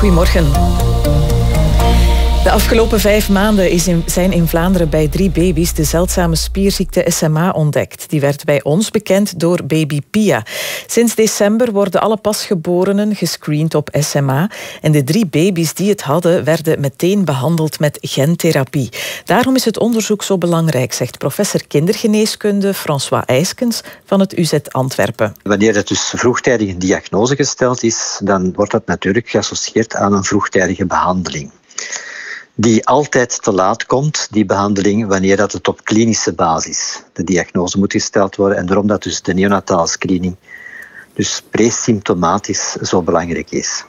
Goedemorgen. De afgelopen vijf maanden is in, zijn in Vlaanderen bij drie baby's de zeldzame spierziekte SMA ontdekt. Die werd bij ons bekend door baby Pia. Sinds december worden alle pasgeborenen gescreend op SMA. En de drie baby's die het hadden, werden meteen behandeld met gentherapie. Daarom is het onderzoek zo belangrijk, zegt professor kindergeneeskunde François IJskens van het UZ Antwerpen. Wanneer het dus vroegtijdig een diagnose gesteld is, dan wordt dat natuurlijk geassocieerd aan een vroegtijdige behandeling die altijd te laat komt, die behandeling, wanneer dat het op klinische basis de diagnose moet gesteld worden. En daarom dat dus de neonatale screening dus presymptomatisch zo belangrijk is.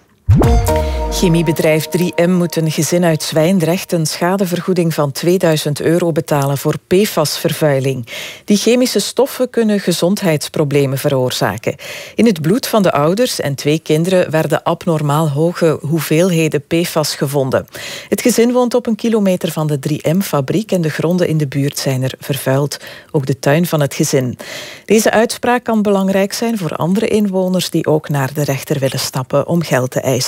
Chemiebedrijf 3M moet een gezin uit Zwijndrecht een schadevergoeding van 2000 euro betalen voor PFAS-vervuiling. Die chemische stoffen kunnen gezondheidsproblemen veroorzaken. In het bloed van de ouders en twee kinderen werden abnormaal hoge hoeveelheden PFAS gevonden. Het gezin woont op een kilometer van de 3M-fabriek en de gronden in de buurt zijn er vervuild. Ook de tuin van het gezin. Deze uitspraak kan belangrijk zijn voor andere inwoners die ook naar de rechter willen stappen om geld te eisen.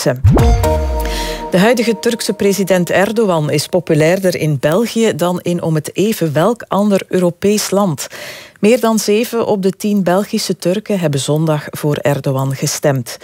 De huidige Turkse president Erdogan is populairder in België dan in om het even welk ander Europees land. Meer dan zeven op de tien Belgische Turken hebben zondag voor Erdogan gestemd.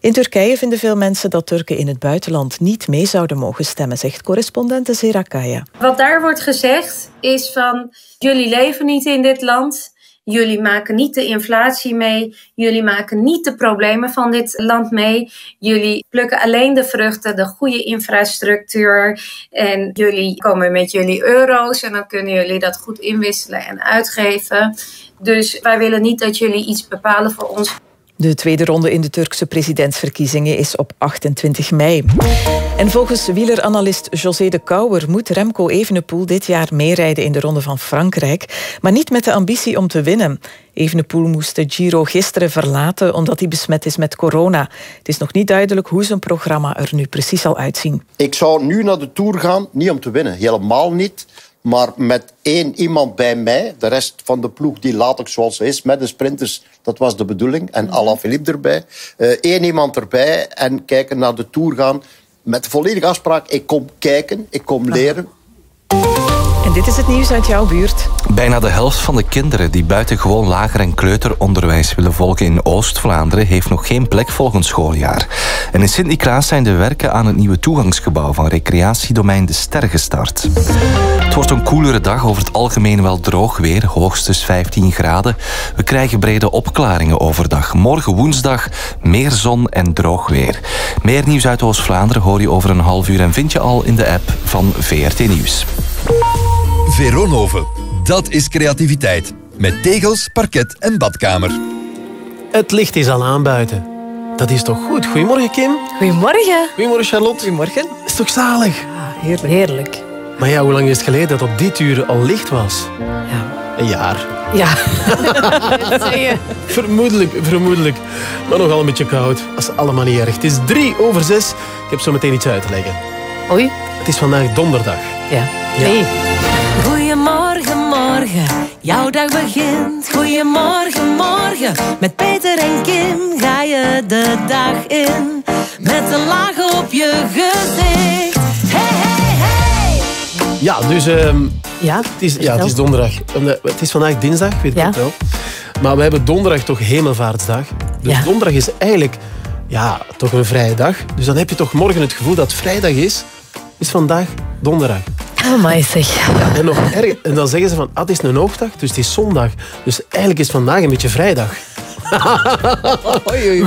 In Turkije vinden veel mensen dat Turken in het buitenland niet mee zouden mogen stemmen, zegt correspondente Zerakaya. Wat daar wordt gezegd is van jullie leven niet in dit land. Jullie maken niet de inflatie mee. Jullie maken niet de problemen van dit land mee. Jullie plukken alleen de vruchten, de goede infrastructuur. En jullie komen met jullie euro's en dan kunnen jullie dat goed inwisselen en uitgeven. Dus wij willen niet dat jullie iets bepalen voor ons. De tweede ronde in de Turkse presidentsverkiezingen is op 28 mei. En volgens wieleranalist José de Kouwer moet Remco Evenepoel dit jaar meerijden in de Ronde van Frankrijk, maar niet met de ambitie om te winnen. Evenepoel moest de Giro gisteren verlaten omdat hij besmet is met corona. Het is nog niet duidelijk hoe zijn programma er nu precies zal uitzien. Ik zou nu naar de Tour gaan, niet om te winnen, helemaal niet. Maar met één iemand bij mij, de rest van de ploeg die laat ik zoals ze is, met de sprinters, dat was de bedoeling. En Alaphilippe erbij. Eén eh, iemand erbij en kijken naar de Tour gaan. Met de volledige afspraak, ik kom kijken, ik kom leren. Dit is het nieuws uit jouw buurt. Bijna de helft van de kinderen die buitengewoon lager- en kleuteronderwijs willen volgen in Oost-Vlaanderen heeft nog geen plek volgend schooljaar. En in Sint-Niklaas zijn de werken aan het nieuwe toegangsgebouw van recreatiedomein De Ster gestart. Het wordt een koelere dag, over het algemeen wel droog weer, hoogstens 15 graden. We krijgen brede opklaringen overdag. Morgen woensdag meer zon en droog weer. Meer nieuws uit Oost-Vlaanderen hoor je over een half uur en vind je al in de app van VRT Nieuws. Veronhoven, dat is creativiteit. Met tegels, parket en badkamer. Het licht is al aan buiten. Dat is toch goed? Goedemorgen, Kim. Goedemorgen. Goedemorgen, Charlotte. Goedemorgen. Is toch zalig? Ah, heerlijk. heerlijk. Maar ja, hoe lang is het geleden dat op dit uur al licht was? Ja. Een jaar. Ja. vermoedelijk, vermoedelijk. Maar nogal een beetje koud. Dat is allemaal niet erg. Het is drie over zes. Ik heb zo meteen iets uit te leggen. Oei. Het is vandaag donderdag. Ja. Nee. Goedemorgen, morgen. Jouw dag begint. Goedemorgen, morgen. Met Peter en Kim ga je de dag in. Met een laag op je gezicht. Hey, hey, hey. Ja, dus... ehm, Ja, het, is, ja, het is donderdag. Het is vandaag dinsdag, weet ik Ja. wel. Maar we hebben donderdag toch Hemelvaartsdag. Dus Ja. donderdag is eigenlijk ja, toch een vrije dag. Dus dan heb je toch morgen het gevoel dat het vrijdag is. Is vandaag donderdag. Maar zeg. En, nog erg, en dan zeggen ze van, ah, het is een hoogdag, dus het is zondag. Dus eigenlijk is vandaag een beetje vrijdag.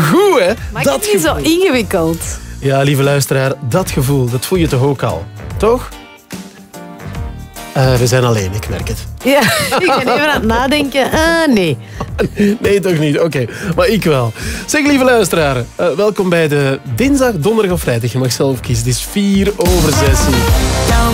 Goed, hè? Maak het niet zo ingewikkeld. Ja, lieve luisteraar, dat gevoel, dat voel je toch ook al? Toch? Eh, we zijn alleen, ik merk het. Ja, ik ben even aan het nadenken. Ah, nee. Nee, toch niet? Oké, maar ik wel. Zeg, lieve luisteraar, eh, welkom bij de dinsdag, donderdag of vrijdag. Je mag zelf kiezen. Het is vier over zes. Jouw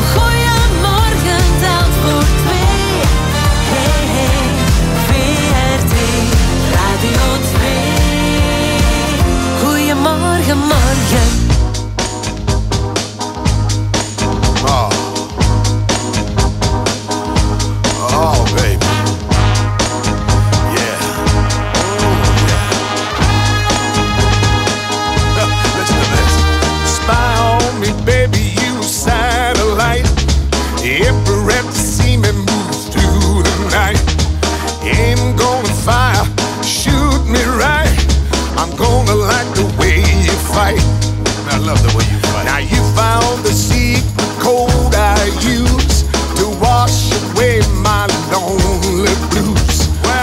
love the way you fight. Now you found the secret code I use to wash away my lonely blues.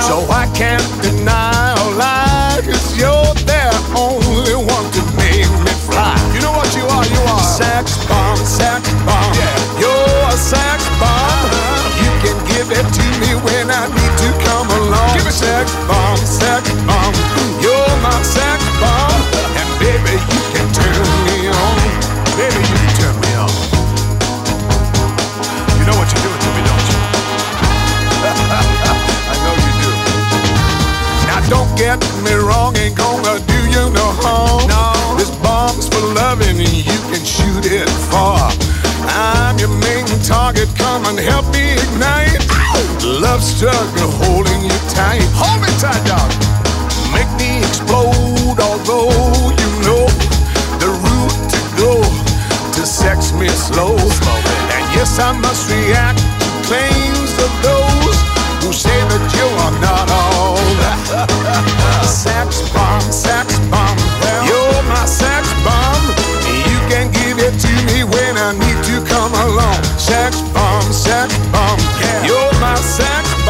so I can't deny don't me wrong, ain't gonna do you no harm. No. This bomb's for loving and you can shoot it far. I'm your main target, come and help me ignite. Love struggle holding you tight. Hold me tight, dog. Make me explode, although you know the route to go to sex me slow. And yes, I must react to claims sex bomb, sex bomb. Well, You're my sex bomb. You can give it to me when I need to come along. Sex bomb, sex bomb. Yeah. You're my sex bomb.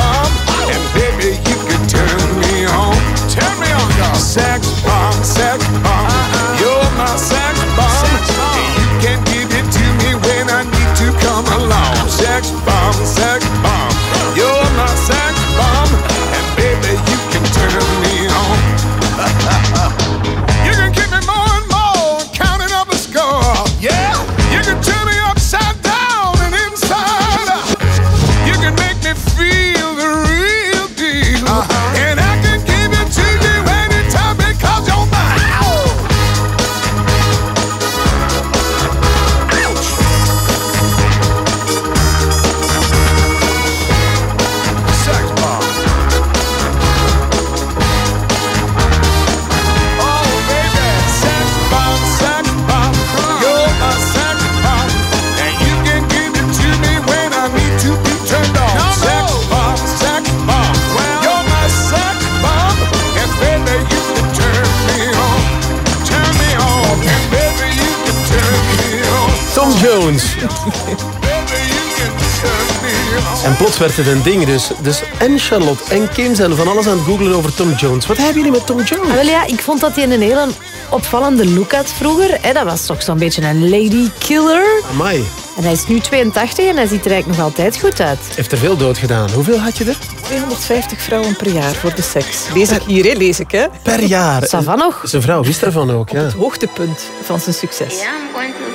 En plots werd het een ding. Dus, dus en Charlotte en Kim zijn van alles aan het googlen over Tom Jones. Wat hebben jullie met Tom Jones? Ah, wel ja, ik vond dat hij een hele opvallende look had vroeger. Hè, dat was toch zo'n beetje een lady killer. Amai. En hij is nu 82 en hij ziet er eigenlijk nog altijd goed uit. Heeft er veel dood gedaan. Hoeveel had je er? 250 vrouwen per jaar voor de seks. Lees ik hier, hè? lees ik. Hè? Per jaar. Ça va nog? Zijn vrouw wist ervan ook, ja. Het hoogtepunt van zijn succes.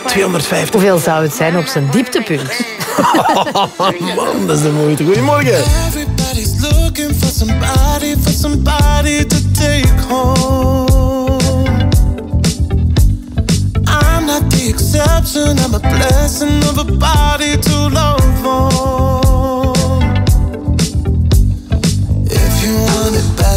250. Hoeveel zou het zijn op zijn dieptepunt? Man, dat is de moeite. Goedemorgen. Everybody's looking for somebody, for somebody to take home. I'm not the exception, I'm a blessing of a body to love on.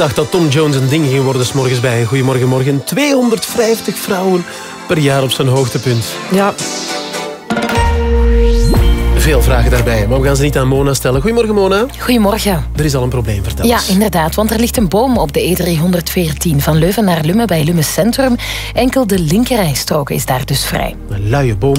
Gedacht dat Tom Jones een ding ging worden 's morgens bij Goedemorgen Morgen. 250 vrouwen per jaar op zijn hoogtepunt. Ja. Veel vragen daarbij, maar we gaan ze niet aan Mona stellen. Goedemorgen Mona. Goedemorgen. Er is al een probleem, vertel Ja, inderdaad, want er ligt een boom op de E314 van Leuven naar Lummen bij Lummen Centrum. Enkel de linkerrijstrook is daar dus vrij. Een luie boom.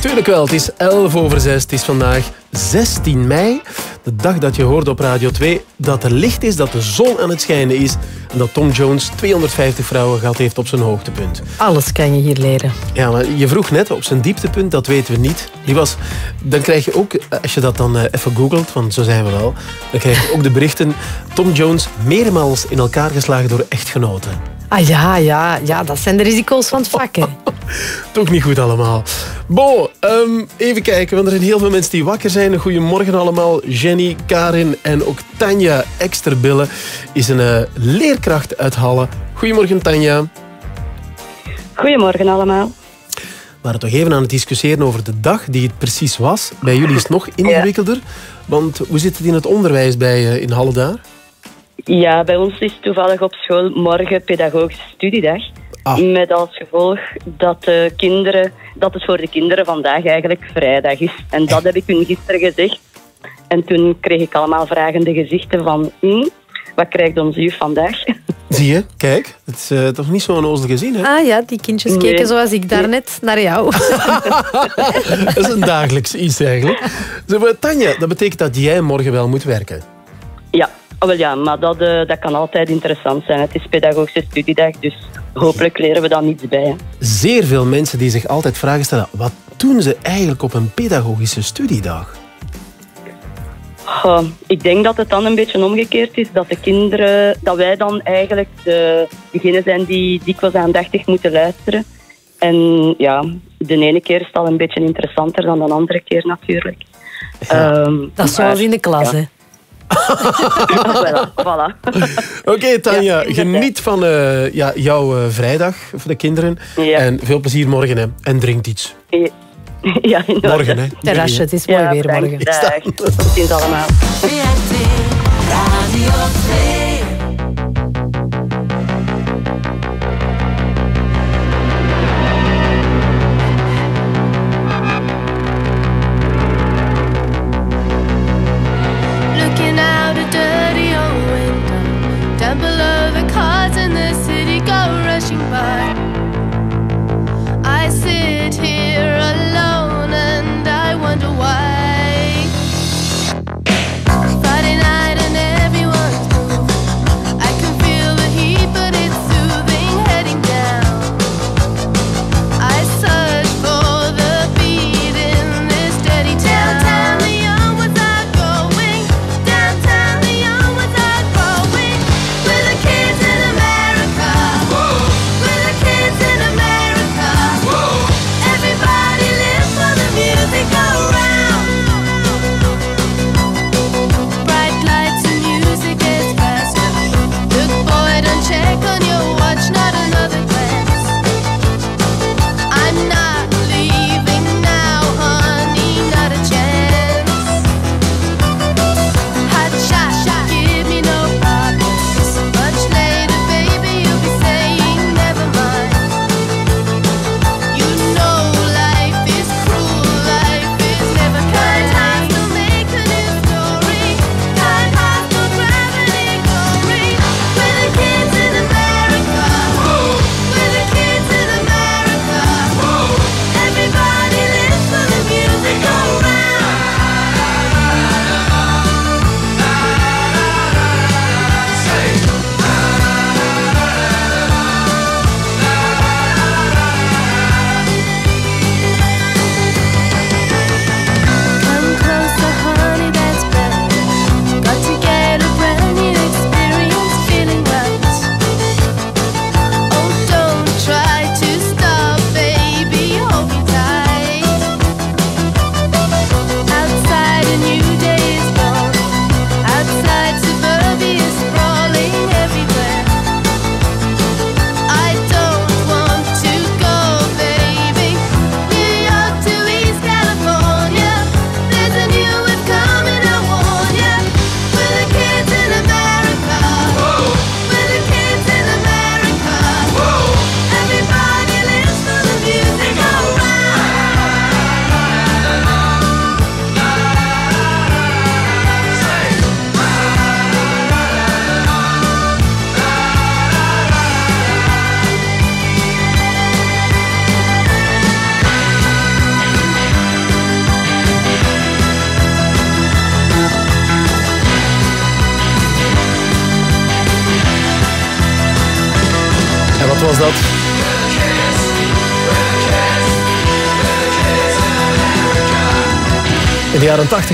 Tuurlijk wel, het is 11 over 6. Het is vandaag 16 mei. De dag dat je hoorde op Radio 2 dat er licht is, dat de zon aan het schijnen is. En dat Tom Jones 250 vrouwen gehad heeft op zijn hoogtepunt. Alles kan je hier leren. Ja, maar je vroeg net op zijn dieptepunt, dat weten we niet. Die was, dan krijg je ook, als je dat dan eh, even googelt, want zo zijn we wel, dan krijg je ook de berichten. Tom Jones meermaals in elkaar geslagen door echtgenoten. Ah ja, ja, ja, dat zijn de risico's van het vak. hè. Toch niet goed allemaal. Bo, ehm, even kijken, want er zijn heel veel mensen die wakker zijn. Goedemorgen allemaal. Jenny, Karin en ook Tanja Eksterbille is een eh, leerkracht uit Halle. Goedemorgen Tanja. Goedemorgen allemaal. We waren toch even aan het discussiëren over de dag die het precies was. Bij jullie is het nog ingewikkelder. Want hoe zit het in het onderwijs bij eh, in Halle daar? Ja, bij ons is toevallig op school morgen pedagogische studiedag. Met als gevolg dat, de kinderen, dat het voor de kinderen vandaag eigenlijk vrijdag is. En dat heb ik hun gisteren gezegd. En toen kreeg ik allemaal vragende gezichten van... Hm, wat krijgt onze juf vandaag? Zie je, kijk, het is eh, toch niet zo'n ozel gezien, hè? Ah ja, die kindjes Nee. keken zoals ik daarnet naar jou. Dat is een dagelijks iets eigenlijk. Zo, maar Tanja, dat betekent dat jij morgen wel moet werken. Ja, oh, wel ja maar dat, eh, dat kan altijd interessant zijn. Het is pedagogische studiedag, dus hopelijk leren we dan iets bij. hè. Zeer veel mensen die zich altijd vragen stellen... wat doen ze eigenlijk op een pedagogische studiedag? Ik denk dat het dan een beetje omgekeerd is. Dat de kinderen, dat wij dan eigenlijk de, degene zijn die dikwijls aandachtig moeten luisteren. En ja, de ene keer is het al een beetje interessanter dan de andere keer natuurlijk. Ehm, Dat is zoals in de klas, ja. hè. voilà, voilà. Oké, Tanja, Ja, inderdaad. geniet van eh, ja, jouw eh, vrijdag voor de kinderen. En veel plezier morgen. Hè. En drink iets. Ja, inderdaad. Morgen, hè. Terrasje, het is mooi Ja, weer bedankt. morgen. Dag. Tot ziens allemaal. Radio 2.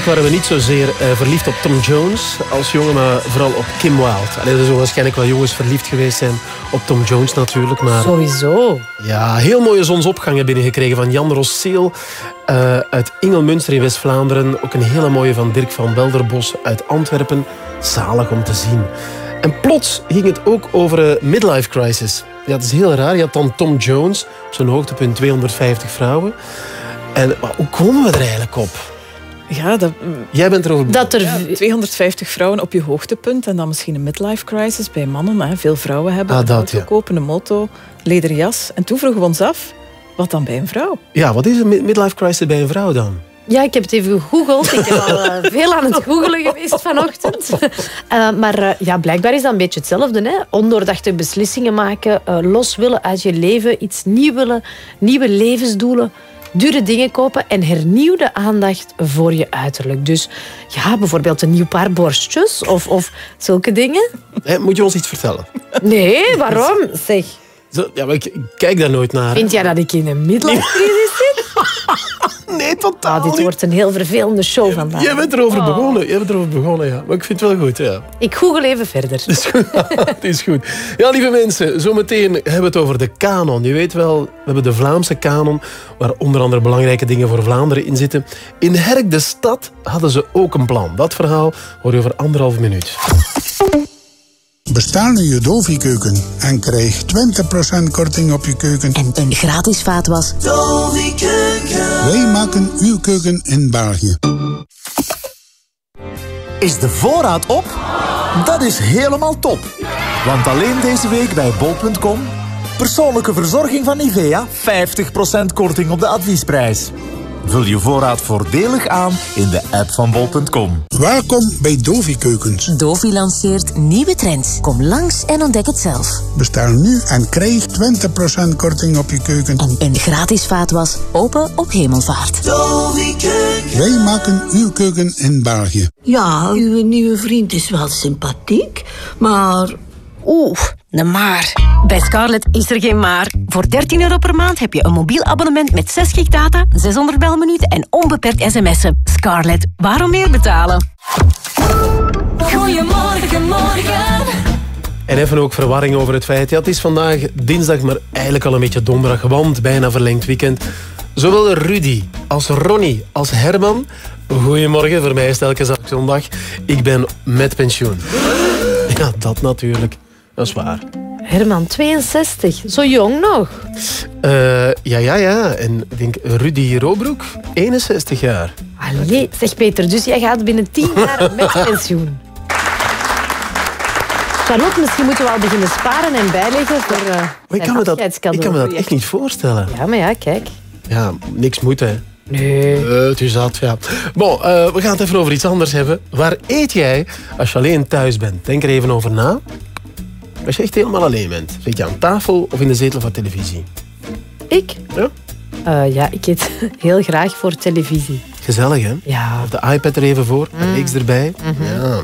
Jaren 80 waren we niet zozeer eh, verliefd op Tom Jones als jongen, maar vooral op Kim Wilde. Allee, er zullen waarschijnlijk wel jongens verliefd geweest zijn op Tom Jones natuurlijk, maar... Sowieso. Ja, heel mooie zonsopgangen binnengekregen van Jan Rosseel eh, uit Ingelmünster in West-Vlaanderen. Ook een hele mooie van Dirk van Belderbos uit Antwerpen. Zalig om te zien. En plots ging het ook over een midlife crisis. Ja, het is heel raar. Je had dan Tom Jones, op zijn hoogtepunt 250 vrouwen. En maar hoe komen we er eigenlijk op? Ja, dat, Jij bent erover... Dat er... ja, 250 vrouwen op je hoogtepunt en dan misschien een midlife crisis bij mannen. Hè. Veel vrouwen hebben Ah, een dat, ja. kopen, een moto, lederjas. En toen vroegen we ons af, wat dan bij een vrouw? Ja, wat is een mid- midlife crisis bij een vrouw dan? Ja, ik heb het even gegoogeld. Ik heb al eh, veel aan het googelen geweest vanochtend. Eh, maar eh, ja, blijkbaar is dat een beetje hetzelfde. Hè? Ondoordachte beslissingen maken, eh, los willen uit je leven, iets nieuw willen, nieuwe levensdoelen, dure dingen kopen en hernieuwde aandacht voor je uiterlijk. Dus ja, bijvoorbeeld een nieuw paar borstjes of, of zulke dingen. Moet je ons iets vertellen? Nee, waarom? Zeg, Zo, ja, maar ik, kijk daar nooit naar. vind jij dat ik in een midlife crisis zit? Nee, totaal Ah, dit wordt een heel vervelende show vandaag. Jij bent erover Oh. begonnen. Jij bent erover begonnen, ja. Maar ik vind het wel goed, ja. Ik google even verder. Het is goed. Ja, lieve mensen, zometeen hebben we het over de kanon. Je weet wel, we hebben de Vlaamse kanon, waar onder andere belangrijke dingen voor Vlaanderen in zitten. In Herk de Stad hadden ze ook een plan. Dat verhaal hoor je over anderhalf minuut. Bestel nu je Dovi-keuken en krijg 20% korting op je keuken. En een gratis vaatwas. Wij maken uw keuken in België. Is de voorraad op? Dat is helemaal top. Want alleen deze week bij bol.com... persoonlijke verzorging van Nivea... 50% korting op de adviesprijs. Vul je voorraad voordelig aan in de app van bol.com. Welkom bij Dovi Keukens. Dovi lanceert nieuwe trends. Kom langs en ontdek het zelf. Bestel nu en krijg 20% korting op je keuken. En een gratis vaatwas open op hemelvaart. Wij maken uw keuken in België. Ja, uw nieuwe vriend is wel sympathiek, maar... Oeh, een maar. Bij Scarlett is er geen maar. Voor 13 euro per maand heb je een mobiel abonnement met 6 gig data, 600 belminuten en onbeperkt sms'en. Scarlett, waarom meer betalen? Goedemorgen, morgen. En even ook verwarring over het feit, ja, het is vandaag dinsdag, maar eigenlijk al een beetje donderdag, want bijna verlengd weekend. Zowel Rudy als Ronnie als Herman. Goedemorgen, voor mij is het elke zondag. Ik ben met pensioen. Ja, dat natuurlijk. Dat is waar. Herman, 62. Zo jong nog. Eh, ja, ja, ja. En ik denk Rudy Robroek, 61 jaar. Allee, zeg Peter, dus jij gaat binnen 10 jaar met pensioen. Charlotte, misschien moeten we al beginnen sparen en bijleggen voor uh, ik kan, me dat, ik kan me dat echt niet voorstellen. Ja, maar ja, kijk. Ja, niks moet, hè. Nee. Eh, het is dat, ja. Bon, we gaan het even over iets anders hebben. Waar eet jij als je alleen thuis bent? Denk er even over na. Als je echt helemaal alleen bent. Zit je aan tafel of in de zetel van televisie? Ik? Ja. Eh, ja, ik eet heel graag voor televisie. Gezellig, hè? Ja. Of de iPad er even voor, de Mm. reeks erbij. Ja.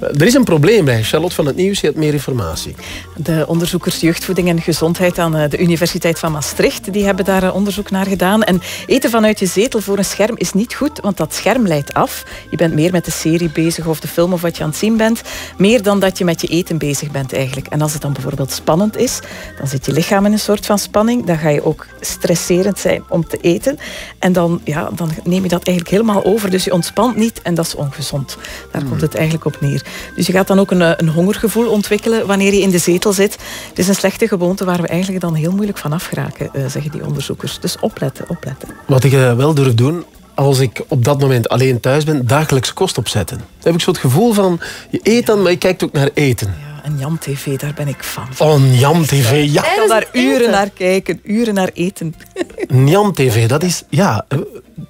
Er is een probleem bij. Charlotte van het Nieuws, je hebt meer informatie. De onderzoekers jeugdvoeding en gezondheid aan eh, de Universiteit van Maastricht die hebben daar eh, onderzoek naar gedaan. En eten vanuit je zetel voor een scherm is niet goed, want dat scherm leidt af. Je bent meer met de serie bezig of de film of wat je aan het zien bent. Meer dan dat je met je eten bezig bent eigenlijk. En als het dan bijvoorbeeld spannend is, dan zit je lichaam in een soort van spanning. Dan ga je ook stresserend zijn om te eten. En dan, ja, dan neem je dat eigenlijk helemaal over. Dus je ontspant niet en dat is ongezond. Daar komt het eigenlijk op neer. Dus je gaat dan ook een, eh, een hongergevoel ontwikkelen wanneer je in de zetel zit. Het is een slechte gewoonte waar we eigenlijk dan heel moeilijk van afgeraken, eh, zeggen die onderzoekers. Dus opletten, opletten. Wat ik eh, wel durf doen, als ik op dat moment alleen thuis ben, dagelijks kost opzetten. Dan heb ik zo het gevoel van, je eet dan, maar je kijkt ook naar eten. En Jan TV, daar ben ik fan van. Oh, Jan TV, ja. Ik kan daar uren naar kijken, uren naar eten. Jan TV, dat is... Ja, eh,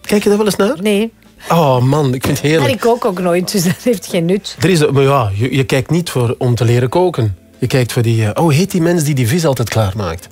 kijk je daar wel eens naar? Nee. Oh man, ik vind het En heerlijk. ik kook ook nooit, dus dat heeft geen nut. Er is, maar ja, je, je kijkt niet voor, om te leren koken. Je kijkt voor die... eh, oh, heet die mens die die vis altijd klaarmaakt?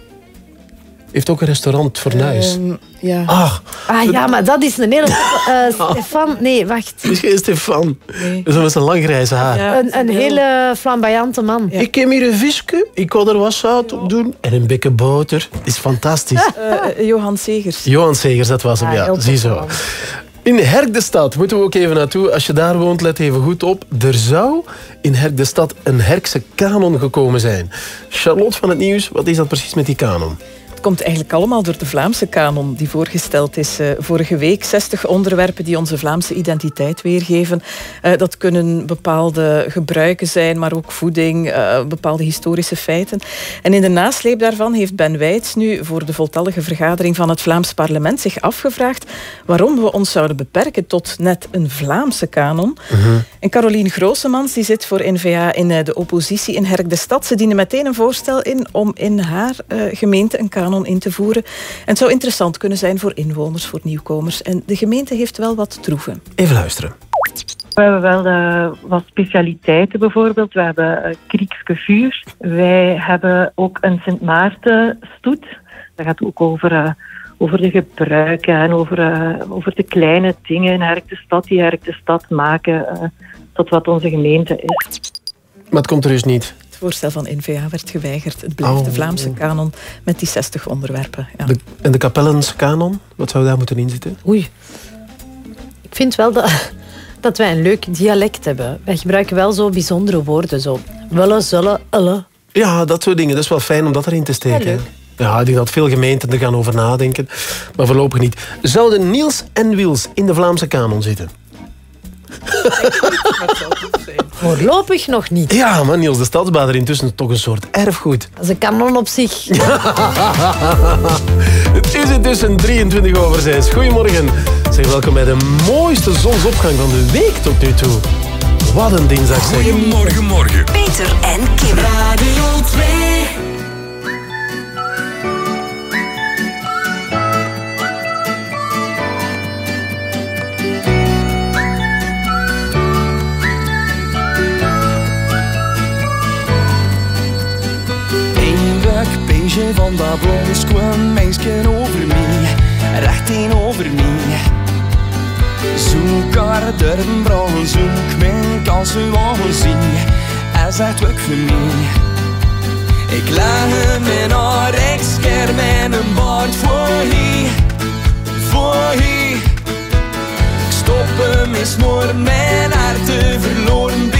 Heeft ook een restaurant Fornuis. Ehm, ja. Ah, Ah ja, maar dat is een hele... eh Stefan, nee, wacht. het is geen Stefan. Zo met zijn lang grijze haar. Een, een hele flamboyante man. Ik heb hier een visje, ik kan er wat zout op doen. En een bekken boter. is fantastisch. Eh, eh, Johan Segers. Johan Segers, dat was hem, Ah, ja. heel Ziezo. tof, In Herk de Stad moeten we ook even naartoe. Als je daar woont, let even goed op. Er zou in Herk de Stad een Herkse kanon gekomen zijn. Charlotte van het Nieuws, wat is dat precies met die kanon? Het komt eigenlijk allemaal door de Vlaamse kanon die voorgesteld is eh, vorige week. 60 onderwerpen die onze Vlaamse identiteit weergeven. Eh, dat kunnen bepaalde gebruiken zijn, maar ook voeding, eh, bepaalde historische feiten. En in de nasleep daarvan heeft Ben Wijts nu voor de voltallige vergadering van het Vlaams parlement zich afgevraagd waarom we ons zouden beperken tot net een Vlaamse kanon. En Caroline Groosemans die zit voor N-VA in de oppositie in Herk de Stad. Ze diende meteen een voorstel in om in haar gemeente een kanon in te voeren. En het zou interessant kunnen zijn voor inwoners, voor nieuwkomers. En de gemeente heeft wel wat troeven. Even luisteren. We hebben wel eh, wat specialiteiten bijvoorbeeld. We hebben uh, Kriekske vuur. Wij hebben ook een Sint Maarten stoet. Dat gaat ook over, eh, over de gebruiken en over, eh, over de kleine dingen in Herk de Stad die Herk de Stad maken eh, tot wat onze gemeente is. Maar het komt er dus niet. Het voorstel van NVA werd geweigerd. Het blijft Oh. de Vlaamse kanon met die 60 onderwerpen. Ja. De, en de kapellense kanon, wat zou daar moeten inzitten? Oei. Ik vind wel dat, dat wij een leuk dialect hebben. Wij gebruiken wel zo bijzondere woorden. Zo willen, zullen, ullen. Ja, dat soort dingen. Dat is wel fijn om dat erin te steken. Ja, ik denk dat veel gemeenten er gaan over nadenken. Maar voorlopig niet. Zouden Niels en Wils in de Vlaamse kanon zitten? Voorlopig nog niet. Ja, maar Niels de Stadsbader intussen toch een soort erfgoed. Dat is een kanon op zich. Het is intussen 23 over 6. Goedemorgen. Zeg welkom bij de mooiste zonsopgang van de week tot nu toe. Wat een dinsdag zeg. Goedemorgen, morgen. Peter en Kim. Radio 2. Van dat blond kwam meisje over mij, recht tegenover mij. Zoek haar durven brouwen, zoek mijn kans nu al zien. Hij zegt ook voor mij. Ik leg hem in haar, ik scher mijn baard voor hij, voor hij. Ik stop hem in snoer, mijn hart te verloren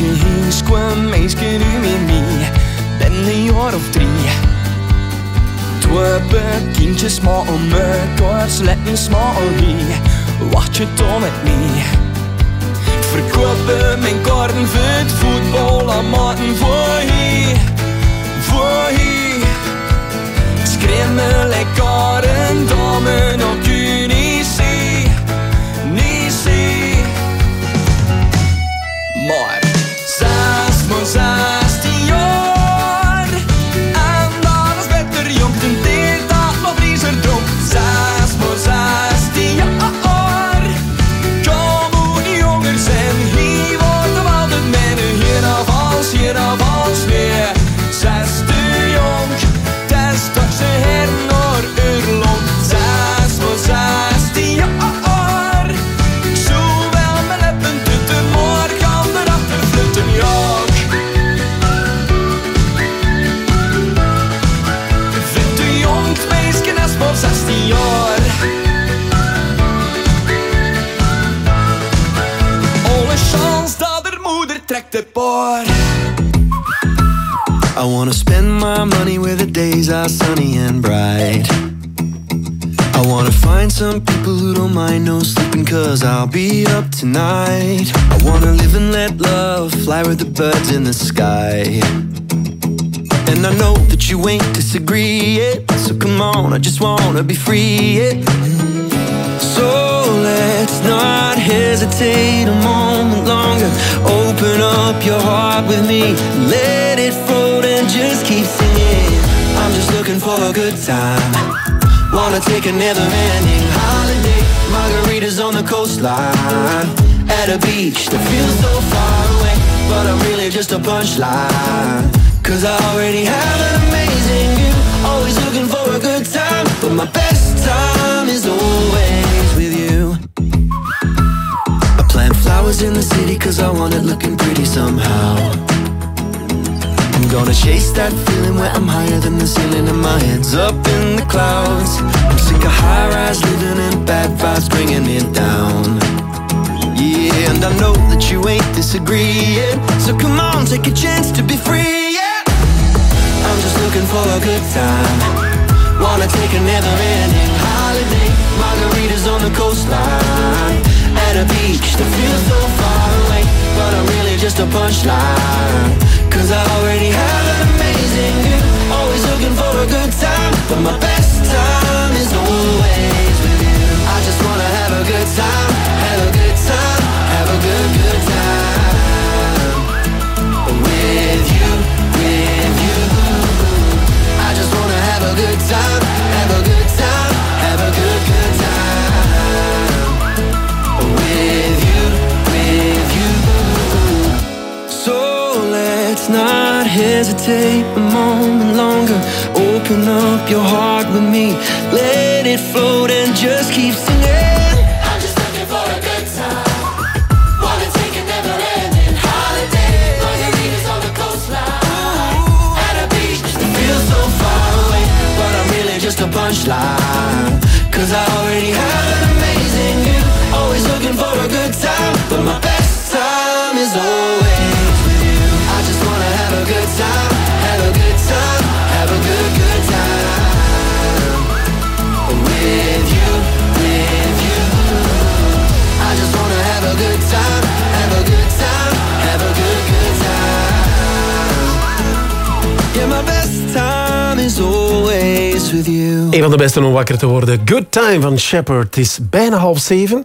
je heen Squam meisje nu met mij Ben een jaar of drie. Twee kindjes maar om mekaar Sletten smaal hier. Wacht je toch met mij Verkopen mijn kaarten voor het voetbal aan maten voor hier. Voor hier. Schreef me lekker een dame op zes are sunny and bright. I wanna find some people who don't mind no sleeping, cause I'll be up tonight. I wanna live and let love fly with the birds in the sky. And I know that you ain't disagree it, so come on, I just wanna be free. Yeah. So let's not hesitate a moment longer. Open up your heart with me. Let it float and just keep looking for a good time. Wanna take a never ending holiday. Margaritas on the coastline. At a beach that feels so far away. But I'm really just a punchline. Cause I already have an amazing view. Always looking for a good time. But my best time is always with you. I plant flowers in the city cause I want it looking pretty somehow. Gonna chase that feeling where I'm higher than the ceiling and my head's up in the clouds. I'm sick of high rise living and bad vibes bringing me down. Yeah, and I know that you ain't disagreeing. So come on, take a chance to be free. Yeah, I'm just looking for a good time. Wanna take a never ending holiday. Margaritas on the coastline. At a beach that feels so far away. But I'm really just a punchline. Cause I already have an amazing view. Always looking for a good time. But my best time is always with you. I just wanna have a good time. Have a good time. Have a good, good time. With you, with you. I just wanna have a good time. Have a good time. Hesitate a moment longer. Open up your heart with me. Let it float and just keep singing. I'm just looking for a good time. Wanna take a never-ending holiday. Margaritas on the coastline. At a beach It feels so far away, but I'm really just a punchline. Cause I already have an amazing view. Always looking for a good time, but my best time is always Een van de beste om wakker te worden. Good Time van Shepard. Het is bijna half zeven.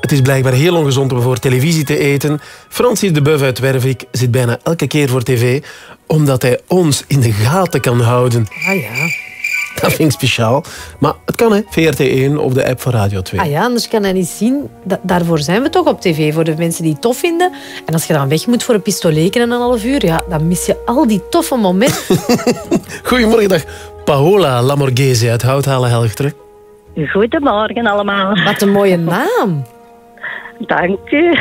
Het is blijkbaar heel ongezond om voor televisie te eten. Francis de Beuf uit Wervik zit bijna elke keer voor tv, omdat hij ons in de gaten kan houden. Ah ja. Dat vind ik speciaal. Maar het kan, hè. VRT1 of de app van Radio 2. Ah ja, anders kan hij niet zien. Da- daarvoor zijn we toch op tv, voor de mensen die het tof vinden. En als je dan weg moet voor een pistoleken en een half uur, ja, dan mis je al die toffe momenten. Goedemorgen, dag. Paola Lamorghese uit Houthalen Helchteren. Goedemorgen allemaal. Wat een mooie naam. Dank u.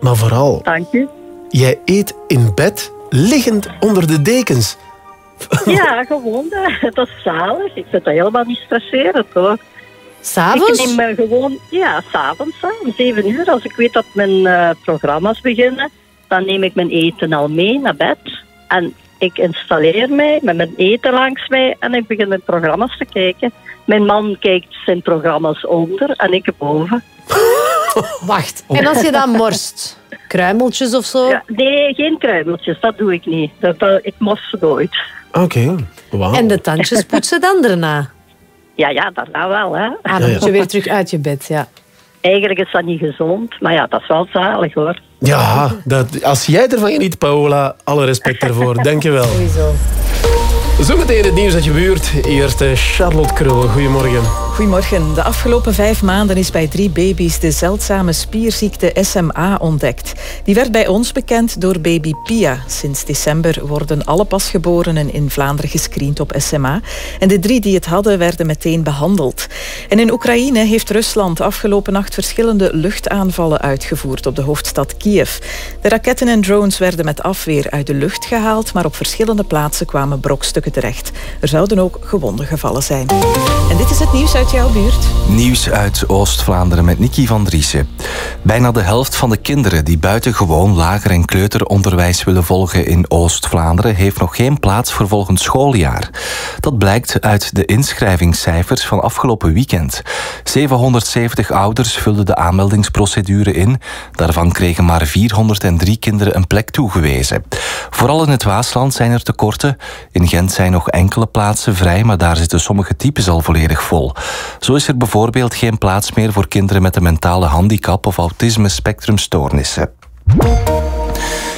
Maar vooral, Dank u. jij eet in bed liggend onder de dekens. Ja, gewoon. eh, Dat is zalig. Ik vind dat helemaal niet stresserend hoor. S'avonds? Ik neem me gewoon, ja, s'avonds om zeven uur. Als ik weet dat mijn eh, programma's beginnen, dan neem ik mijn eten al mee naar bed. En ik installeer mij met mijn eten langs mij en ik begin mijn programma's te kijken. Mijn man kijkt zijn programma's onder en ik boven. Wacht, en als je dan morst? Kruimeltjes of zo? Ja, nee, geen kruimeltjes, dat doe ik niet. Dat, dat- ik ze nooit. Oké, wauw. En de tandjes poetsen dan daarna? Ja, ja, daarna wel, hè. Ah, dan moet je weer terug uit je bed, ja. Eigenlijk is dat niet gezond, maar ja, dat is wel zalig, hoor. Ja, dat, als jij ervan geniet, Paola, alle respect daarvoor. Dankjewel. Sowieso. Zometeen het nieuws uit je buurt. Eerst Charlotte Krul. Goedemorgen. Goedemorgen. De afgelopen vijf maanden is bij drie baby's de zeldzame spierziekte SMA ontdekt. Die werd bij ons bekend door baby Pia. Sinds december worden alle pasgeborenen in Vlaanderen gescreend op SMA. En de drie die het hadden werden meteen behandeld. En in Oekraïne heeft Rusland afgelopen nacht verschillende luchtaanvallen uitgevoerd op de hoofdstad Kiev. De raketten en drones werden met afweer uit de lucht gehaald, maar op verschillende plaatsen kwamen brokstukken terecht. Er zouden ook gewonden gevallen zijn. En dit is het nieuws uit Nieuws uit Oost-Vlaanderen met Nicky van Driessen. Bijna de helft van de kinderen die buitengewoon lager- en kleuteronderwijs willen volgen in Oost-Vlaanderen heeft nog geen plaats voor volgend schooljaar. Dat blijkt uit de inschrijvingscijfers van afgelopen weekend. 770 ouders vulden de aanmeldingsprocedure in. Daarvan kregen maar 403 kinderen een plek toegewezen. Vooral in het Waasland zijn er tekorten. In Gent zijn nog enkele plaatsen vrij, maar daar zitten sommige types al volledig vol. Zo is er bijvoorbeeld geen plaats meer voor kinderen met een mentale handicap of autisme-spectrumstoornissen.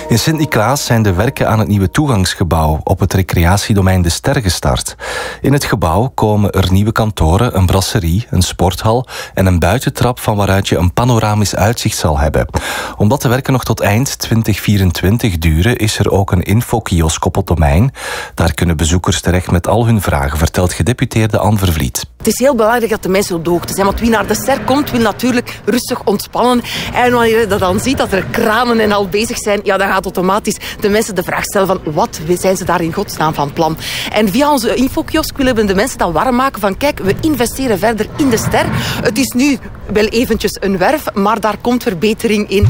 In Sint-Niklaas zijn de werken aan het nieuwe toegangsgebouw op het recreatiedomein De Ster gestart. In het gebouw komen er nieuwe kantoren, een brasserie, een sporthal en een buitentrap van waaruit je een panoramisch uitzicht zal hebben. Omdat de werken nog tot eind 2024 duren, is er ook een infokiosk op het domein. Daar kunnen bezoekers terecht met al hun vragen, vertelt gedeputeerde Anne Vervliet. Het is heel belangrijk dat de mensen op de hoogte zijn. Want wie naar de ster komt, wil natuurlijk rustig ontspannen. En wanneer je dat dan ziet, dat er kranen en al bezig zijn, ja, dan gaat automatisch de mensen de vraag stellen van wat zijn ze daar in godsnaam van plan? En via onze infokiosk willen we de mensen dan warm maken van kijk, we investeren verder in de ster. Het is nu wel eventjes een werf, maar daar komt verbetering in.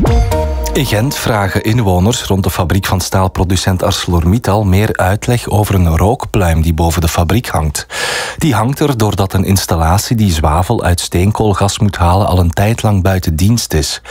In Gent vragen inwoners rond de fabriek van staalproducent ArcelorMittal meer uitleg over een rookpluim die boven de fabriek hangt. Die hangt er doordat een installatie die zwavel uit steenkoolgas moet halen al een tijd lang buiten dienst is.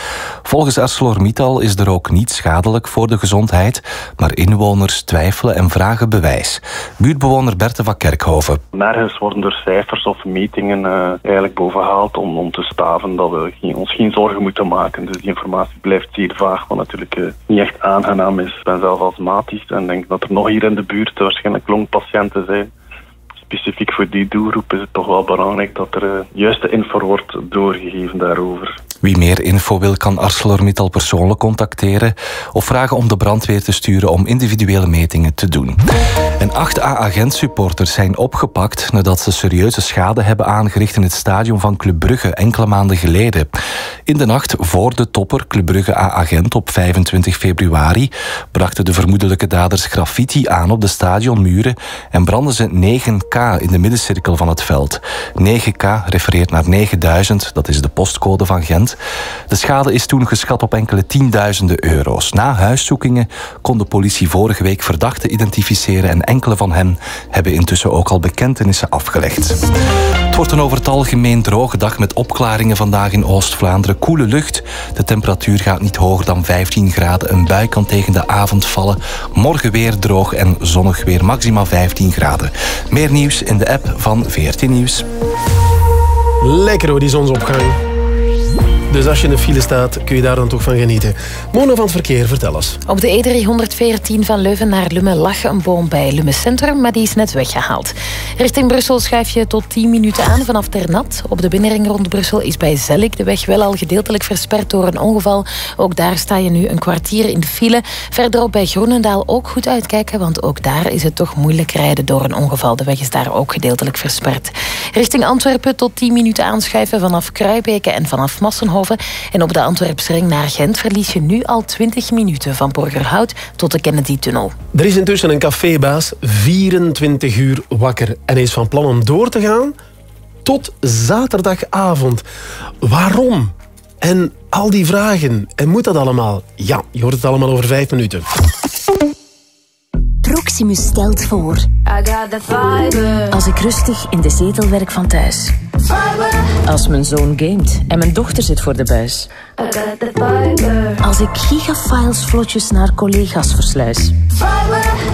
Volgens ArcelorMittal is de rook niet schadelijk voor de gezondheid, maar inwoners twijfelen en vragen bewijs. Buurtbewoner Berthe van Kerkhoven. Nergens worden er cijfers of metingen eh, eigenlijk bovengehaald om, om te staven dat we ons geen zorgen moeten maken. Dus die informatie blijft zeer wat natuurlijk eh, niet echt aangenaam is. Ik ben zelf astmatisch en denk dat er nog hier in de buurt waarschijnlijk longpatiënten zijn. Specifiek voor die doelgroep is het toch wel belangrijk dat er eh, juiste info wordt doorgegeven daarover. Wie meer info wil, kan ArcelorMittal persoonlijk contacteren of vragen om de brandweer te sturen om individuele metingen te doen. En acht A-agent-supporters zijn opgepakt nadat ze serieuze schade hebben aangericht in het stadion van Club Brugge enkele maanden geleden. In de nacht voor de topper Club Brugge A-agent op 25 februari brachten de vermoedelijke daders graffiti aan op de stadionmuren en brandden ze 9K in de middencirkel van het veld. 9K refereert naar 9000, dat is de postcode van Gent. De schade is toen geschat op enkele tienduizenden euro's. Na huiszoekingen kon de politie vorige week verdachten identificeren en enkele van hen hebben intussen ook al bekentenissen afgelegd. Het wordt een over het algemeen droge dag met opklaringen vandaag in Oost-Vlaanderen. Koele lucht. De temperatuur gaat niet hoger dan 15 graden. Een bui kan tegen de avond vallen. Morgen weer droog en zonnig weer maximaal 15 graden. Meer nieuws in de app van VRT Nieuws. Lekker hoor, die zonsopgang. Dus als je in de file staat, kun je daar dan toch van genieten. Mono van het verkeer, vertel eens. Op de E314 van Leuven naar Lummen lag een boom bij Lummen Centrum, maar die is net weggehaald. Richting Brussel schuif je tot 10 minuten aan vanaf Ternat. Op de binnenring rond Brussel is bij Zellik de weg wel al gedeeltelijk versperd door een ongeval. Ook daar sta je nu een kwartier in de file. Verderop bij Groenendaal ook goed uitkijken, want ook daar is het toch moeilijk rijden door een ongeval. De weg is daar ook gedeeltelijk versperd. Richting Antwerpen tot 10 minuten aanschuiven vanaf Kruibeke en vanaf En op de Antwerpsring naar Gent verlies je nu al 20 minuten van Borgerhout tot de Kennedy-tunnel. Er is intussen een cafébaas 24 uur wakker en is van plan om door te gaan tot zaterdagavond. Waarom? En al die vragen. En moet dat allemaal? Ja, je hoort het allemaal over vijf minuten. Proximus stelt voor. Als ik rustig in de zetel werk van thuis. Als mijn zoon gamet en mijn dochter zit voor de buis. Als ik gigafiles vlotjes naar collega's versluis.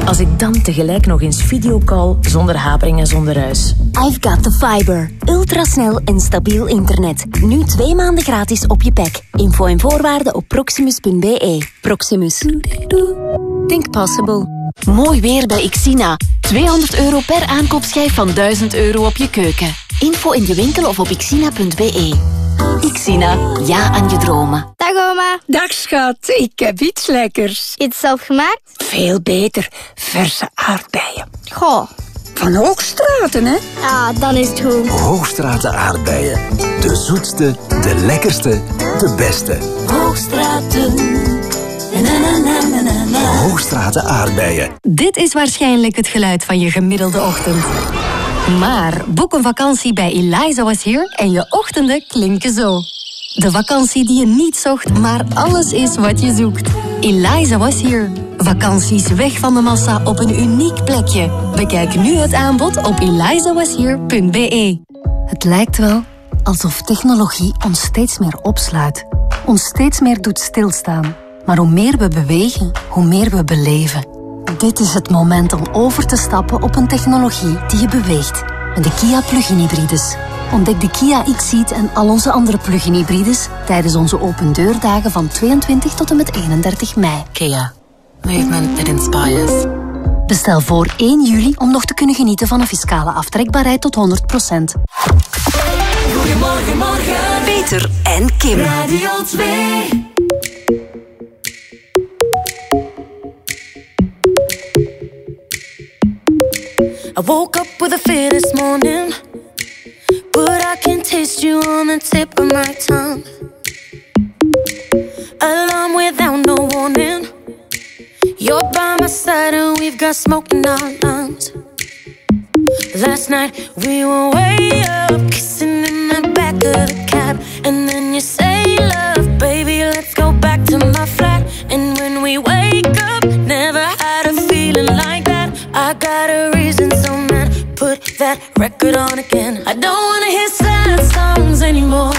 Als ik dan tegelijk nog eens videocall zonder hapering en zonder ruis. I've got the fiber. Ultrasnel en stabiel internet. Nu twee maanden gratis op je pack. Info en voorwaarden op proximus.be. Proximus. Think possible. Mooi weer bij Xina. 200 euro per aankoopschijf van 1000 euro op je keuken. Info in je winkel of op xina.be. Xina, ja aan je dromen. Dag oma. Dag schat, ik heb iets lekkers. Iets zelf gemaakt? Veel beter, verse aardbeien. Goh. Van Hoogstraten, hè? Ja, dan is het goed. Hoogstraten aardbeien. De zoetste, de lekkerste, de beste. Hoogstraten. Hoogstraten aardbeien. Dit is waarschijnlijk het geluid van je gemiddelde ochtend. Maar boek een vakantie bij Eliza Was Here en je ochtenden klinken zo. De vakantie die je niet zocht, maar alles is wat je zoekt. Eliza Was Here. Vakanties weg van de massa op een uniek plekje. Bekijk nu het aanbod op elizawashere.be. Het lijkt wel alsof technologie ons steeds meer opsluit. Ons steeds meer doet stilstaan. Maar hoe meer we bewegen, hoe meer we beleven. Dit is het moment om over te stappen op een technologie die je beweegt. Met de Kia Plug-in Hybrides. Ontdek de Kia X-Seat en al onze andere plug-in hybrides tijdens onze open deurdagen van 22 tot en met 31 mei. Kia. Movement that inspires. Bestel voor 1 juli om nog te kunnen genieten van een fiscale aftrekbaarheid tot 100%. Goedemorgen, morgen. Peter en Kim. Radio 2. I woke up with a fear this morning, but I can taste you on the tip of my tongue. Alarm without no warning. You're by my side and we've got smoke in our lungs. Last night we were way up, kissing in the back of the cab, and then you say, "Love, baby, let's go back to my flat." And when we wake up, never had a feeling like that. I got put that record on again. I don't wanna hear sad songs anymore.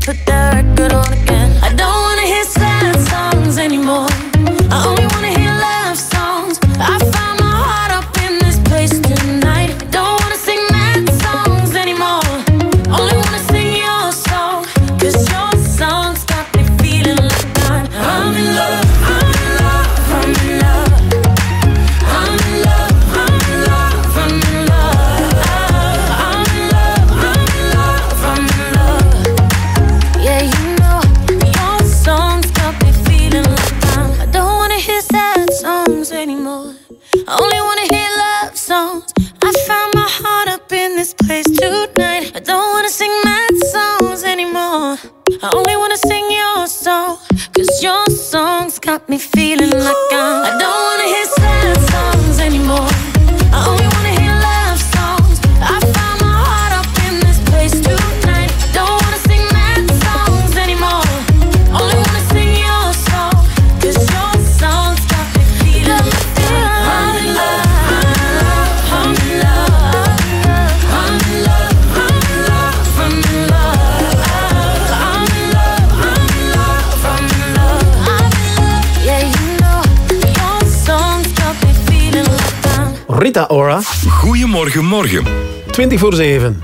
put that record on again. I don't wanna hear sad songs anymore. Me feeling like Ora. Goedemorgen, morgen. 20 voor 7.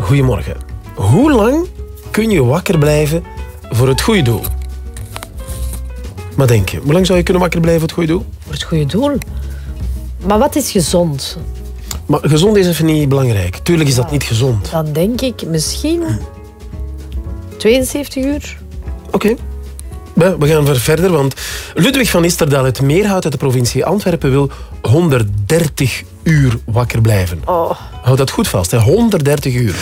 Goedemorgen. Hoe lang kun je wakker blijven voor het goede doel? Wat denk je? Hoe lang zou je kunnen wakker blijven voor het goede doel? Voor het goede doel. Maar wat is gezond? Maar gezond is even niet belangrijk. Tuurlijk is dat niet gezond. Dan denk ik misschien 72 uur. Oké. We gaan verder, want Ludwig van Isterdal uit Meerhout uit de provincie Antwerpen wil 130 uur wakker blijven. Oh. Houd dat goed vast, hè? 130 uur.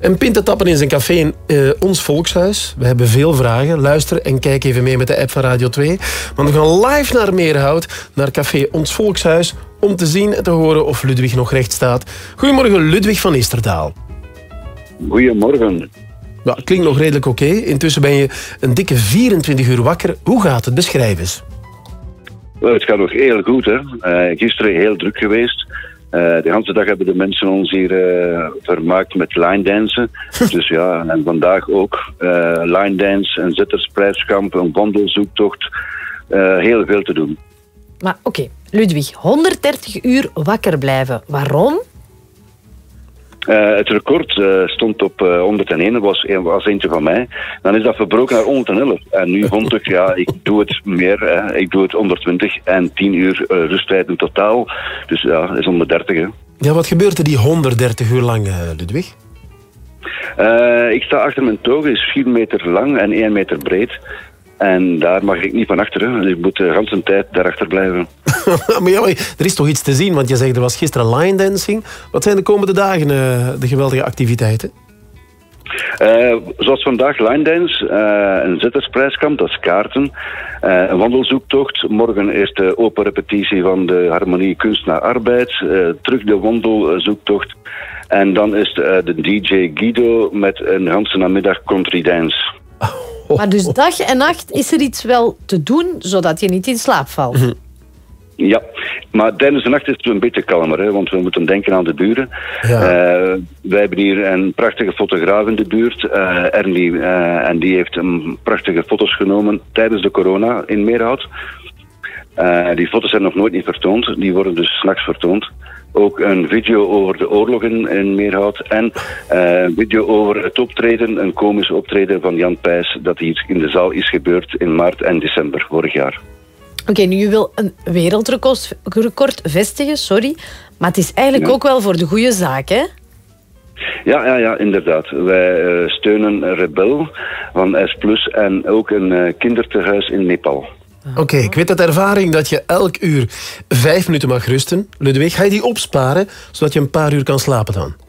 Een pint te tappen in zijn café in eh, ons volkshuis. We hebben veel vragen. Luister en kijk even mee met de app van Radio 2. Want we gaan live naar Meerhout, naar café Ons Volkshuis, om te zien en te horen of Ludwig nog recht staat. Goedemorgen, Ludwig van Isterdaal. Goedemorgen. Ja, klinkt nog redelijk oké. Intussen ben je een dikke 24 uur wakker. Hoe gaat het? Beschrijf eens. Wel, het gaat nog heel goed. Hè. Eh, gisteren heel druk geweest. Eh, de hele dag hebben de mensen ons hier eh, vermaakt met line dansen. dus ja, en vandaag ook eh, line dance, een zittersprijskamp, een wandelzoektocht. Eh, heel veel te doen. Maar oké, Ludwig, 130 uur wakker blijven. Waarom? Eh, het record eh, stond op eh, 101, dat was, was eentje van mij. Dan is dat verbroken naar 111. En nu vond ik, ja, ik doe het meer. Hè. Ik doe het 120 en 10 uur rusttijd in totaal. Dus ja, dat is 130. Hè. Ja, wat gebeurt er die 130 uur lang, Ludwig? Ik sta achter mijn togen, is 4 meter lang en 1 meter breed. En daar mag ik niet van achteren. Dus ik moet de hele tijd daarachter blijven. maar ja, maar er is toch iets te zien, want je zegt er was gisteren line dancing. Wat zijn de komende dagen eh, de geweldige activiteiten? Eh, zoals vandaag line dance, eh, een zittersprijskamp, dat is kaarten. Eh, een wandelzoektocht. Morgen is de open repetitie van de harmonie kunst naar arbeid. Eh, terug de wandelzoektocht. En dan is de, de DJ Guido met een hele namiddag country dance. Maar dus dag en nacht is er iets wel te doen, zodat je niet in slaap valt. Ja, maar tijdens de nacht is het een beetje kalmer, hè, want we moeten denken aan de buren. Eh, wij hebben hier een prachtige fotograaf in de buurt, eh Ernie, eh, en die heeft een prachtige foto's genomen tijdens de corona in Meerhout. Eh, die foto's zijn nog nooit niet vertoond, die worden dus s'nachts vertoond. Ook een video over de oorlog in, in Meerhout en eh, een video over het optreden, een komisch optreden van Jan Pijs, dat hier in de zaal is gebeurd in maart en december vorig jaar. Oké, nu je wil een wereldrecord record vestigen, sorry. Maar het is eigenlijk Ja. ook wel voor de goede zaak, hè? Ja, ja, ja, inderdaad. Wij eh, steunen Rebel van S Plus en ook een eh, kindertehuis in Nepal. Oké, ik weet uit ervaring dat je elk uur vijf minuten mag rusten. Ludwig, ga je die opsparen, zodat je een paar uur kan slapen dan?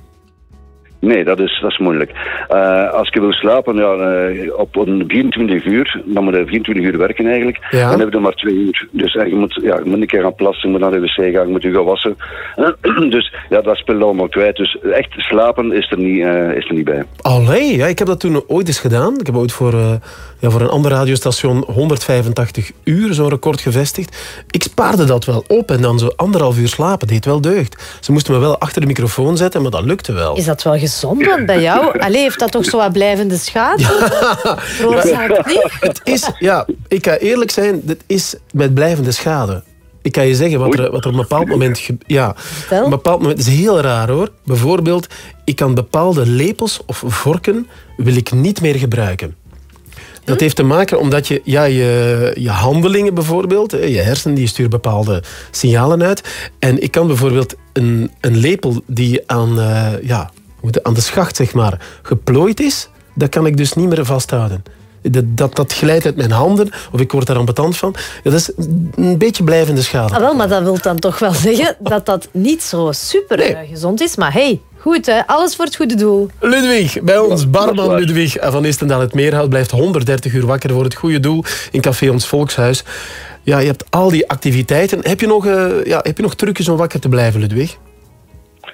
Nee, dat is, dat is moeilijk. Eh, als je wil slapen ja, eh, op een 24 uur, dan moet je 24 uur werken eigenlijk. Ja. Dan heb je maar twee uur. Dus eh, je, moet, ja, je moet een keer gaan plassen, je moet naar de wc gaan, je moet je gaan wassen. dus ja, dat speelt allemaal kwijt. Dus echt slapen is er niet, eh, is er niet bij. Allee, ja, ik heb dat toen ooit eens gedaan. Ik heb ooit voor, ja, voor een ander radiostation 185 uur zo'n record gevestigd. Ik spaarde dat wel op en dan zo anderhalf uur slapen. deed wel deugd. Ze moesten me wel achter de microfoon zetten, maar dat lukte wel. Is dat wel gezond? Want bij jou, allee, heeft dat toch zo wat blijvende schade? Veroorzaakt niet? Het is, ja, ik ga eerlijk zijn, dit is met blijvende schade. Ik kan je zeggen wat er, wat er op een bepaald moment... Ja, op een bepaald moment... Het is heel raar hoor. Bijvoorbeeld, ik kan bepaalde lepels of vorken wil ik niet meer gebruiken. Dat heeft te maken omdat je, ja, je, je handelingen bijvoorbeeld, je hersenen die sturen bepaalde signalen uit. En ik kan bijvoorbeeld een, een lepel die aan, eh, ja, aan de schacht zeg maar, geplooid is, dat kan ik dus niet meer vasthouden. Dat, dat, dat glijdt uit mijn handen, of ik word daar ambetant van. Ja, dat is een beetje blijvende schade. Ah, wel, maar dat wil dan toch wel zeggen dat dat niet zo super eh, gezond is. Maar hey, goed hè, alles voor het goede doel. Ludwig, bij ons, barman Ludwig van Istendaal het Meerhout blijft 130 uur wakker voor het goede doel in Café Ons Volkshuis. Ja, je hebt al die activiteiten. Heb je nog, eh, ja, heb je nog trucjes om wakker te blijven, Ludwig?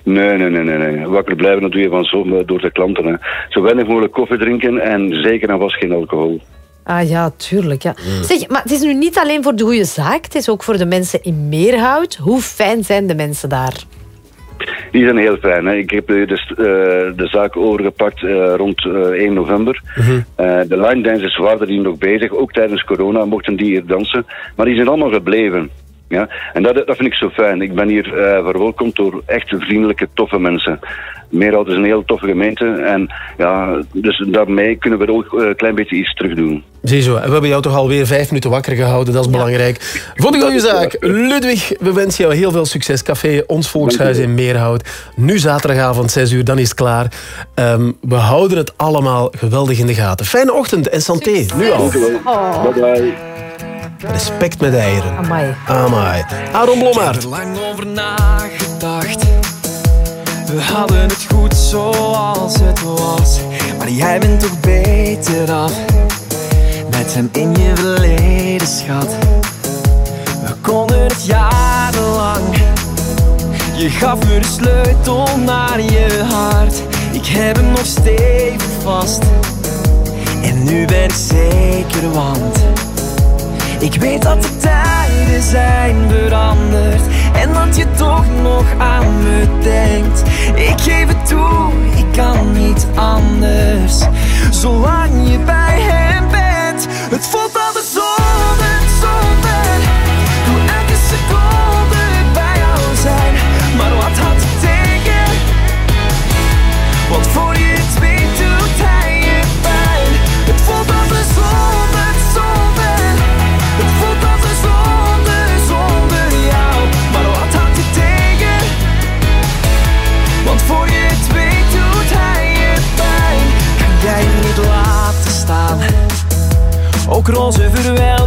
Nee, nee, nee, nee, nee. Wakker blijven, dat doe je van zo door de klanten. Hè. Zo weinig mogelijk koffie drinken en zeker en vast geen alcohol. Ah ja, tuurlijk. Ja. Zeg, maar het is nu niet alleen voor de goede zaak, het is ook voor de mensen in Meerhout. Hoe fijn zijn de mensen daar? Die zijn heel fijn. Hè. Ik heb eh, de, eh, de zaak overgepakt eh, rond eh, 1 november. Eh, de line dancers waren die nog bezig. Ook tijdens corona mochten die hier dansen. Maar die zijn allemaal gebleven. Ja? En dat, dat vind ik zo fijn. Ik ben hier eh, verwelkomd door echt vriendelijke, toffe mensen. Meerhout is een heel toffe gemeente. En ja, dus daarmee kunnen we ook eh, een klein beetje iets terug doen. Ziezo, en we hebben jou toch alweer vijf minuten wakker gehouden, dat is belangrijk. Voor de goede zaak, Ludwig, we wensen jou heel veel succes. Café Ons Volkshuis in Meerhout. Nu zaterdagavond, 6 uur, dan is het klaar. Ehm, we houden het allemaal geweldig in de gaten. Fijne ochtend en santé, nu al. Oh. Bye bye. Respect met eieren. Amai. Amai. Aaron Blommaert. er lang over nagedacht. We hadden het goed zoals het was. Maar jij bent toch beter af. Met hem in je verleden, schat. We konden het jarenlang. Je gaf me de sleutel naar je hart. Ik heb hem nog stevig vast. En nu ben ik zeker, want ik weet dat de tijden zijn veranderd en dat je toch nog aan me denkt. Ik geef het toe, ik kan niet anders. Zolang je bij hem bent, het voelt altijd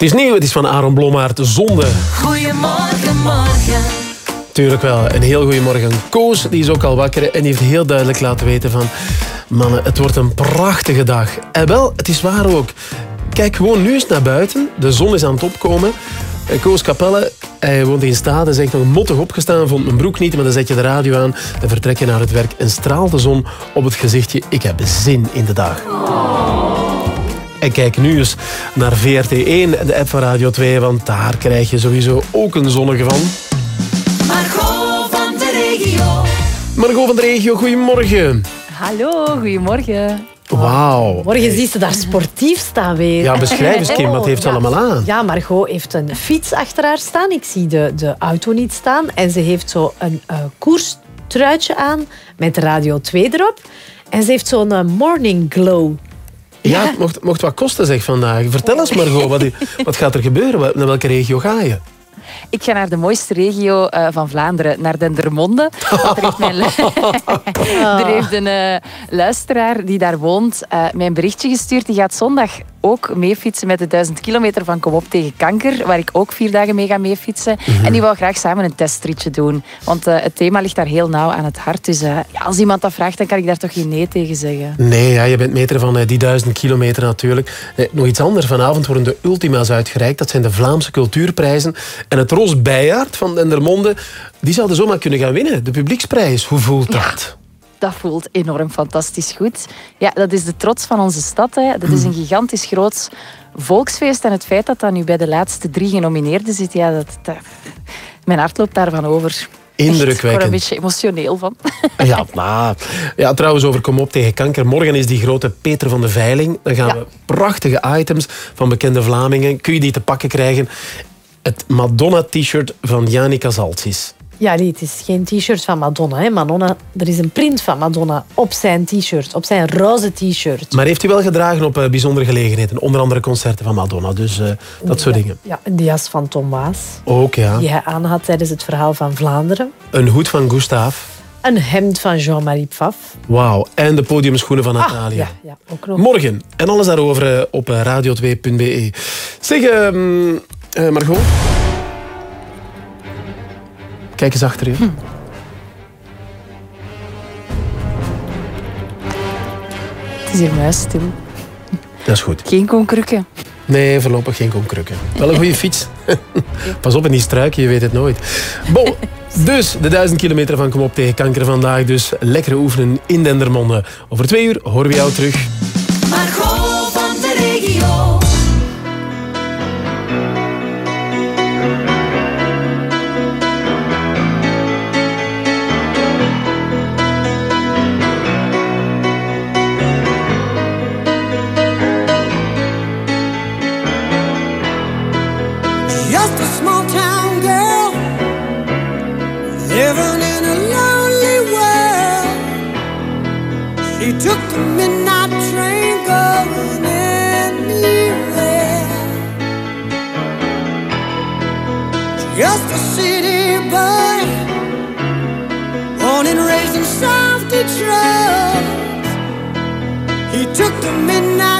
Het is nieuw, het is van Aaron Blommaert, Zonde. Goedemorgen, morgen. Tuurlijk wel, een heel goede morgen. Koos die is ook al wakker en die heeft heel duidelijk laten weten van... Mannen, het wordt een prachtige dag. En wel, het is waar ook. Kijk gewoon nu eens naar buiten. De zon is aan het opkomen. En Koos Capelle, hij woont in Stade, zegt nog mottig opgestaan, vond mijn broek niet, maar dan zet je de radio aan en vertrek je naar het werk en straalt de zon op het gezichtje. Ik heb zin in de dag. En kijk nu eens naar VRT1, de app van Radio 2, want daar krijg je sowieso ook een zonnige van. Margot van de regio. Margot van de regio, goedemorgen. Hallo, goedemorgen. Wauw. Morgen zie ze daar sportief staan weer. Ja, beschrijf eens, Kim, wat heeft ze Ja. allemaal aan? Ja, Margot heeft een fiets achter haar staan. Ik zie de, de auto niet staan. En ze heeft zo een eh koerstruitje aan met Radio 2 erop. En ze heeft zo'n eh, morning glow. Ja, het mocht, mocht wat kosten zeg vandaag. Vertel eens Margot, wat, wat gaat er gebeuren? Naar welke regio ga je? Ik ga naar de mooiste regio eh, van Vlaanderen, naar Dendermonde. Er heeft, mijn er heeft een eh, luisteraar die daar woont eh, mij een berichtje gestuurd. Die gaat zondag ook meefietsen met de 1000 kilometer van Kom op tegen kanker, waar ik ook vier dagen mee ga meefietsen. En die wil graag samen een testritje doen. Want eh, het thema ligt daar heel nauw aan het hart. Dus eh, ja, als iemand dat vraagt, dan kan ik daar toch geen nee tegen zeggen. Nee, ja, je bent meter van eh, die duizend kilometer natuurlijk. Eh, nog iets anders. Vanavond worden de ultima's uitgereikt. Dat zijn de Vlaamse cultuurprijzen. En het Roos Bijaard van Dendermonde, die zouden zomaar kunnen gaan winnen. De publieksprijs. Hoe voelt dat? Dat voelt enorm fantastisch goed. Ja, dat is de trots van onze stad. Hè. Dat is een gigantisch groot volksfeest. En het feit dat dat nu bij de laatste drie genomineerden zit, ja, dat, dat- mijn hart loopt daarvan over. Ik word er een Indrukwekkend. beetje emotioneel van. Ja, nou, ja, trouwens, over Kom op tegen kanker. Morgen is die grote Peter van de Veiling. Dan gaan we prachtige items van bekende Vlamingen. Kun je die te pakken krijgen? Het Madonna-t-shirt van Janica Zaltsis. Ja, nee, het is geen t-shirt van Madonna, hè. Madonna. Er is een print van Madonna op zijn t-shirt, op zijn roze t-shirt. Maar heeft u wel gedragen op eh, bijzondere gelegenheden. Onder andere concerten van Madonna. Dus eh, dat soort dingen. Ja, en de jas van Tom Waas, Ook, ja. die hij aan had tijdens het verhaal van Vlaanderen. Een hoed van Gustave. Een hemd van Jean-Marie Pfaff. Wauw. En de podiumschoenen van Natalia. Ah, ja, ja, ook nog. Morgen. En alles daarover eh, op eh, radio2.be. Zeg, ehm, eh, Margot. Kijk eens achter je. Hm. Het is hier muisstil. Dat is goed. Geen konkrukken. Nee, voorlopig geen komkrukken. Wel een goede fiets. Pas op in die struiken, je weet het nooit. Bon, dus de duizend kilometer van Kom op tegen kanker vandaag. Dus lekker oefenen in Dendermonde. Over twee uur horen we jou terug. Detroit. He took the midnight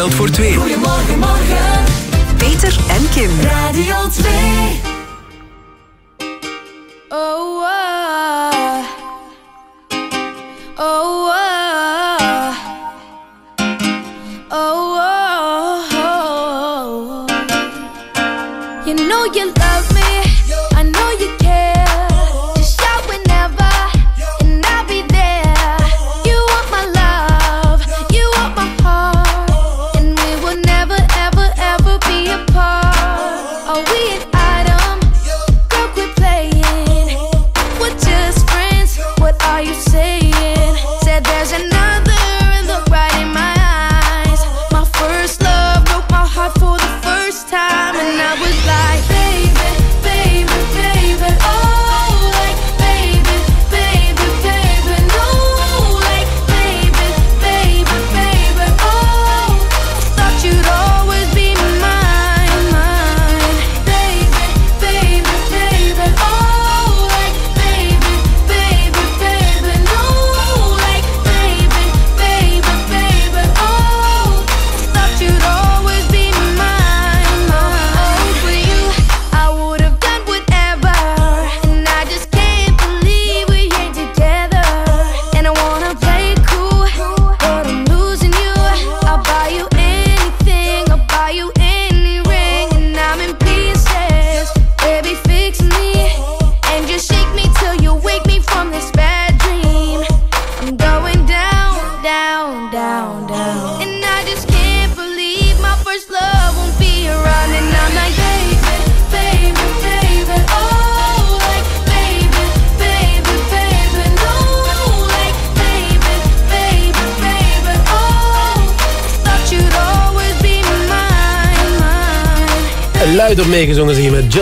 telt voor twee.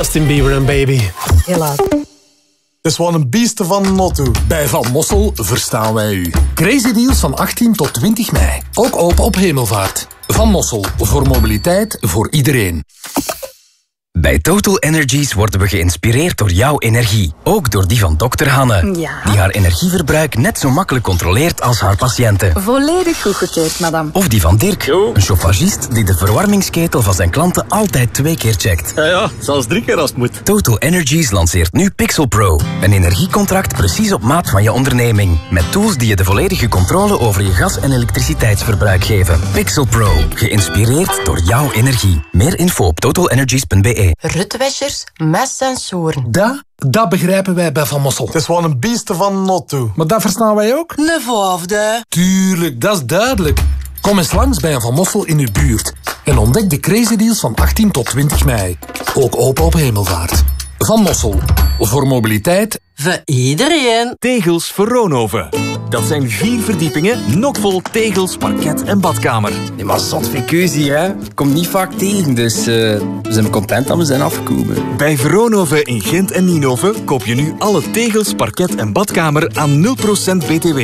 Justin Bieber en Baby. Helaas. Het is wel een bieste van Notto. Bij Van Mossel verstaan wij u. Crazy deals van 18 tot 20 mei. Ook open op hemelvaart. Van Mossel, voor mobiliteit voor iedereen. Bij Total Energies worden we geïnspireerd door jouw energie. Ook door die van dokter Hanne. Ja. Die haar energieverbruik net zo makkelijk controleert als haar patiënten. Volledig goedgekeurd, madame. Of die van Dirk, een chauffagist die de verwarmingsketel van zijn klanten altijd twee keer checkt. Ja, ja, zelfs drie keer als het moet. Total Energies lanceert nu Pixel Pro. Een energiecontract precies op maat van je onderneming. Met tools die je de volledige controle over je gas- en elektriciteitsverbruik geven. Pixel Pro. Geïnspireerd door jouw energie. Meer info op totalenergies.be. Rutwäschers met sensoren. Dat, dat begrijpen wij bij Van Mossel. Het is wel een bieste van Notto. Maar dat verstaan wij ook? Le vijfde. Tuurlijk, dat is duidelijk. Kom eens langs bij een Van Mossel in uw buurt. En ontdek de crazy deals van 18 tot 20 mei. Ook open op hemelvaart. Van Mossel. Voor mobiliteit Voor iedereen. Tegels voor Roonhoven. Dat zijn vier verdiepingen, notvol tegels, parket en badkamer. Nee, maar zot hier, hè. Komt niet vaak tegen, dus eh, we zijn content dat we zijn afgekomen. Bij Veronoven in Gent en Nienhoven koop je nu alle tegels, parket en badkamer aan 0% BTW.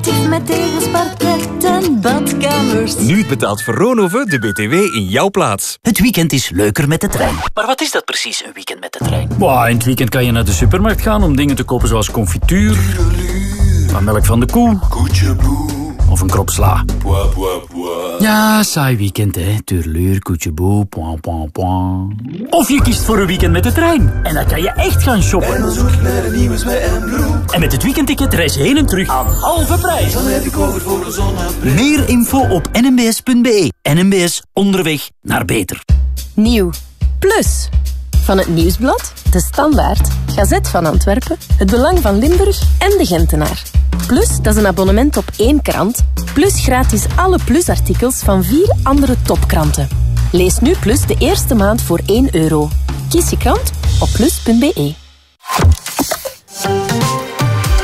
Creatief met tegels, parket en badkamers. Nu betaalt Veronoven de BTW in jouw plaats. Het weekend is leuker met de trein. Maar wat is dat precies, een weekend met de trein? Wow, in het weekend kan je naar de supermarkt gaan om dingen te kopen zoals confituur, wat melk van de koe, of een krop sla. Ja, saai weekend, hè. Turluur, koetjeboe, point, point, point. Of je kiest voor een weekend met de trein. En dan kan je echt gaan shoppen. En dan zoek je naar een nieuwe En met het weekendticket reis je heen en terug aan halve prijs. Dan heb ik over voor de zon Meer info op nmbs.be. NMBS, onderweg naar beter. Nieuw. Plus. Van het Nieuwsblad, De Standaard, Gazet van Antwerpen, Het Belang van Limburg en De Gentenaar. Plus, dat is een abonnement op één krant. Plus gratis alle plusartikels van vier andere topkranten. Lees nu Plus de eerste maand voor 1 euro. Kies je krant op plus.be.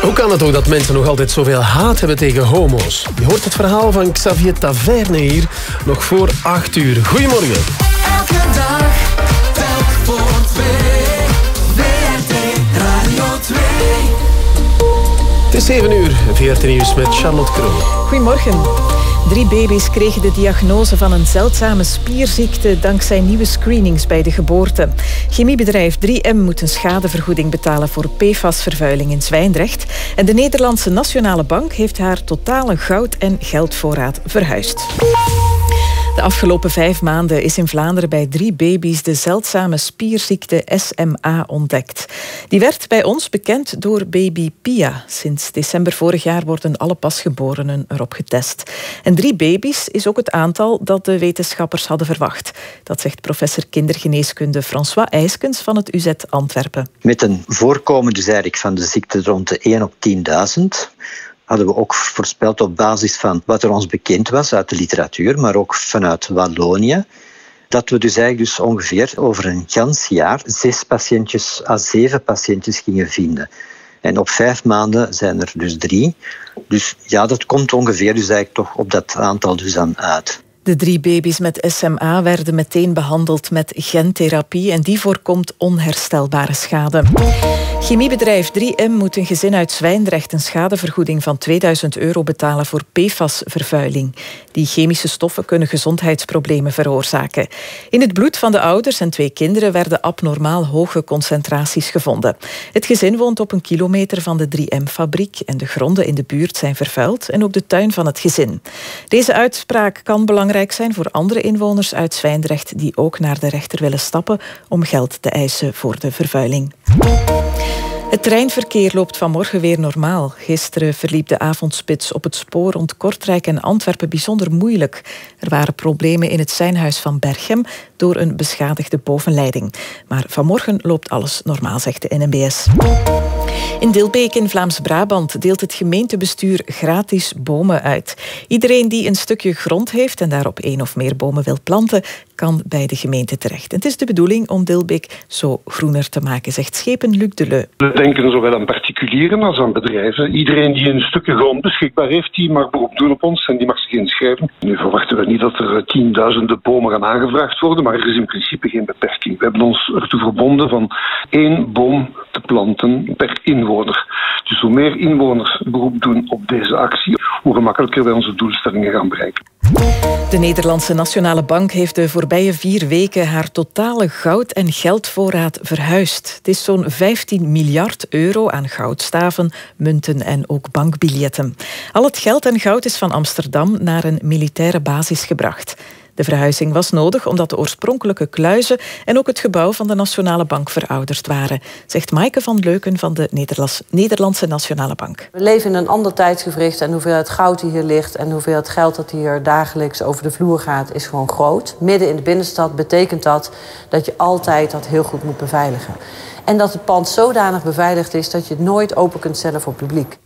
Hoe kan het ook dat mensen nog altijd zoveel haat hebben tegen homo's? Je hoort het verhaal van Xavier Taverne hier nog voor 8 uur. Goedemorgen. Radio 2. Het is 7 uur, 14 nieuws met Charlotte Kroon. Goedemorgen. Drie baby's kregen de diagnose van een zeldzame spierziekte dankzij nieuwe screenings bij de geboorte. Chemiebedrijf 3M moet een schadevergoeding betalen voor PFAS-vervuiling in Zwijndrecht. En de Nederlandse Nationale Bank heeft haar totale goud- en geldvoorraad verhuisd. De afgelopen vijf maanden is in Vlaanderen bij drie baby's de zeldzame spierziekte SMA ontdekt. Die werd bij ons bekend door baby Pia. Sinds december vorig jaar worden alle pasgeborenen erop getest. En drie baby's is ook het aantal dat de wetenschappers hadden verwacht. Dat zegt professor kindergeneeskunde François IJskens van het UZ Antwerpen. Met een voorkomen dus eigenlijk van de ziekte rond de 1 op 10.000 hadden we ook voorspeld op basis van wat er ons bekend was uit de literatuur, maar ook vanuit Wallonië, dat we dus eigenlijk dus ongeveer over een gans jaar zes patiëntjes à zeven patiëntjes gingen vinden. En op vijf maanden zijn er dus drie. Dus ja, dat komt ongeveer dus eigenlijk toch op dat aantal dus aan uit. De drie baby's met SMA werden meteen behandeld met gentherapie en die voorkomt onherstelbare schade. Chemiebedrijf 3M moet een gezin uit Zwijndrecht een schadevergoeding van 2000 euro betalen voor PFAS-vervuiling. Die chemische stoffen kunnen gezondheidsproblemen veroorzaken. In het bloed van de ouders en twee kinderen werden abnormaal hoge concentraties gevonden. Het gezin woont op een kilometer van de 3M-fabriek en de gronden in de buurt zijn vervuild en ook de tuin van het gezin. Deze uitspraak kan belangrijk zijn voor andere inwoners uit Zwijndrecht die ook naar de rechter willen stappen om geld te eisen voor de vervuiling. Het treinverkeer loopt vanmorgen weer normaal. Gisteren verliep de avondspits op het spoor rond Kortrijk en Antwerpen bijzonder moeilijk. Er waren problemen in het zijnhuis van Berchem door een beschadigde bovenleiding. Maar vanmorgen loopt alles normaal, zegt de NMBS. In Dilbeek in Vlaams-Brabant deelt het gemeentebestuur gratis bomen uit. Iedereen die een stukje grond heeft en daarop één of meer bomen wil planten, kan bij de gemeente terecht. Het is de bedoeling om Dilbeek zo groener te maken, zegt schepen Luc Deleu. We denken zowel aan particulieren als aan bedrijven. Iedereen die een stukje grond beschikbaar heeft, die mag beroep doen op ons en die mag zich inschrijven. Nu verwachten we niet dat er eh, tienduizenden bomen gaan aangevraagd worden, maar er is in principe geen beperking. We hebben ons ertoe verbonden van één boom te planten per inwoner. Dus hoe meer inwoners beroep doen op deze actie, hoe gemakkelijker wij onze doelstellingen gaan bereiken. De Nederlandse Nationale Bank heeft de voorbije vier weken haar totale goud- en geldvoorraad verhuisd. Het is zo'n 15 miljard euro aan goudstaven, munten en ook bankbiljetten. Al het geld en goud is van Amsterdam naar een militaire basis gebracht. De verhuizing was nodig omdat de oorspronkelijke kluizen en ook het gebouw van de Nationale Bank verouderd waren, zegt Maaike van Leuken van de Nederlands- Nederlandse Nationale Bank. We leven in een ander tijdsgevricht en hoeveelheid goud die hier ligt en hoeveelheid geld dat hier dagelijks over de vloer gaat, is gewoon groot. Midden in de binnenstad betekent dat dat je altijd dat heel goed moet beveiligen. En dat het pand zodanig beveiligd is dat je het nooit open kunt stellen voor publiek.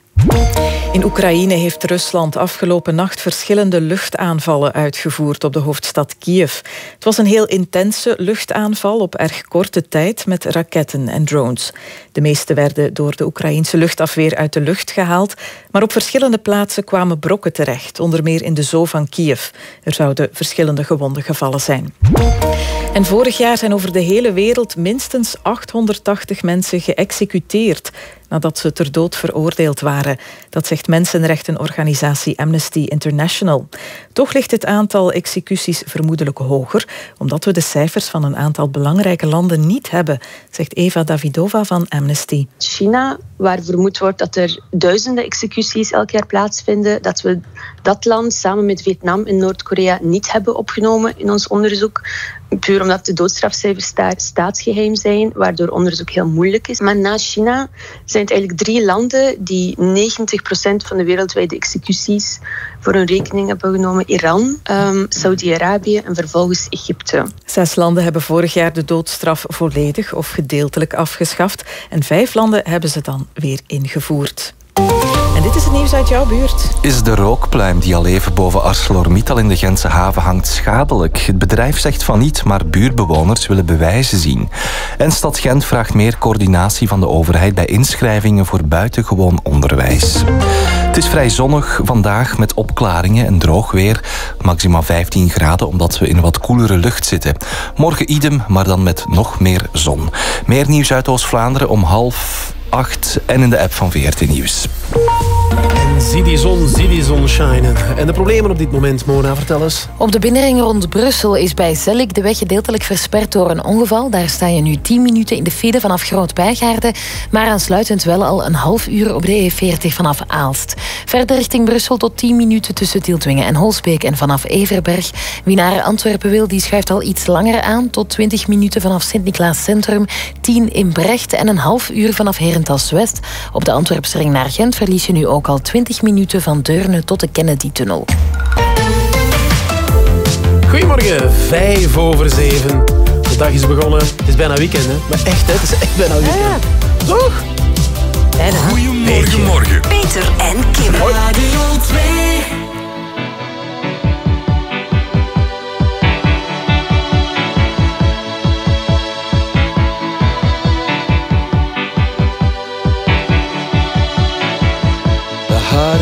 In Oekraïne heeft Rusland afgelopen nacht verschillende luchtaanvallen uitgevoerd op de hoofdstad Kiev. Het was een heel intense luchtaanval op erg korte tijd met raketten en drones. De meeste werden door de Oekraïnse luchtafweer uit de lucht gehaald, maar op verschillende plaatsen kwamen brokken terecht, onder meer in de zoo van Kiev. Er zouden verschillende gewonden gevallen zijn. En vorig jaar zijn over de hele wereld minstens 880 mensen geëxecuteerd nadat ze ter dood veroordeeld waren. Dat zegt mensenrechtenorganisatie Amnesty International. Toch ligt het aantal executies vermoedelijk hoger, omdat we de cijfers van een aantal belangrijke landen niet hebben, zegt Eva Davidova van Amnesty. China, waar vermoed wordt dat er duizenden executies elk jaar plaatsvinden, dat we dat land samen met Vietnam en Noord-Korea niet hebben opgenomen in ons onderzoek. Puur omdat de doodstrafcijfers staatsgeheim zijn, waardoor onderzoek heel moeilijk is. Maar na China zijn het eigenlijk drie landen die 90% van de wereldwijde executies voor hun rekening hebben genomen. Iran, um, Saudi-Arabië en vervolgens Egypte. Zes landen hebben vorig jaar de doodstraf volledig of gedeeltelijk afgeschaft. En vijf landen hebben ze dan weer ingevoerd. Dit is het nieuws uit jouw buurt. Is de rookpluim die al even boven ArcelorMittal in de Gentse haven hangt schadelijk? Het bedrijf zegt van niet, maar buurtbewoners willen bewijzen zien. En Stad Gent vraagt meer coördinatie van de overheid bij inschrijvingen voor buitengewoon onderwijs. Het is vrij zonnig vandaag met opklaringen en droog weer. Maximaal 15 graden omdat we in wat koelere lucht zitten. Morgen idem, maar dan met nog meer zon. Meer nieuws uit Oost-Vlaanderen om half 8 en in de app van VRT Nieuws. En zie die zon, zie die zon shinen. En de problemen op dit moment, Mona, vertel eens. Op de binnenring rond Brussel is bij Zellik de weg gedeeltelijk versperd door een ongeval. Daar sta je nu 10 minuten in de file vanaf Groot-Bijgaarde, maar aansluitend wel al een half uur op de E40 vanaf Aalst. Verder richting Brussel tot 10 minuten tussen Tieltwingen en Holsbeek en vanaf Everberg. Wie naar Antwerpen wil, die schuift al iets langer aan, tot 20 minuten vanaf Sint-Niklaas Centrum, 10 in Brecht en een half uur vanaf Herentals West. Op de Antwerpsring naar Gent verlies je nu ook al 20 minuten van Deurne tot de Kennedy-tunnel. Goedemorgen, vijf over zeven. De dag is begonnen. Het is bijna weekend, hè? Maar echt, hè? Het is echt bijna weekend. Toch? Goedemorgen, morgen. Peter en Kim. Radio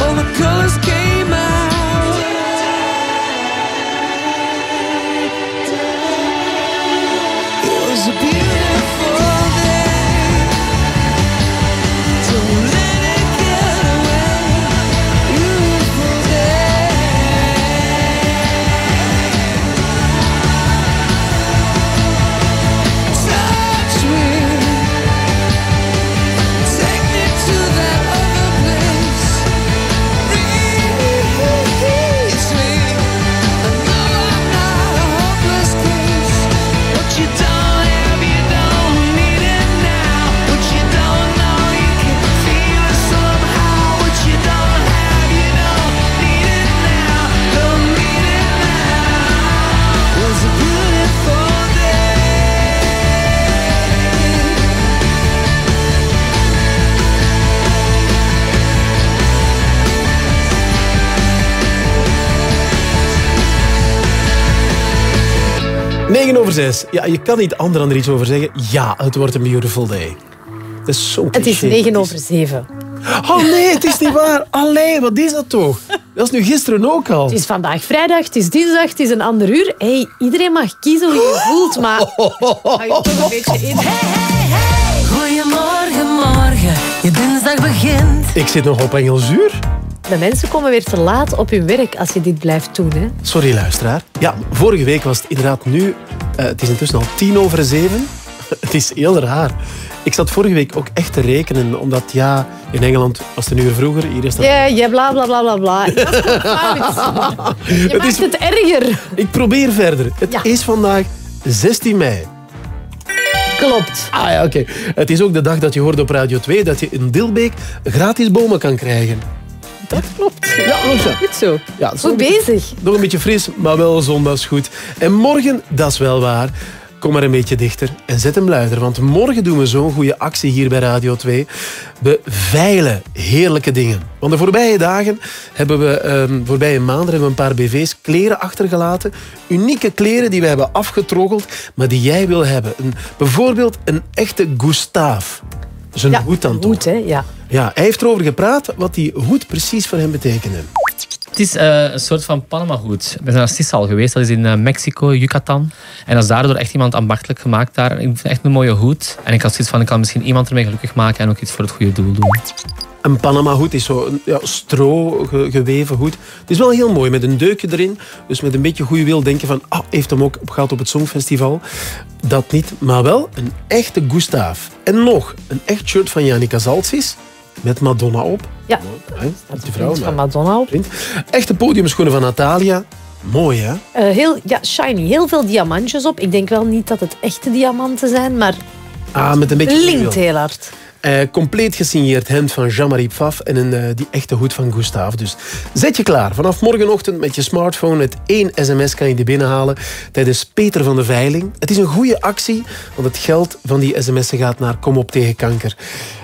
all the colors 9 over 6. Ja, je kan niet ander dan er iets over zeggen. Ja, het wordt een beautiful day. Dat is zo. Het is 9 over 7. Oh nee, het is niet waar. Allee, wat is dat toch? Dat is nu gisteren ook al. Het is vandaag vrijdag, het is dinsdag, het is een ander uur. hey, iedereen mag kiezen hoe je voelt, maar... Ga je toch een beetje in... Hey, hey, hey. Goedemorgen, morgen. Je dinsdag begint. Ik zit nog op Engelzuur. De mensen komen weer te laat op hun werk als je dit blijft doen. Hè. Sorry, luisteraar. Ja, vorige week was het inderdaad nu... eh, het is intussen al tien over zeven. Het is heel raar. Ik zat vorige week ook echt te rekenen, omdat ja, in Engeland was het een uur vroeger. Hier is het... Ja, ja, bla bla bla bla bla. Dat. Je Het maakt is- het erger. Ik probeer verder. Het is vandaag 16 mei. Klopt. Ah ja, oké. Het is ook de dag dat je hoorde op Radio 2 dat je in Dilbeek gratis bomen kan krijgen. Dat klopt. Ja. Goed zo. Ja, Goed bezig. Nog een beetje fris, maar wel zondagsgoed. En morgen, dat is wel waar. Kom maar een beetje dichter en zet hem luider. Want morgen doen we zo'n goede actie hier bij Radio 2. We veilen heerlijke dingen. Want de voorbije dagen hebben we, ehm, voorbije maanden hebben we een paar BV's kleren achtergelaten. Unieke kleren die we hebben afgetroggeld, maar die jij wil hebben. Een, bijvoorbeeld een echte Gustave. Zijn hoed dan toch? Hè? Ja. Ja, hij heeft erover gepraat wat die hoed precies voor hem betekende. Het is eh, een soort van Panama-hoed. We zijn naar Sissa al geweest. Dat is in eh, Mexico, Yucatan. En dat is daardoor echt iemand ambachtelijk gemaakt daar. Ik vind het echt een mooie hoed. En ik had zoiets van, ik kan misschien iemand ermee gelukkig maken en ook iets voor het goede doel doen. Een Panama-hoed is zo een ja, stro ge- geweven hoed. Het is wel heel mooi, met een deukje erin. Dus met een beetje goede wil denken van... Ah, heeft hem ook gehad op het Songfestival. Dat niet, maar wel een echte Gustav. En nog, een echt shirt van Janica Zaltsis. Met Madonna op. Ja. Met die vrouw, van Madonna op. Echte podiumschoenen van Natalia. Mooi, hè? Eh, heel, ja, shiny. Heel veel diamantjes op. Ik denk wel niet dat het echte diamanten zijn, maar Ah, met een beetje linkt heel hard. Eh, compleet gesigneerd hemd van Jean-Marie Pfaff en een, eh, die echte hoed van Gustave. Dus zet je klaar. Vanaf morgenochtend met je smartphone. Met één sms kan je die binnenhalen tijdens Peter van de Veiling. Het is een goede actie, want het geld van die sms'en gaat naar Kom op tegen kanker.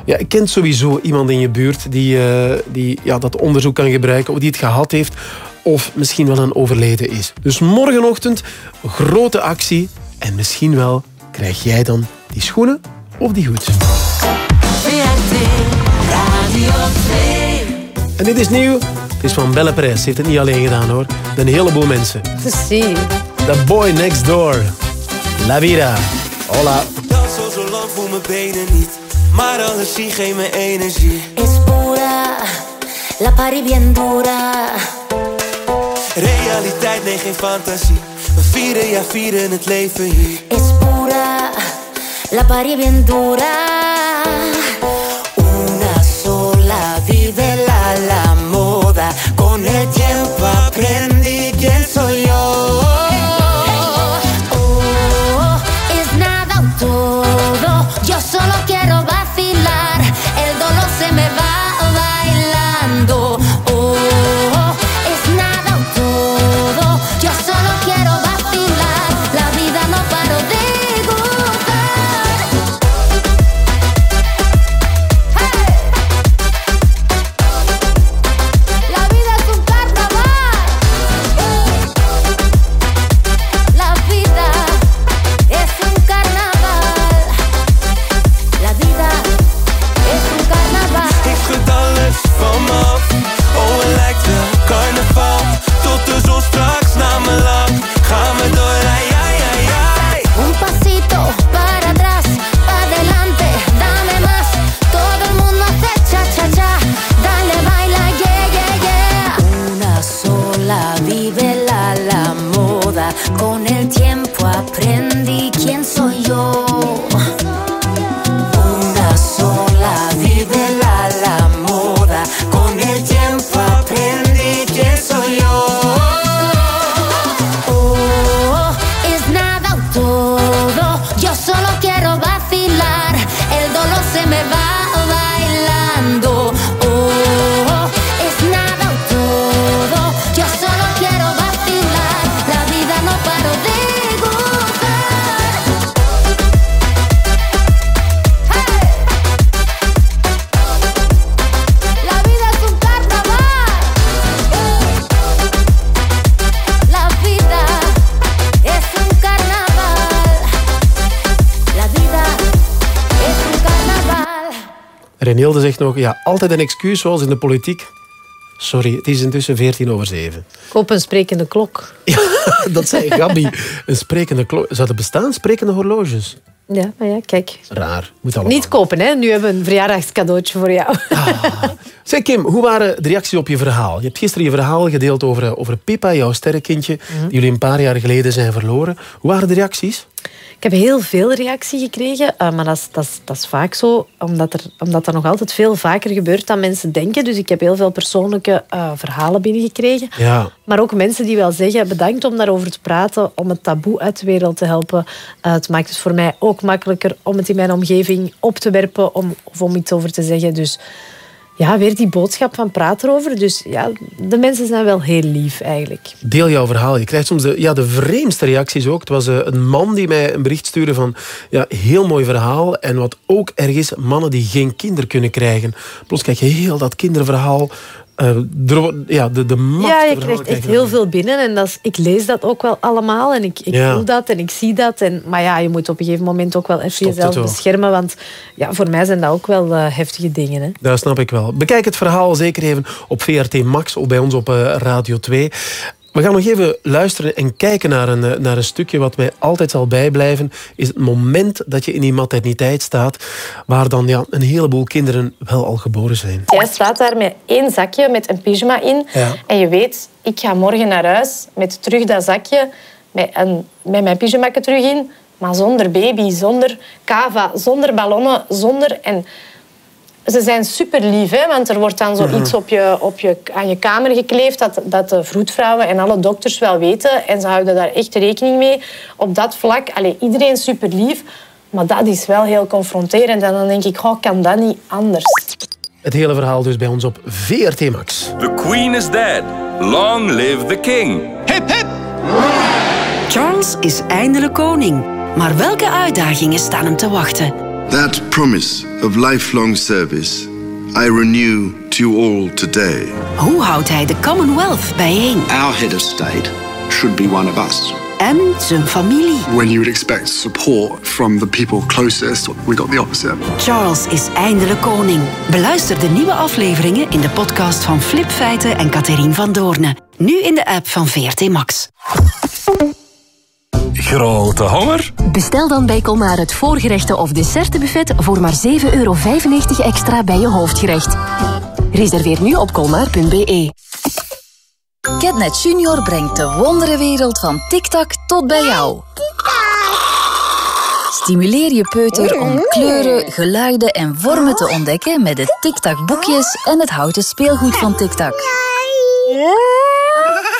Ja, ik ken sowieso iemand in je buurt die, eh, die ja, dat onderzoek kan gebruiken of die het gehad heeft of misschien wel een overleden is. Dus morgenochtend grote actie en misschien wel krijg jij dan die schoenen of die hoed. VRT Radio 2. En dit is nieuw. Het is van Belle Perez. Ze heeft het niet alleen gedaan hoor. Een heleboel mensen. Precies. The Boy Next Door. La Vida. Hola. Dans al zo lang voel mijn benen niet. Maar alles zie geeft me energie. Es pura, la pari bien dura. Realiteit, nee geen fantasie. We vieren, ja vieren het leven hier. Es pura, la pari bien dura. Renilde zegt nog, ja, altijd een excuus zoals in de politiek. Sorry, het is intussen 14 over 7. Koop een sprekende klok. Dat zei Gabi. Een sprekende klok. Zou er bestaan, sprekende horloges? Ja, maar ja, kijk. Raar. Moet allemaal. Niet kopen, hè. Nu hebben we een verjaardagscadeautje voor jou. Zeg Kim, hoe waren de reacties op je verhaal? Je hebt gisteren je verhaal gedeeld over, over Pippa, jouw sterrenkindje, Mhm. die jullie een paar jaar geleden zijn verloren. Hoe waren de reacties? Ik heb heel veel reactie gekregen, eh, maar dat is, dat, is, dat is vaak zo, omdat, er, omdat dat nog altijd veel vaker gebeurt dan mensen denken. Dus ik heb heel veel persoonlijke eh, verhalen binnengekregen. Ja. Maar ook mensen die wel zeggen, bedankt om daarover te praten, om het taboe uit de wereld te helpen. Eh, het maakt het voor mij ook makkelijker om het in mijn omgeving op te werpen om, of om iets over te zeggen. Dus ja, weer die boodschap van praat erover. Dus ja, de mensen zijn wel heel lief eigenlijk. Deel jouw verhaal. Je krijgt soms de, ja, de vreemdste reacties ook. Het was eh, een man die mij een bericht stuurde van... Ja, heel mooi verhaal. En wat ook erg is, mannen die geen kinderen kunnen krijgen. Plots krijg je heel dat kinderverhaal. Eh, er ja, de, de macht Ja, je krijgt krijg echt heel veel binnen. En dat is, ik lees dat ook wel allemaal. En ik, ik Ja. voel dat en ik zie dat. En, maar ja, je moet op een gegeven moment ook wel even jezelf beschermen. Want ja, voor mij zijn dat ook wel eh, heftige dingen. Hè. Dat snap ik wel. Bekijk het verhaal zeker even op VRT Max of bij ons op eh, Radio 2. We gaan nog even luisteren en kijken naar een, eh, naar een stukje wat mij altijd zal bijblijven. Is het moment dat je in die materniteit staat, waar dan ja, een heleboel kinderen wel al geboren zijn. Jij staat daar met één zakje met een pyjama in. Ja. En je weet, ik ga morgen naar huis met terug dat zakje. Met, een, met mijn pyjama terug in. Maar zonder baby, zonder kava, zonder ballonnen, zonder... En ze zijn super lief, hè, want er wordt dan zoiets Mhm. op je, op je, aan je kamer gekleefd dat, dat de vroedvrouwen en alle dokters wel weten. En ze houden daar echt rekening mee. Op dat vlak, allee, iedereen super lief. Maar dat is wel heel confronterend. En dan denk ik, oh, kan dat niet anders? Het hele verhaal dus bij ons op VRT Max. The Queen is dead. Long live the King. Hip hip! Charles is eindelijk koning. Maar welke uitdagingen staan hem te wachten? That promise of lifelong service I renew to you all today. Hoe houdt hij de Commonwealth bijeen? Our head of state should be one of us. en zijn familie. When you would expect support from the people closest, we got the opposite. Charles is eindelijk koning. Beluister de nieuwe afleveringen in de podcast van Flip Feiten en Catherine van Doorne. Nu in de app van VRT Max. Grote honger? Bestel dan bij Colmar het voorgerechten of dessertenbuffet voor maar 7,95 euro extra bij je hoofdgerecht. Reserveer nu op colmar.be. Catnet Junior brengt de wonderenwereld van TikTok tot bij jou. Stimuleer je peuter om kleuren, geluiden en vormen te ontdekken met de TikTok boekjes en het houten speelgoed van TikTok.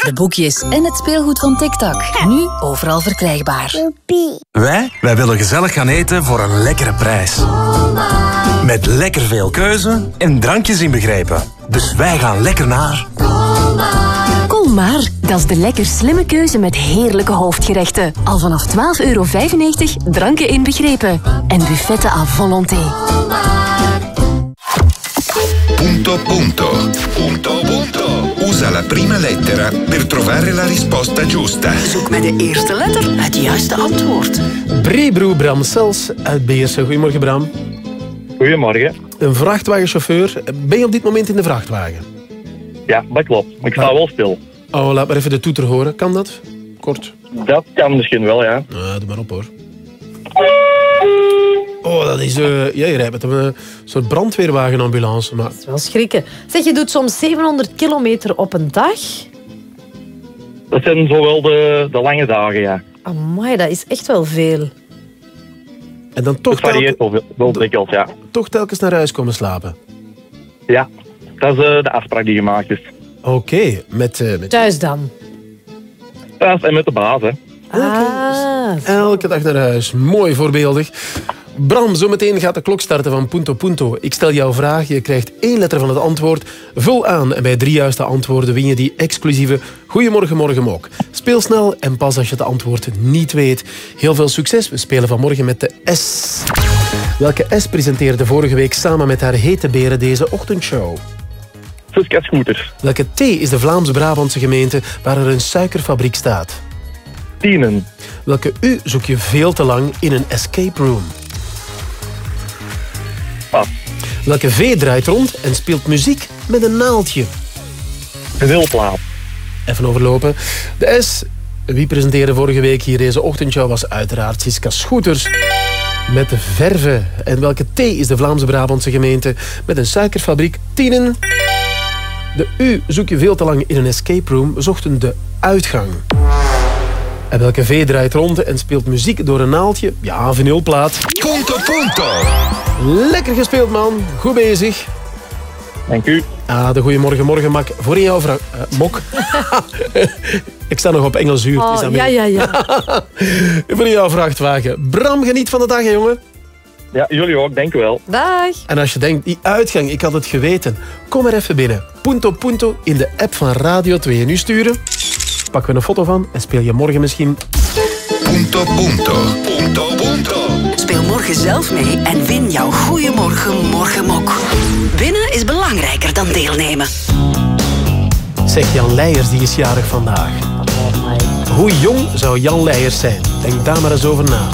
De boekjes en het speelgoed van TikTok. Nu overal verkrijgbaar. Wij? Wij willen gezellig gaan eten voor een lekkere prijs. Met lekker veel keuze en drankjes inbegrepen. Dus wij gaan lekker naar... Colmar, dat is de lekker slimme keuze met heerlijke hoofdgerechten. Al vanaf 12,95 euro, dranken inbegrepen. En buffetten à volonté. Punto punto. Punto punto. Usa la prima lettera per trovare la risposta giusta. Zoek met de eerste letter het juiste antwoord. Brebroe Bram Sels uit Beersen. Goedemorgen Bram. Goedemorgen. Een vrachtwagenchauffeur. Ben je op dit moment in de vrachtwagen? Ja, dat klopt. Ik sta wel stil. Oh, laat maar even de toeter horen. Kan dat? Kort. Dat kan misschien wel, ja. Ah, doe maar op hoor. Oh, dat is... eh ja, je rijdt met een soort brandweerwagenambulance. Maar... Wel schrikken. Zeg, je doet soms 700 kilometer op een dag. Dat zijn zowel de, de lange dagen, ja. Amai, dat is echt wel veel. En dan toch, Het varieert wel, wel dikwijls, ja. toch telkens naar huis komen slapen. Ja, dat is eh, de afspraak die gemaakt is. Oké, met, eh, met Thuis dan. Thuis en met de baas, hè. Ah. elke dag naar huis. Mooi voorbeeldig. Bram, zometeen gaat de klok starten van Punto Punto. Ik stel jouw vraag, je krijgt één letter van het antwoord. Vul aan en bij drie juiste antwoorden win je die exclusieve Goedemorgen Morgen Mok. Speel snel en pas als je het antwoord niet weet. Heel veel succes, we spelen vanmorgen met de S. Welke S presenteerde vorige week samen met haar hete beren deze ochtendshow? Suske Scooters. Welke T is de Vlaams-Brabantse gemeente waar er een suikerfabriek staat? Tienen. Welke U zoek je veel te lang in een escape room? Welke V draait rond en speelt muziek met een naaldje? Vinylplaat. Even overlopen. De S. Wie presenteerde vorige week hier deze ochtendshow was uiteraard Siska Scooters. Met de verven. En welke T is de Vlaamse-Brabantse gemeente met een suikerfabriek? Tienen. De U zoek je veel te lang in een escape room. We zochten de uitgang. En welke V draait rond en speelt muziek door een naaldje? Ja, een vinylplaat. Punto punto. Lekker gespeeld, man. Goed bezig. Dank u. Ah, de Goeiemorgen Morgen Mak. Voor jouw vraag... eh, mok. Ik sta nog op Engels uur. Oh, ja, ja, ja. Voor in jouw vrachtwagen. Bram, geniet van de dag, hè, jongen. Ja, jullie ook, dank u wel. Dag. En als je denkt, die uitgang, ik had het geweten. Kom er even binnen. Punto Punto in de app van Radio 2. Nu sturen. Pakken we een foto van en speel je morgen misschien... Punto punto. Punto punto. Speel morgen zelf mee en win jouw Goeiemorgen Morgenmok. Winnen is belangrijker dan deelnemen. Zeg Jan Leijers, die is jarig vandaag. Hoe jong zou Jan Leijers zijn? Denk daar maar eens over na.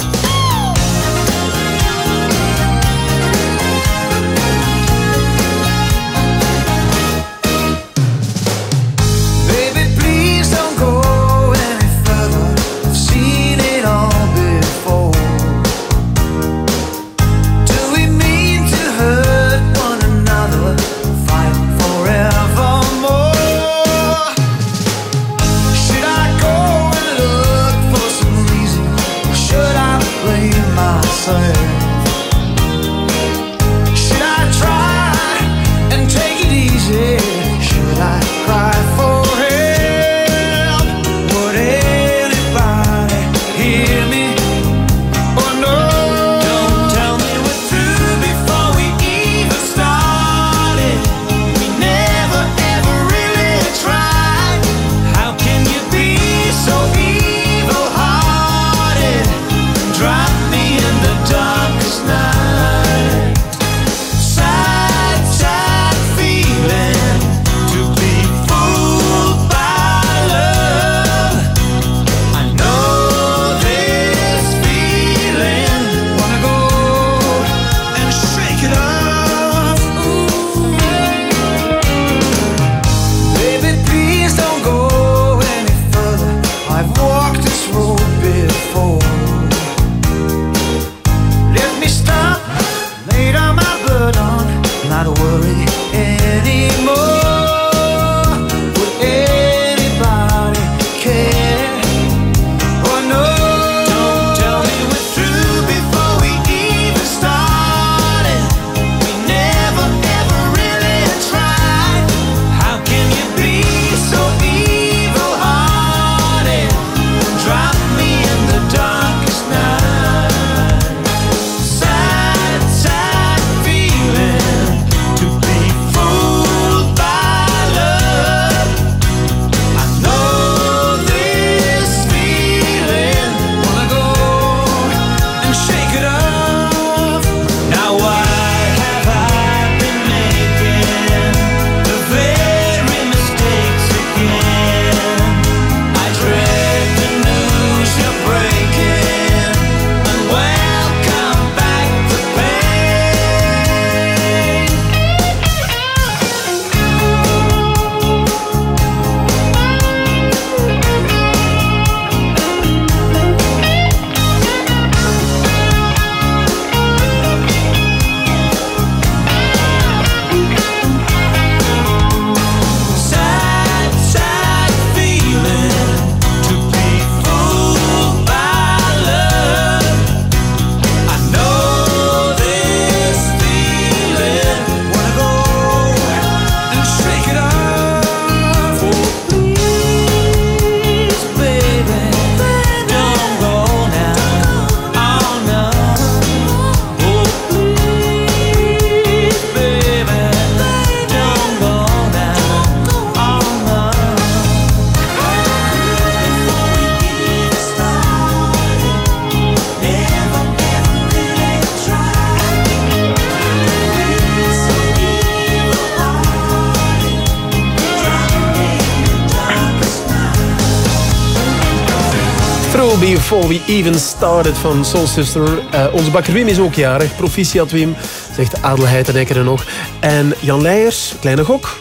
Before We Even Started van Soul Sister. Eh, onze bakker Wim is ook jarig. Proficiat Wim, zegt Adelheid en Eckeren nog. En Jan Leijers, kleine gok.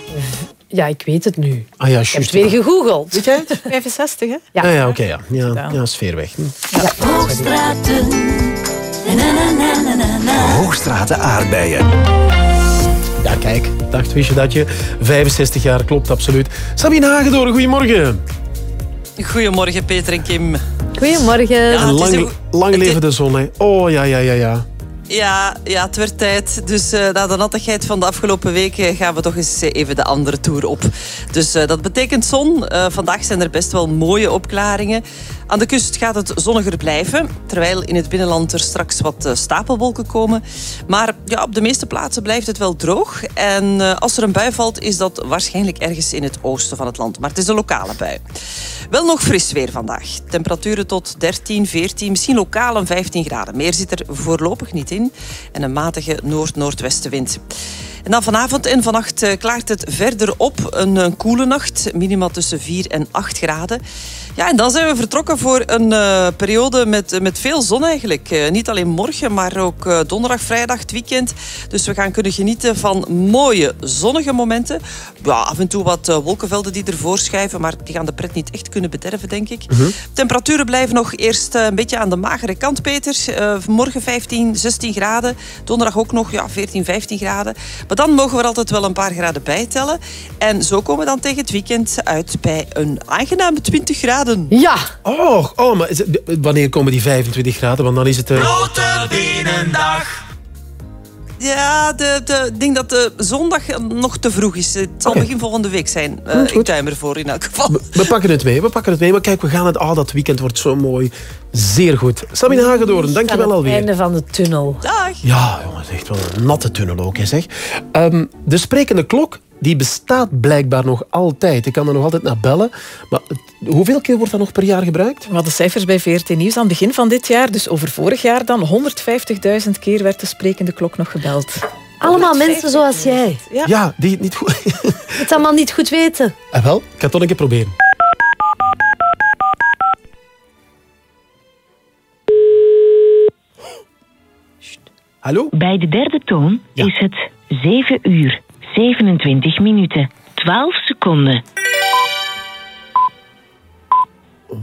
Ja, ik weet het nu. Ah ja, Ik heb juist. het weer gegoogeld. Weet jij het? 65, hè? Ja, Ah ja, oké, ja. Ja, ja. Hm. Hoogstraten. Na, na, na, na, na. Hoogstraten aardbeien. Ja, kijk. Dacht, wist je dat je 65 jaar klopt, absoluut. Sabine Hagedoren, goedemorgen. Goedemorgen Peter en Kim. Goedemorgen. Ja, het is lang, een- lang leven de zon, hè. Oh, ja, ja, ja, ja. Ja, ja, het werd tijd. Dus eh, na de nattigheid van de afgelopen weken gaan we toch eens even de andere tour op. Dus eh, dat betekent zon. Eh, vandaag zijn er best wel mooie opklaringen. Aan de kust gaat het zonniger blijven, terwijl in het binnenland er straks wat stapelwolken komen. Maar ja, op de meeste plaatsen blijft het wel droog. En eh, als er een bui valt, is dat waarschijnlijk ergens in het oosten van het land. Maar het is een lokale bui. Wel nog fris weer vandaag. Temperaturen tot 13, 14, misschien lokaal een 15 graden. Meer zit er voorlopig niet in. En een matige noord-noordwestenwind. En dan vanavond en vannacht eh, klaart het verder op. Een, een koele nacht, minima tussen 4 en 8 graden. Ja, en dan zijn we vertrokken voor een eh, periode met, met veel zon eigenlijk. Eh, niet alleen morgen, maar ook eh, donderdag, vrijdag, het weekend. Dus we gaan kunnen genieten van mooie zonnige momenten. Ja, af en toe wat wolkenvelden die ervoor schuiven, maar die gaan de pret niet echt kunnen bederven, denk ik. Temperaturen blijven nog eerst een beetje aan de magere kant, Peter. Morgen 15, 16 graden. Donderdag ook nog ja, 14, 15 graden. Maar dan mogen we er altijd wel een paar graden bijtellen. En zo komen we dan tegen het weekend uit bij een aangename 20 graden. Ja. Oh, oh maar is het- wanneer komen die 25 graden? Want dan is het... eh, Ja, de, de, ik denk dat de zondag nog te vroeg is. Het zal begin volgende week zijn. Eh, Goed, ik goed. tuim ervoor in elk geval. We pakken het mee, we pakken het mee. Maar kijk, we gaan het... Oh, dat weekend wordt zo mooi. Zeer goed. Sabine Hagedoorn, dankjewel alweer. einde van de tunnel. Dag. Ja, jongens, echt wel een natte tunnel ook, hè, zeg. Ehm, de sprekende klok, die bestaat blijkbaar nog altijd. Ik kan er nog altijd naar bellen. Maar hoeveel keer wordt dat nog per jaar gebruikt? We hadden cijfers bij VRT Nieuws aan het begin van dit jaar. Dus over vorig jaar dan 150.000 keer werd de sprekende klok nog gebeld. Allemaal mensen zoals jij. Ja, die het niet goed... Het allemaal niet goed weten. Ah, wel, ik ga het toch een keer proberen. Hallo? Bij de derde toon is het 7 uur, 27 minuten, 12 seconden.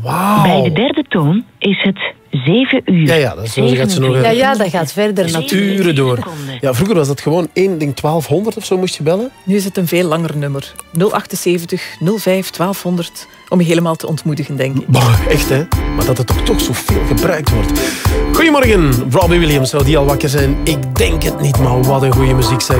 Wauw. Bij de derde toon is het 7 uur. Ja, ja, dat gaat ze nog... Ja, ja, dat gaat verder natuurlijk. Uren door. Ja, vroeger was dat gewoon één ding 1200 of zo moest je bellen. Nu is het een veel langer nummer. 078 05 1200. Om je helemaal te ontmoedigen, denk ik. Bah, echt hè. Maar dat het toch, toch zoveel gebruikt wordt. Goedemorgen, Robbie Williams. Zou die al wakker zijn? Ik denk het niet, maar wat een goede muziek zeg.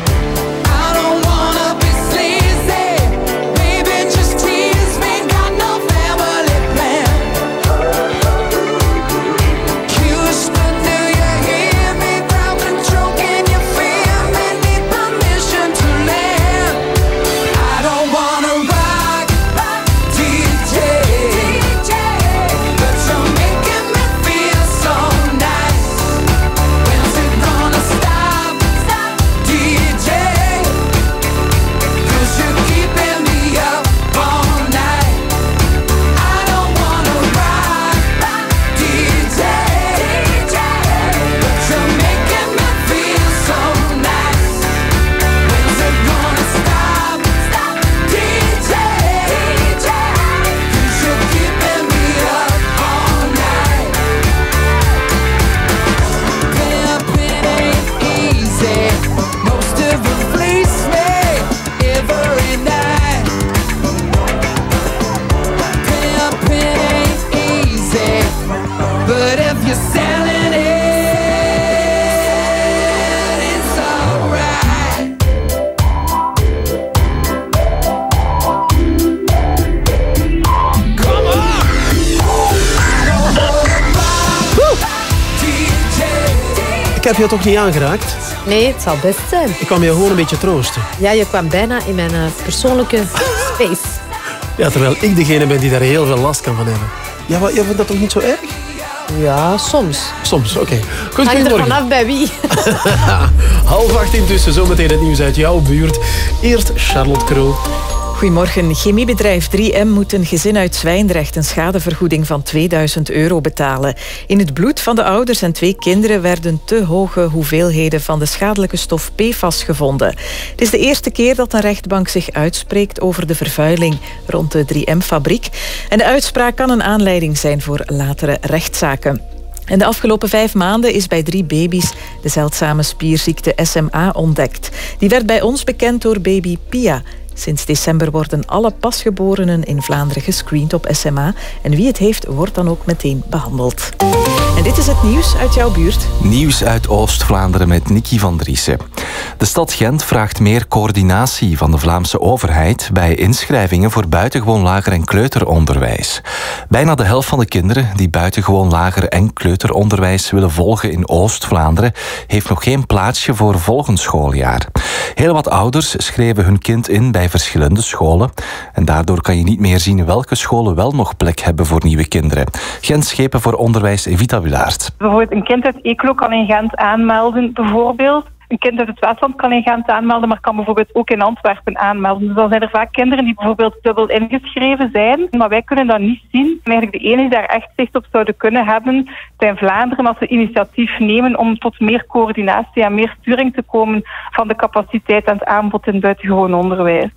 Heb je toch niet aangeraakt? Nee, het zal best zijn. Ik kwam je gewoon een beetje troosten. Ja, je kwam bijna in mijn eh, persoonlijke space. Ja, terwijl ik degene ben die daar heel veel last kan van hebben. Ja, wat, jij vindt dat toch niet zo erg? Ja, soms. Soms, oké. Goed, Hangt er vanaf bij wie. Half acht intussen, zometeen het nieuws uit jouw buurt. Eerst Charlotte Krul. Goedemorgen. Chemiebedrijf 3M moet een gezin uit Zwijndrecht een schadevergoeding van 2000 euro betalen. In het bloed van de ouders en twee kinderen werden te hoge hoeveelheden van de schadelijke stof PFAS gevonden. Het is de eerste keer dat een rechtbank zich uitspreekt over de vervuiling rond de 3M-fabriek. En de uitspraak kan een aanleiding zijn voor latere rechtszaken. En de afgelopen vijf maanden is bij drie baby's de zeldzame spierziekte SMA ontdekt. Die werd bij ons bekend door baby Pia. Sinds december worden alle pasgeborenen in Vlaanderen gescreend op SMA. En wie het heeft, wordt dan ook meteen behandeld. En dit is het nieuws uit jouw buurt. Nieuws uit Oost-Vlaanderen met Nicky van Driessen. De stad Gent vraagt meer coördinatie van de Vlaamse overheid bij inschrijvingen voor buitengewoon lager- en kleuteronderwijs. Bijna de helft van de kinderen die buitengewoon lager- en kleuteronderwijs willen volgen in Oost-Vlaanderen heeft nog geen plaatsje voor volgend schooljaar. Heel wat ouders schreven hun kind in bij verschillende scholen en daardoor kan je niet meer zien welke scholen wel nog plek hebben voor nieuwe kinderen. Gent Schepen voor Onderwijs Evita Wilaert. Bijvoorbeeld een kind uit Eeklo kan in Gent aanmelden, bijvoorbeeld. Een kind uit het Westland kan in Gent aanmelden, maar kan bijvoorbeeld ook in Antwerpen aanmelden. Dus dan zijn er vaak kinderen die bijvoorbeeld dubbel ingeschreven zijn, maar wij kunnen dat niet zien. En eigenlijk de enige die daar echt zicht op zouden kunnen hebben, zijn Vlaanderen als ze initiatief nemen om tot meer coördinatie en meer sturing te komen van de capaciteit en het aanbod in buitengewoon onderwijs.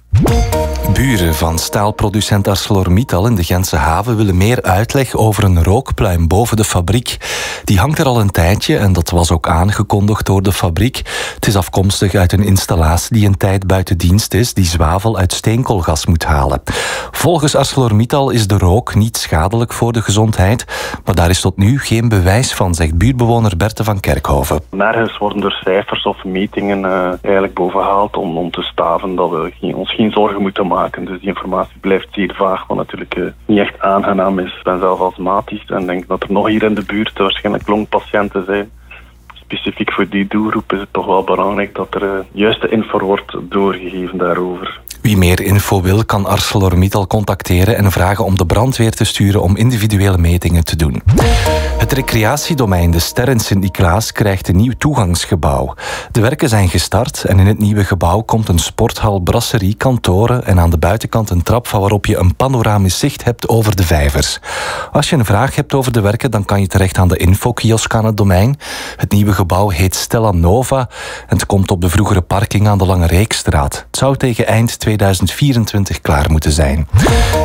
Buren van staalproducent ArcelorMittal in de Gentse haven willen meer uitleg over een rookpluim boven de fabriek. Die hangt er al een tijdje en dat was ook aangekondigd door de fabriek. Het is afkomstig uit een installatie die een tijd buiten dienst is, die zwavel uit steenkoolgas moet halen. Volgens ArcelorMittal is de rook niet schadelijk voor de gezondheid, maar daar is tot nu geen bewijs van, zegt buurtbewoner Berthe van Kerkhoven. Nergens worden er cijfers of metingen eh, eigenlijk bovengehaald om, om te staven dat we ons geen zorgen moeten maken. Dus die informatie blijft zeer vaag, wat natuurlijk eh, niet echt aangenaam is. Ik ben zelf astmatisch en denk dat er nog hier in de buurt waarschijnlijk longpatiënten zijn. Specifiek voor die doelgroep is het toch wel belangrijk dat er eh, juiste info wordt doorgegeven daarover. Wie meer info wil, kan ArcelorMittal contacteren en vragen om de brandweer te sturen om individuele metingen te doen. Het recreatiedomein De Ster in Sint-Niklaas krijgt een nieuw toegangsgebouw. De werken zijn gestart en in het nieuwe gebouw komt een sporthal, brasserie, kantoren en aan de buitenkant een trap van waarop je een panoramisch zicht hebt over de vijvers. Als je een vraag hebt over de werken, dan kan je terecht aan de infokiosk aan het domein. Het nieuwe gebouw heet Stella Nova en het komt op de vroegere parking aan de Lange Reekstraat. Het zou tegen eind 2024 klaar moeten zijn.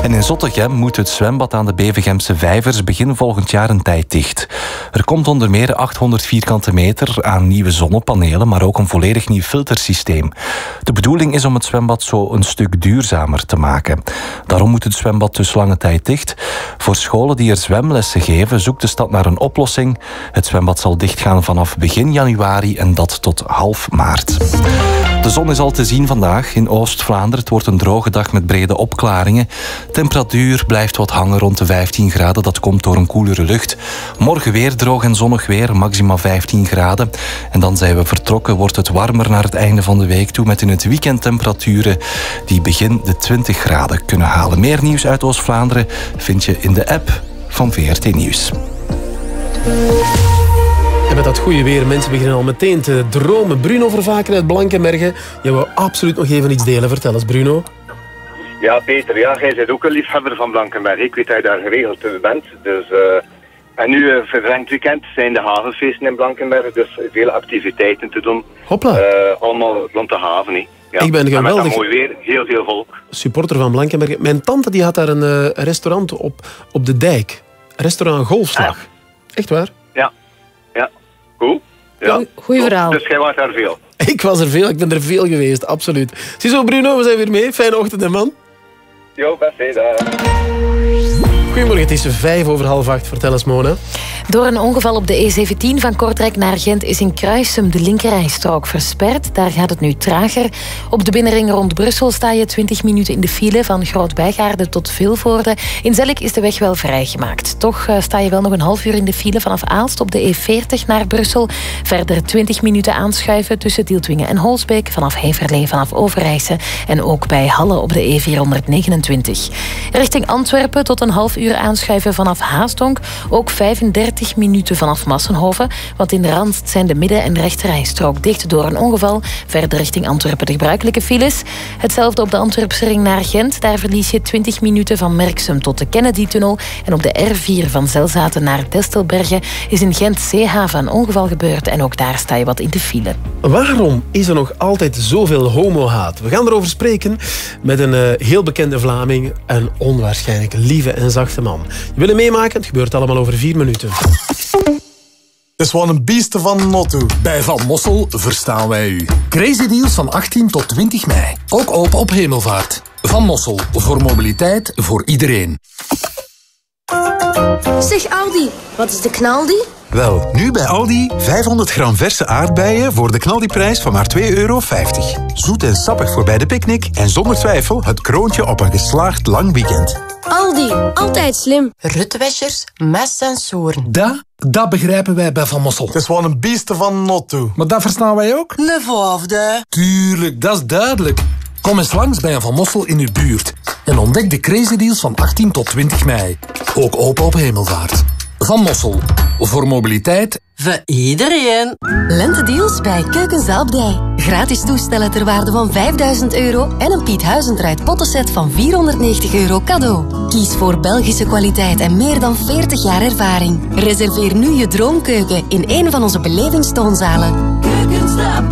En in Zottegem moet het zwembad aan de Bevegemse Vijvers begin volgend jaar een tijd dicht. Er komt onder meer 800 vierkante meter aan nieuwe zonnepanelen, maar ook een volledig nieuw filtersysteem. De bedoeling is om het zwembad zo een stuk duurzamer te maken. Daarom moet het zwembad dus lange tijd dicht. Voor scholen die er zwemlessen geven, zoekt de stad naar een oplossing. Het zwembad zal dichtgaan vanaf begin januari en dat tot half maart. De zon is al te zien vandaag in Oost-Vlaanderen. Het wordt een droge dag met brede opklaringen. Temperatuur blijft wat hangen rond de 15 graden. Dat komt door een koelere lucht. Morgen weer droog en zonnig weer, maximaal 15 graden. En dan zijn we vertrokken, wordt het warmer naar het einde van de week toe... met in het weekend temperaturen die begin de 20 graden kunnen halen. Meer nieuws uit Oost-Vlaanderen vind je in de app van VRT Nieuws. En met dat goede weer, mensen beginnen al meteen te dromen. Bruno Vervaken uit Blankenbergen. Je wou absoluut nog even iets delen. Vertel eens, Bruno. Ja, Peter, ja, jij bent ook een liefhebber van Blankenberg. Ik weet dat je daar geregeld bent. Dus, eh, en nu, uh, verlengd weekend, zijn de havenfeesten in Blankenberg. Dus vele activiteiten te doen. Hopla. Eh, allemaal rond de haven. hè. Ja. Ik ben met geweldig. mooi weer, heel veel volk. Supporter van Blankenbergen. Mijn tante die had daar een restaurant op, op de dijk. Restaurant Golfslag. Echt waar? Goed. Ja. Goeie verhaal. Dus jij was daar veel. Ik was er veel, ik ben er veel geweest, absoluut. Ziezo Bruno, we zijn weer mee. Fijne ochtend, hè, man. Jo, best hè, daar. Goedemorgen, het is vijf over half acht. Vertel eens, Mona. Door een ongeval op de E17 van Kortrijk naar Gent is in Kruisum de linkerrijstrook versperd. Daar gaat het nu trager. Op de binnenring rond Brussel sta je 20 minuten in de file van Groot-Bijgaarde tot Vilvoorde. In Zellik is de weg wel vrijgemaakt. Toch eh, sta je wel nog een half uur in de file vanaf Aalst op de E40 naar Brussel. Verder 20 minuten aanschuiven tussen Tieltwingen en Holsbeek, vanaf Heverlee, vanaf Overijse en ook bij Halle op de E429. Richting Antwerpen tot een half uur aanschuiven vanaf Haasdonk. Ook 35 minuten vanaf Massenhoven, want in de Rand zijn de midden- en rechterrijstrook dicht door een ongeval. Verder richting Antwerpen de gebruikelijke files. Hetzelfde op de Antwerpse ring naar Gent. Daar verlies je 20 minuten van Merksem tot de Kennedy-tunnel. En op de R4 van Zelzaten naar Destelbergen is in Gent Zeehaven een ongeval gebeurd. En ook daar sta je wat in de file. Waarom is er nog altijd zoveel homohaat? We gaan erover spreken met een eh, heel bekende Vlaming. Een onwaarschijnlijk lieve en zachte man. Je wil hem meemaken? Het gebeurt allemaal over vier minuten. Het is wel een beeste van Notto. Bij Van Mossel verstaan wij u. Crazy deals van 18 tot 20 mei. Ook open op hemelvaart. Van Mossel. Voor mobiliteit voor iedereen. Zeg Aldi, wat is de knaldi? Wel, nu bij Aldi 500 gram verse aardbeien voor de knaldiprijs van maar 2,50 euro. Zoet en sappig voor bij de picknick en zonder twijfel het kroontje op een geslaagd lang weekend. Aldi, altijd slim. Rutwäschers met sensoren. Dat, dat begrijpen wij bij Van Mossel. Het is wel een beeste van Notto. Maar dat verstaan wij ook? Le Voafde. Tuurlijk, dat is duidelijk. Kom eens langs bij een Van Mossel in uw buurt. En ontdek de crazy deals van 18 tot 20 mei. Ook open op hemelvaart. Van Mossel. Voor mobiliteit Voor iedereen. Lentedeals bij Keukenzaal op Dij. Gratis toestellen ter waarde van 5000 euro en een Piet Huizendruid pottenset van 490 euro cadeau. Kies voor Belgische kwaliteit en meer dan 40 jaar ervaring. Reserveer nu je droomkeuken in een van onze belevingstoonzalen. Keukenzaal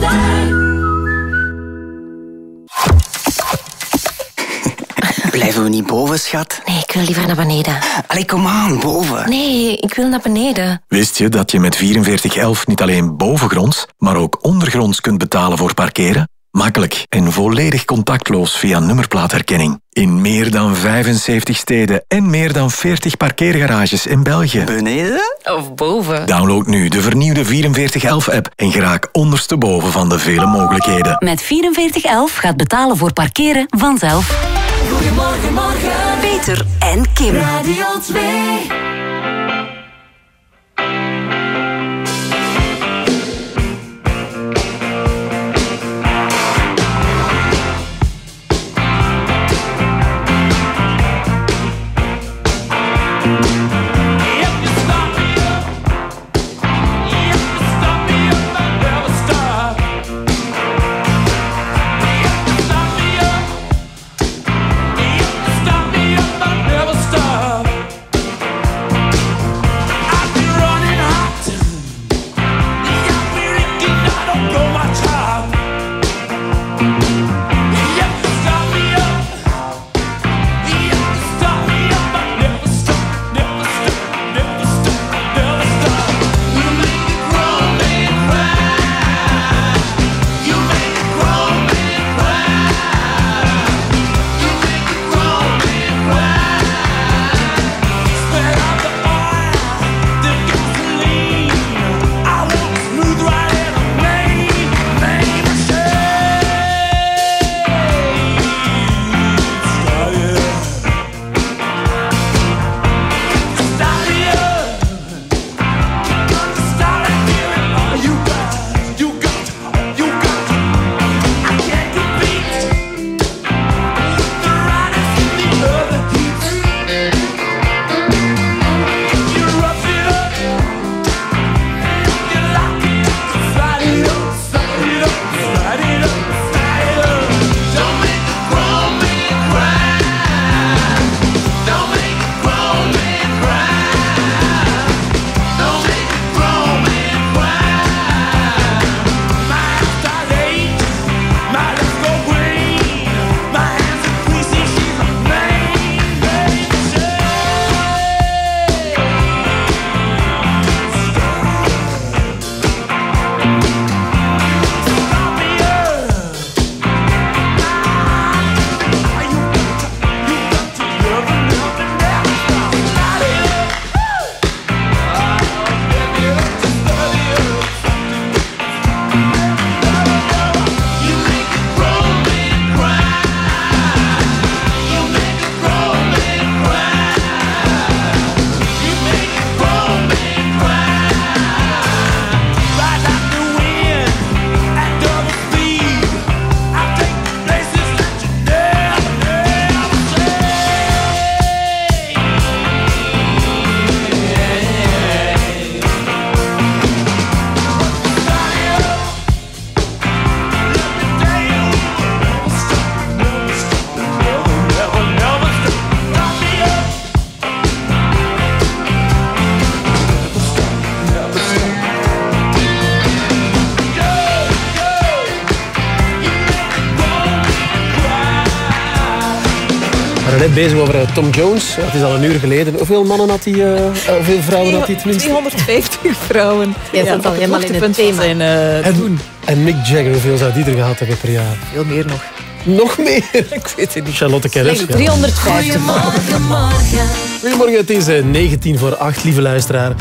Blijven we niet boven, schat? Nee, ik wil liever naar beneden. Allee, kom aan, boven. Nee, ik wil naar beneden. Wist je dat je met 4411 niet alleen bovengronds, maar ook ondergronds kunt betalen voor parkeren? Makkelijk en volledig contactloos via nummerplaatherkenning. In meer dan 75 steden en meer dan 40 parkeergarages in België. Beneden? Of boven. Download nu de vernieuwde 4411-app en geraak ondersteboven van de vele mogelijkheden. Met 4411 gaat betalen voor parkeren vanzelf. Goedemorgen, morgen. Peter en Kim. Radio 2. Bezig over eh, Tom Jones. Het is al een uur geleden. Hoeveel mannen had hij? eh, eh, hoeveel vrouwen had hij tenminste? 250 vrouwen. Jij zit al op helemaal in het thema. zijn eh, En, doen. en Mick Jagger, hoeveel zou die er gehad hebben per jaar? Veel meer nog. Nog meer? Ik weet het niet. Charlotte Kennis. ja. 350. Goedemorgen, het is eh, 19 voor 8, lieve luisteraar.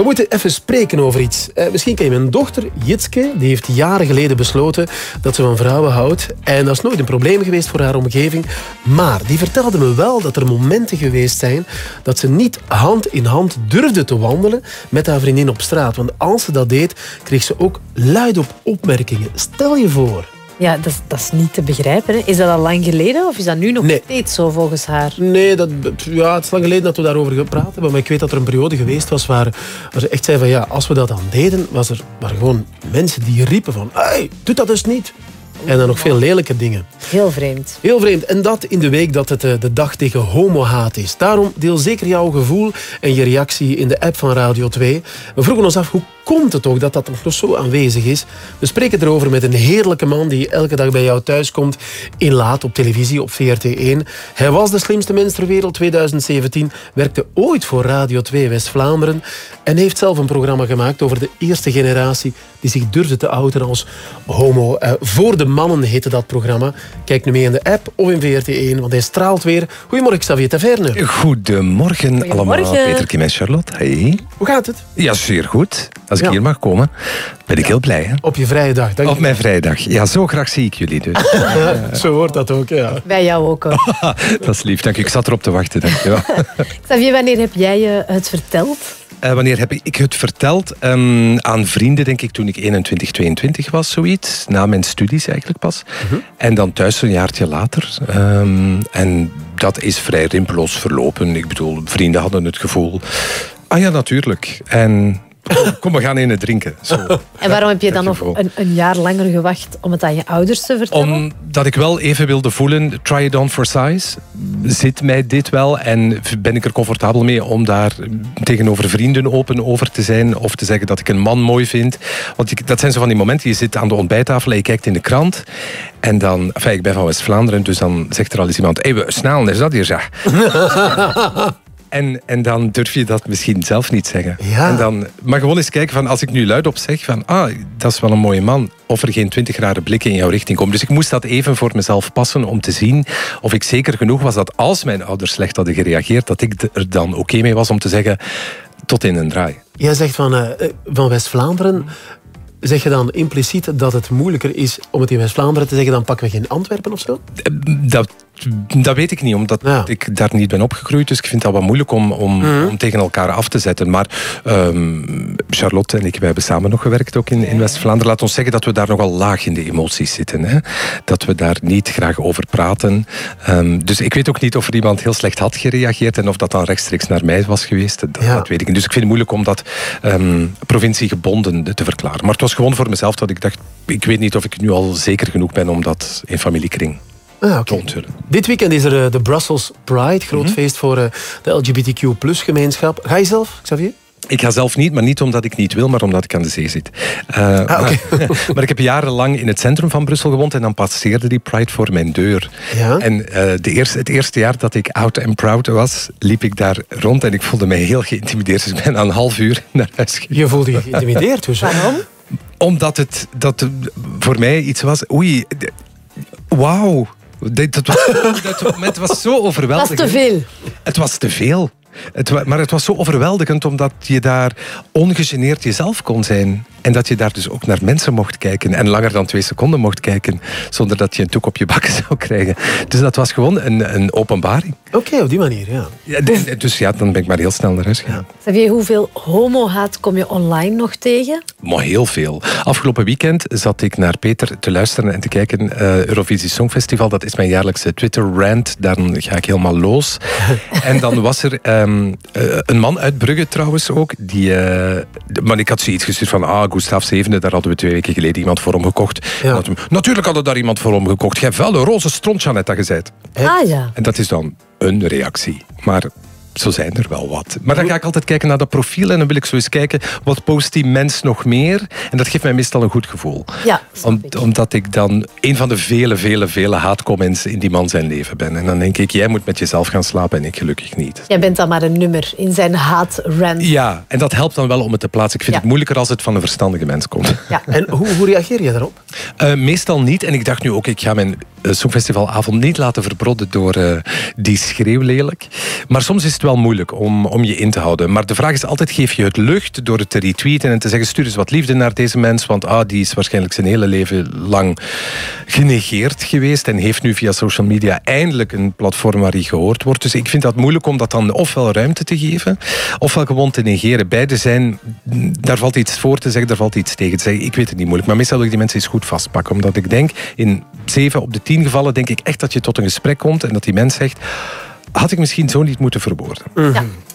We moeten even spreken over iets. Eh, misschien ken je mijn dochter, Jitske. Die heeft jaren geleden besloten dat ze van vrouwen houdt. En dat is nooit een probleem geweest voor haar omgeving. Maar die vertelde me wel dat er momenten geweest zijn dat ze niet hand in hand durfde te wandelen met haar vriendin op straat. Want als ze dat deed, kreeg ze ook luid op opmerkingen. Stel je voor. Ja, dat is, dat is niet te begrijpen. Hè. Is dat al lang geleden of is dat nu nog steeds zo volgens haar? Nee, dat, ja, het is lang geleden dat we daarover gepraat hebben. Maar ik weet dat er een periode geweest was waar, waar ze echt zei van ja, als we dat dan deden, was er, waren gewoon mensen die riepen van hey, doe dat dus niet. En dan nog veel lelijke dingen. Heel vreemd. Heel vreemd. En dat in de week dat het eh, de dag tegen homohaat is. Daarom deel zeker jouw gevoel en je reactie in de app van Radio 2. We vroegen ons af, hoe komt het toch dat dat nog zo aanwezig is? We spreken erover met een heerlijke man die elke dag bij jou thuis komt. In Laat op televisie op VRT1. Hij was de slimste mens ter wereld 2017. Werkte ooit voor Radio 2 West-Vlaanderen. En heeft zelf een programma gemaakt over de eerste generatie die zich durfde te outen als homo. Eh, voor de mannen heette dat programma. Kijk nu mee in de app of in VRT1, want hij straalt weer. Goedemorgen, Xavier Taverne. Goedemorgen, allemaal. Peter, Kim en Charlotte. Hey. Hoe gaat het? Ja, zeer goed. Als ik hier mag komen, ben ik heel blij. Hè? Op je vrije dag. Dank Op mijn vrijdag. Ja, zo graag zie ik jullie dus. Zo hoort dat ook, ja. Bij jou ook. hoor. dat is lief, dank u. Ik zat erop te wachten. Dank je. Xavier, wanneer heb jij je het verteld? Eh, wanneer heb ik het verteld? Ehm, aan vrienden, denk ik, toen ik 21, 22 was, zoiets. Na mijn studies eigenlijk pas. En dan thuis een jaartje later. Ehm, en dat is vrij rimpeloos verlopen. Ik bedoel, vrienden hadden het gevoel... Ah ja, natuurlijk. En kom, we gaan in het drinken. Zo. En waarom heb je dan nog een, een jaar langer gewacht om het aan je ouders te vertellen? Omdat ik wel even wilde voelen, try it on for size. Zit mij dit wel en ben ik er comfortabel mee om daar tegenover vrienden open over te zijn of te zeggen dat ik een man mooi vind. Want ik- dat zijn zo van die momenten, je zit aan de ontbijttafel en je kijkt in de krant en dan, enfin, ik ben van West-Vlaanderen, dus dan zegt er al eens iemand, hé, hey, we snel, is dat hier zeg. En, en dan durf je dat misschien zelf niet zeggen. En dan, maar gewoon eens kijken van als ik nu luidop zeg van ah, dat is wel een mooie man. Of er geen twintig rare blikken in jouw richting komen. Dus ik moest dat even voor mezelf passen om te zien of ik zeker genoeg was dat als mijn ouders slecht hadden gereageerd, dat ik er dan oké mee was om te zeggen tot in een draai. Jij zegt van, eh, eh, van West-Vlaanderen. Zeg je dan impliciet dat het moeilijker is om het in West-Vlaanderen te zeggen dan pakken we geen Antwerpen of zo? Dat, dat weet ik niet, omdat ik daar niet ben opgegroeid. Dus ik vind dat wat moeilijk om, om, Mhm. om tegen elkaar af te zetten. Maar ehm, Charlotte en ik, wij hebben samen nog gewerkt ook in, in West-Vlaanderen. Laat ons zeggen dat we daar nogal laag in de emoties zitten. Hè? Dat we daar niet graag over praten. Ehm, dus ik weet ook niet of er iemand heel slecht had gereageerd en of dat dan rechtstreeks naar mij was geweest. Dat, dat weet ik niet. Dus ik vind het moeilijk om dat ehm, provinciegebonden te verklaren. Maar het was gewoon voor mezelf dat ik dacht, ik weet niet of ik nu al zeker genoeg ben om dat in familiekring Ah. Dit weekend is er eh, de Brussels Pride, groot Mhm. feest voor eh, de LGBTQ gemeenschap. Ga je zelf, Xavier? Ik ga zelf niet, maar niet omdat ik niet wil, maar omdat ik aan de zee zit. Eh, Ah, oké. maar, maar ik heb jarenlang in het centrum van Brussel gewoond en dan passeerde die Pride voor mijn deur. En eh, de eerste, het eerste jaar dat ik out and proud was, liep ik daar rond en ik voelde mij heel geïntimideerd. Dus ik ben na een half uur naar huis gegaan. Je voelde je geïntimideerd, hoezo? Waarom? Omdat het dat voor mij iets was. Oei, wauw. Dat, dat, was, dat moment was zo overweldigend. is te veel. Het was te veel. Het, maar het was zo overweldigend omdat je daar ongegeneerd jezelf kon zijn. En dat je daar dus ook naar mensen mocht kijken. En langer dan twee seconden mocht kijken. Zonder dat je een toek op je bakken zou krijgen. Dus dat was gewoon een, een openbaring. Oké, op die manier, ja. Ja, dus ja, dan ben ik maar heel snel naar huis gegaan. Xavier, hoeveel homohaat kom je online nog tegen? Maar heel veel. Afgelopen weekend zat ik naar Peter te luisteren en te kijken. eh, Eurovisie Songfestival, dat is mijn jaarlijkse Twitter-rant. Dan ga ik helemaal los. en dan was er ehm, eh, een man uit Brugge trouwens ook. Die, eh, maar ik had zoiets gestuurd van... Ah, Gustav Zevende, daar hadden we twee weken geleden iemand voor hem gekocht. En had hem- natuurlijk hadden we daar iemand voor hem gekocht. Jij hebt wel een roze stront, Janette, dat gezegd. Ah ja. En dat is dan een reactie. Maar zo zijn er wel wat. Maar dan ga ik altijd kijken naar dat profiel en dan wil ik zo eens kijken wat post die mens nog meer. En dat geeft mij meestal een goed gevoel. Ja, Om- omdat ik dan een van de vele, vele, vele haatcomments in die man zijn leven ben. En dan denk ik, jij moet met jezelf gaan slapen en ik gelukkig niet. Jij bent dan maar een nummer in zijn haatrant. Ja, en dat helpt dan wel om het te plaatsen. Ik vind het moeilijker als het van een verstandige mens komt. En hoe, hoe reageer je daarop? Eh, meestal niet. En ik dacht nu ook, ik ga mijn eh, Songfestivalavond niet laten verbrodden door eh, die schreeuw lelijk. Maar soms is het wel moeilijk om, om je in te houden. Maar de vraag is altijd, geef je het lucht door het te retweeten en te zeggen, stuur eens wat liefde naar deze mens, want ah, die is waarschijnlijk zijn hele leven lang genegeerd geweest en heeft nu via social media eindelijk een platform waar hij gehoord wordt. Dus ik vind dat moeilijk om dat dan ofwel ruimte te geven, ofwel gewoon te negeren. Beide zijn, daar valt iets voor te zeggen, daar valt iets tegen te zeggen. Ik weet het niet moeilijk, maar meestal wil ik die mensen eens goed vastpakken. Omdat ik denk, in zeven op de tien gevallen denk ik echt dat je tot een gesprek komt en dat die mens zegt, had ik misschien zo niet moeten verwoorden.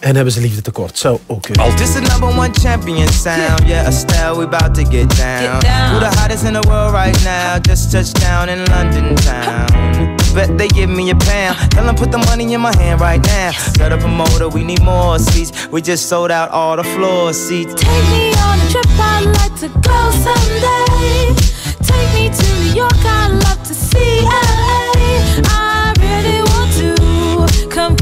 En hebben ze liefde tekort. Zou ook kunnen. This the number one champion sound. Yeah, Estelle, we about to get down. Who the hottest in the world right now? Just touched down in London town. Bet they give me a pound. Tell them put the money in my hand right now. Set up a motor, we need more seats. We just sold out all the floor seats. Take me on a trip, I'd like to go someday. Take me to New York, I'd love to see LA. I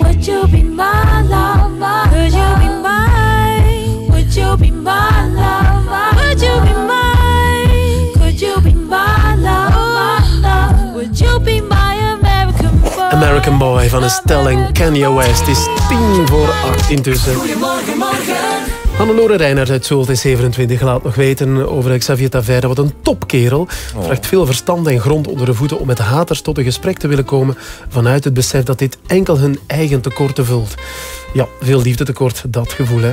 Would you be my lover? Could you be mine? Would you be my lover? Would you be mine? Could you be my lover? Would you be my American boy? American Boy van Estelle en Kanye West. Is tien voor acht intussen. Goedemorgen, morgen. Hannelore Reinhardt uit Zult in 27 laat nog weten over Xavier Taverne. Wat een topkerel. Vraagt veel verstand en grond onder de voeten om met haters tot een gesprek te willen komen vanuit het besef dat dit enkel hun eigen tekorten vult. Ja, veel liefdetekort, dat gevoel. Hè.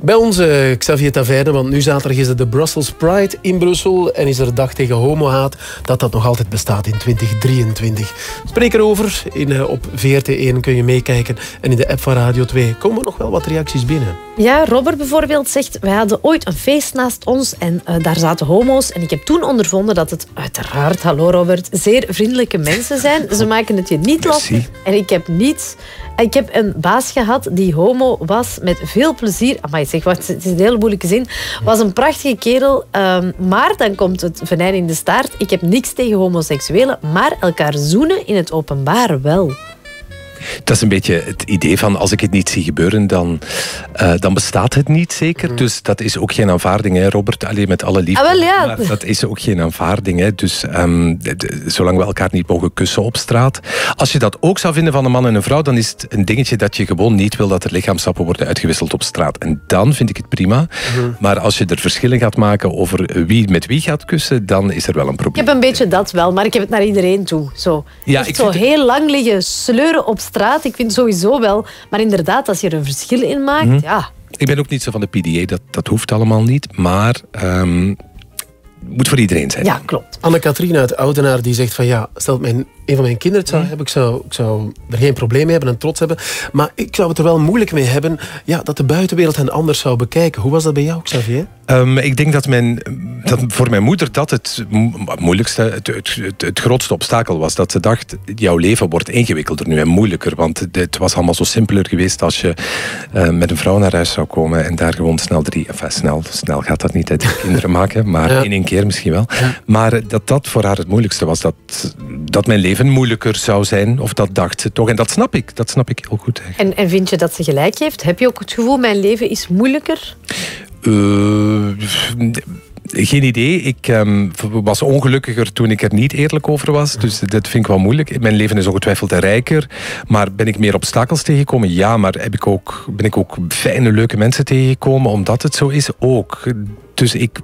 Bij ons eh, Xavier Taverne, want nu zaterdag is het de Brussels Pride in Brussel en is er dag tegen homohaat, dat dat nog altijd bestaat in 2023. Spreek erover. In, eh, op VRT1 kun je meekijken en in de app van Radio 2 komen nog wel wat reacties binnen. Ja, Robert bijvoorbeeld zegt, wij hadden ooit een feest naast ons en eh, daar zaten homo's. En ik heb toen ondervonden dat het uiteraard, hallo Robert, zeer vriendelijke mensen zijn. Ze maken het je niet lastig. En ik heb niets... Ik heb een baas gehad die homo was met veel plezier. Maar zeg, wat, het is een hele moeilijke zin. Was een prachtige kerel. ehm, maar dan komt het venijn in de staart. Ik heb niks tegen homoseksuelen, maar elkaar zoenen in het openbaar wel. Dat is een beetje het idee van als ik het niet zie gebeuren, dan, eh, dan bestaat het niet zeker. Dus dat is ook geen aanvaarding, hè, Robert. Alleen met alle liefde. Ah, wel, ja. Maar dat is ook geen aanvaarding. Hè. Dus ehm, zolang we elkaar niet mogen kussen op straat. Als je dat ook zou vinden van een man en een vrouw, dan is het een dingetje dat je gewoon niet wil dat er lichaamsappen worden uitgewisseld op straat. En dan vind ik het prima. Maar als je er verschillen gaat maken over wie met wie gaat kussen, dan is er wel een Ik probleem. heb een beetje dat wel, maar ik heb het naar iedereen toe. Zo, Ja, Echt ik zo vind- heel lang liggen sleuren op straat. Ik vind sowieso wel. Maar inderdaad, als je er een verschil in maakt, Mhm. ja. Ik ben ook niet zo van de PDA, dat, dat hoeft allemaal niet. Maar ehm moet voor iedereen zijn. Ja, klopt. Anne-Katrien uit Oudenaar die zegt van ja, stel dat mijn, een van mijn kinderen het zou hebben, ik zou, ik zou er geen probleem mee hebben en trots hebben, maar ik zou het er wel moeilijk mee hebben ja, dat de buitenwereld hen anders zou bekijken. Hoe was dat bij jou, Xavier? Ehm, ik denk dat, mijn, dat voor mijn moeder dat het mo- moeilijkste, het, het, het, het grootste obstakel was. Dat ze dacht, jouw leven wordt ingewikkelder nu en moeilijker. Want het, was allemaal zo simpeler geweest als je eh, met een vrouw naar huis zou komen en daar gewoon snel drie... Enfin, snel, snel gaat dat niet, hè, drie kinderen maken, maar Ja. in één keer misschien wel. Maar dat dat voor haar het moeilijkste was. Dat, dat mijn leven moeilijker zou zijn, of dat dacht ze toch. En dat snap ik, dat snap ik heel goed. En, en vind je dat ze gelijk heeft? Heb je ook het gevoel, mijn leven is moeilijker? Eh, geen idee. Ik ehm, was ongelukkiger toen ik er niet eerlijk over was. Dus dat vind ik wel moeilijk. Mijn leven is ongetwijfeld rijker. Maar ben ik meer obstakels tegengekomen? Ja, maar heb ik ook, ben ik ook fijne, leuke mensen tegengekomen omdat het zo is? Ook. Dus ik...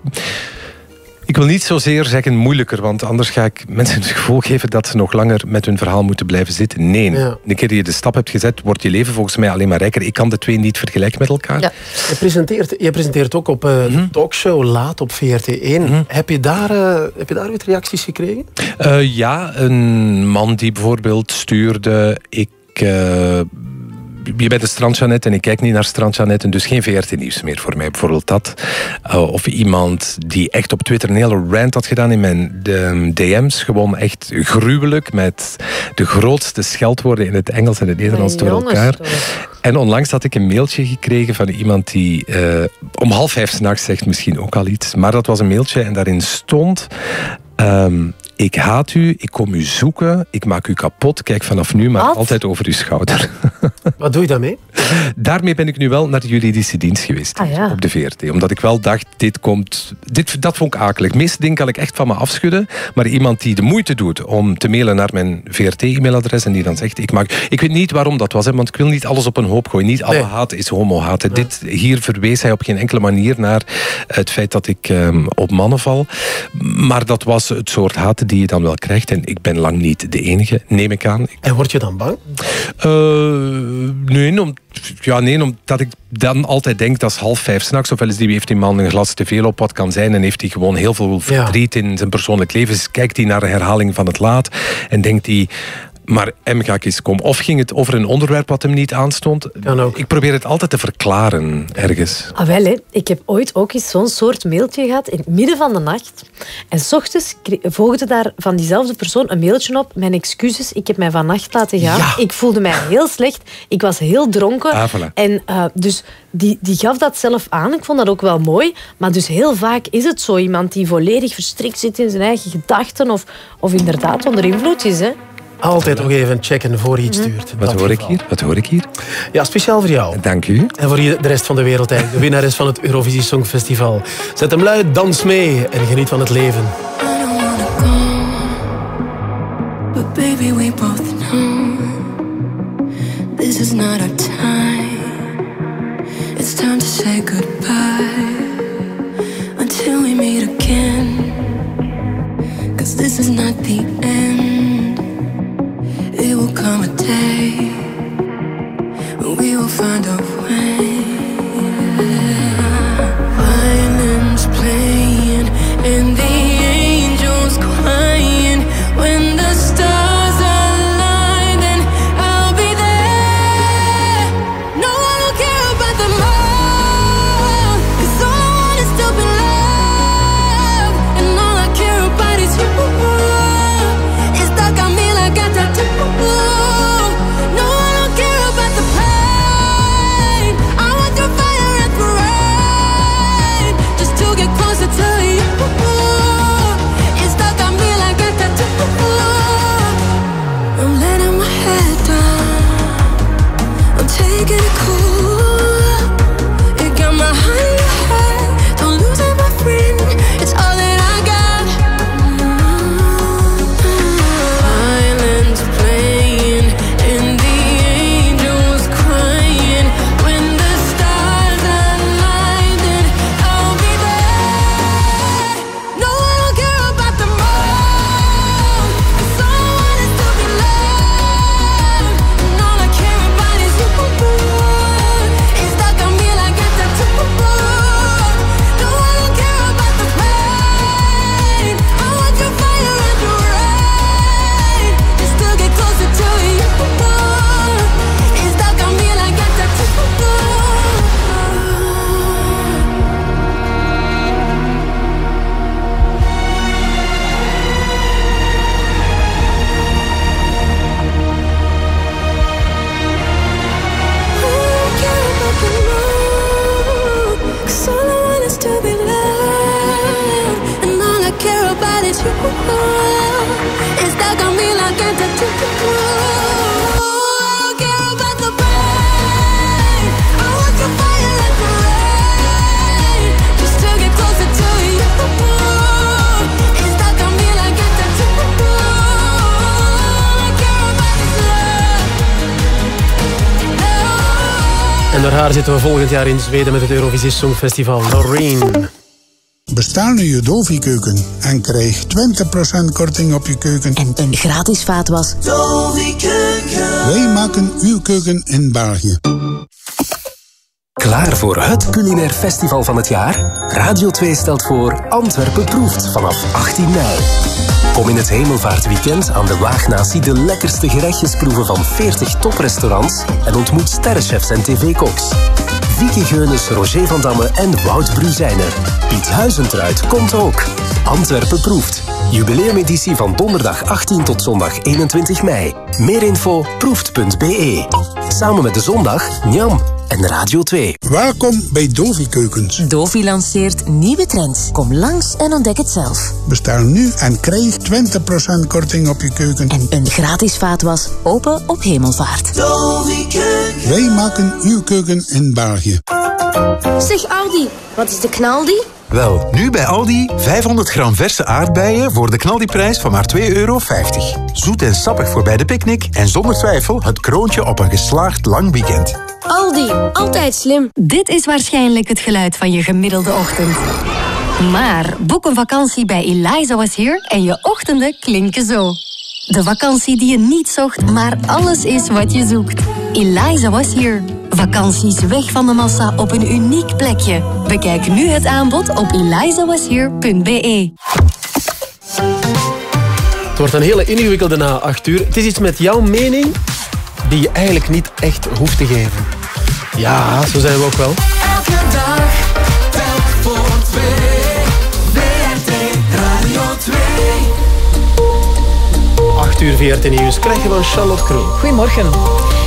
Ik wil niet zozeer zeggen moeilijker, want anders ga ik mensen het gevoel geven dat ze nog langer met hun verhaal moeten blijven zitten. Nee, Ja. een keer je de stap hebt gezet, wordt je leven volgens mij alleen maar rijker. Ik kan de twee niet vergelijken met elkaar. Je presenteert, je presenteert ook op eh, Mhm. de talkshow Laat op VRT1. heb, je daar, eh, heb je daar ooit reacties gekregen? Eh, ja, een man die bijvoorbeeld stuurde... Ik, eh, je bent een strandjanet en ik kijk niet naar strandjanetten, dus geen VRT-nieuws meer voor mij. Bijvoorbeeld dat. Eh, of iemand die echt op Twitter een hele rant had gedaan in mijn de, DM's. Gewoon echt gruwelijk met de grootste scheldwoorden in het Engels en het Nederlands door elkaar. toch. En onlangs had ik een mailtje gekregen van iemand die eh, om half vijf s'nachts zegt misschien ook al iets. Maar dat was een mailtje en daarin stond... ehm, ik haat u, ik kom u zoeken, ik maak u kapot. Kijk vanaf nu maar Wat? altijd over uw schouder. Wat doe je daarmee? Daarmee ben ik nu wel naar de juridische dienst geweest Ah, ja. op de VRT. Omdat ik wel dacht, dit komt... Dit, dat vond ik akelig. Meeste dingen kan ik echt van me afschudden. Maar iemand die de moeite doet om te mailen naar mijn VRT-e-mailadres en die dan zegt, ik maak... Ik weet niet waarom dat was, hè, want ik wil niet alles op een hoop gooien. Niet alle Nee. haat is homo-haat. Dit, hier verwees hij op geen enkele manier naar het feit dat ik ehm, op mannen val. Maar dat was het soort haat die je dan wel krijgt. En ik ben lang niet de enige, neem ik aan. En word je dan bang? Eh, nee, om, ja, nee, omdat ik dan altijd denk dat is half vijf s'nachts. Ofwel is die, heeft die man een glas te veel op wat kan zijn. En heeft hij gewoon heel veel verdriet in zijn persoonlijk leven. Dus kijkt hij naar de herhaling van het laat. En denkt hij... Maar M ga ik eens komen. Of ging het over een onderwerp wat hem niet aanstond? Ik probeer het altijd te verklaren ergens. Ah, wel, hè. ik heb ooit ook eens zo'n soort mailtje gehad in het midden van de nacht. En s ochtends volgde daar van diezelfde persoon een mailtje op. Mijn excuses, ik heb mij vannacht laten gaan. Ja. Ik voelde mij heel slecht. Ik was heel dronken. Ah, voilà. En eh, dus die, die gaf dat zelf aan. Ik vond dat ook wel mooi. Maar dus heel vaak is het zo iemand die volledig verstrikt zit in zijn eigen gedachten. Of, of inderdaad onder invloed is. Hè. Altijd nog even checken voor je iets stuurt. Wat hoor ik hier? Wat hoor ik hier? Ja, speciaal voor jou. Dank u. En voor je- de rest van de wereld eigenlijk. De winnares van het Eurovisie Songfestival. Zet hem luid, dans mee en geniet van het leven. But baby, we both know this is not our time. It's time to say goodbye until we meet again. Cause this is not the end. Will come a day when we will find a feel jaar in Zweden met het Eurovisie Songfestival. Loreen. Bestel nu je Dovi-keuken en krijg 20% korting op je keuken. En een gratis vaatwas. Wij maken uw keuken in België. Klaar voor het culinair festival van het jaar? Radio 2 stelt voor Antwerpen proeft vanaf 18 mei. Kom in het Hemelvaartweekend aan de Waagnatie de lekkerste gerechtjes proeven van 40 toprestaurants en ontmoet sterrenchefs en tv-koks. Vicky Geunis, Roger van Damme en Wout Bruzijner. Piet Huizentruid komt ook. Antwerpen proeft. Jubileumeditie van donderdag 18 tot zondag 21 mei. Meer info proeft.be. Samen met de zondag, Njam en Radio 2. Welkom bij Dovi Keukens. Dovi lanceert nieuwe trends. Kom langs en ontdek het zelf. Bestel nu en krijg 20% korting op je keuken. En een gratis vaatwas open op hemelvaart. Wij maken uw keuken in België. Zeg Aldi, wat is de knaldi? Wel, nu bij Aldi 500 gram verse aardbeien voor de knaldiprijs van maar 2,50 euro. Zoet en sappig voor bij de picknick en zonder twijfel het kroontje op een geslaagd lang weekend. Aldi, altijd slim. Dit is waarschijnlijk het geluid van je gemiddelde ochtend. Maar boek een vakantie bij Eliza Was Here en je ochtenden klinken zo. De vakantie die je niet zocht, maar alles is wat je zoekt. Eliza Was Here. Vakanties weg van de massa op een uniek plekje. Bekijk nu het aanbod op elizawashere.be. Het wordt een hele ingewikkelde na acht uur. Het is iets met jouw mening die je eigenlijk niet echt hoeft te geven. Ja, zo zijn we ook wel. Elke dag, 2. 8 uur VRT Nieuws krijg je van Charlotte Kroon. Goedemorgen.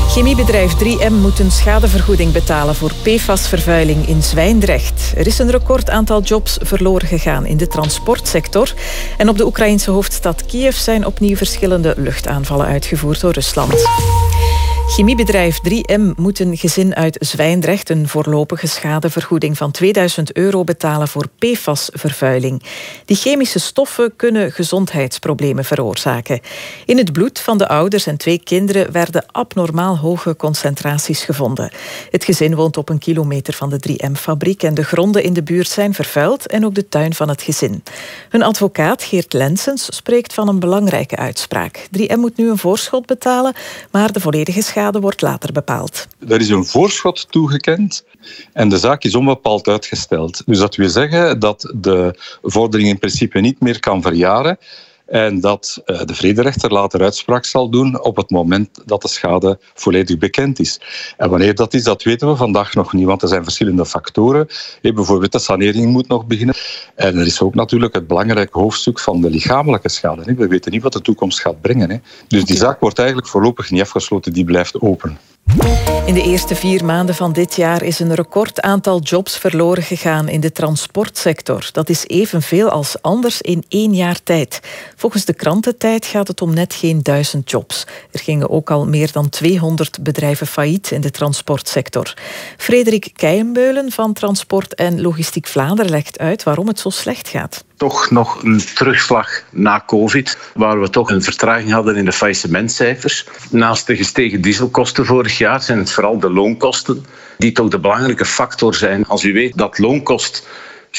Chemiebedrijf 3M moet een schadevergoeding betalen voor PFAS-vervuiling in Zwijndrecht. Er is een record aantal jobs verloren gegaan in de transportsector. En op de Oekraïnse hoofdstad Kiev zijn opnieuw verschillende luchtaanvallen uitgevoerd door Rusland. Chemiebedrijf 3M moet een gezin uit Zwijndrecht een voorlopige schadevergoeding van 2000 euro betalen voor PFAS-vervuiling. Die chemische stoffen kunnen gezondheidsproblemen veroorzaken. In het bloed van de ouders en twee kinderen werden abnormaal hoge concentraties gevonden. Het gezin woont op een kilometer van de 3M-fabriek en de gronden in de buurt zijn vervuild en ook de tuin van het gezin. Hun advocaat Geert Lensens spreekt van een belangrijke uitspraak. 3M moet nu een voorschot betalen, maar de volledige schade wordt later bepaald. Er is een voorschot toegekend en de zaak is onbepaald uitgesteld. Dus dat wil zeggen dat de vordering in principe niet meer kan verjaren en dat eh, de vrederechter later uitspraak zal doen op het moment dat de schade volledig bekend is. En wanneer dat is, dat weten we vandaag nog niet, want er zijn verschillende factoren. Bijvoorbeeld de sanering moet nog beginnen. En er is ook natuurlijk het belangrijke hoofdstuk van de lichamelijke schade. We weten niet wat de toekomst gaat brengen. Dus die zaak wordt eigenlijk voorlopig niet afgesloten, die blijft open. In de eerste vier maanden van dit jaar is een record aantal jobs verloren gegaan in de transportsector. Dat is evenveel als anders in één jaar tijd. Volgens de krantentijd gaat het om net geen duizend jobs. Er gingen ook al meer dan 200 bedrijven failliet in de transportsector. Frederik Keijenbeulen van Transport en Logistiek Vlaanderen legt uit waarom het zo slecht gaat. Toch nog een terugslag na COVID, waar we toch een vertraging hadden in de faillissementcijfers. Naast de gestegen dieselkosten vorig jaar zijn het vooral de loonkosten die toch de belangrijke factor zijn. Als u weet dat loonkost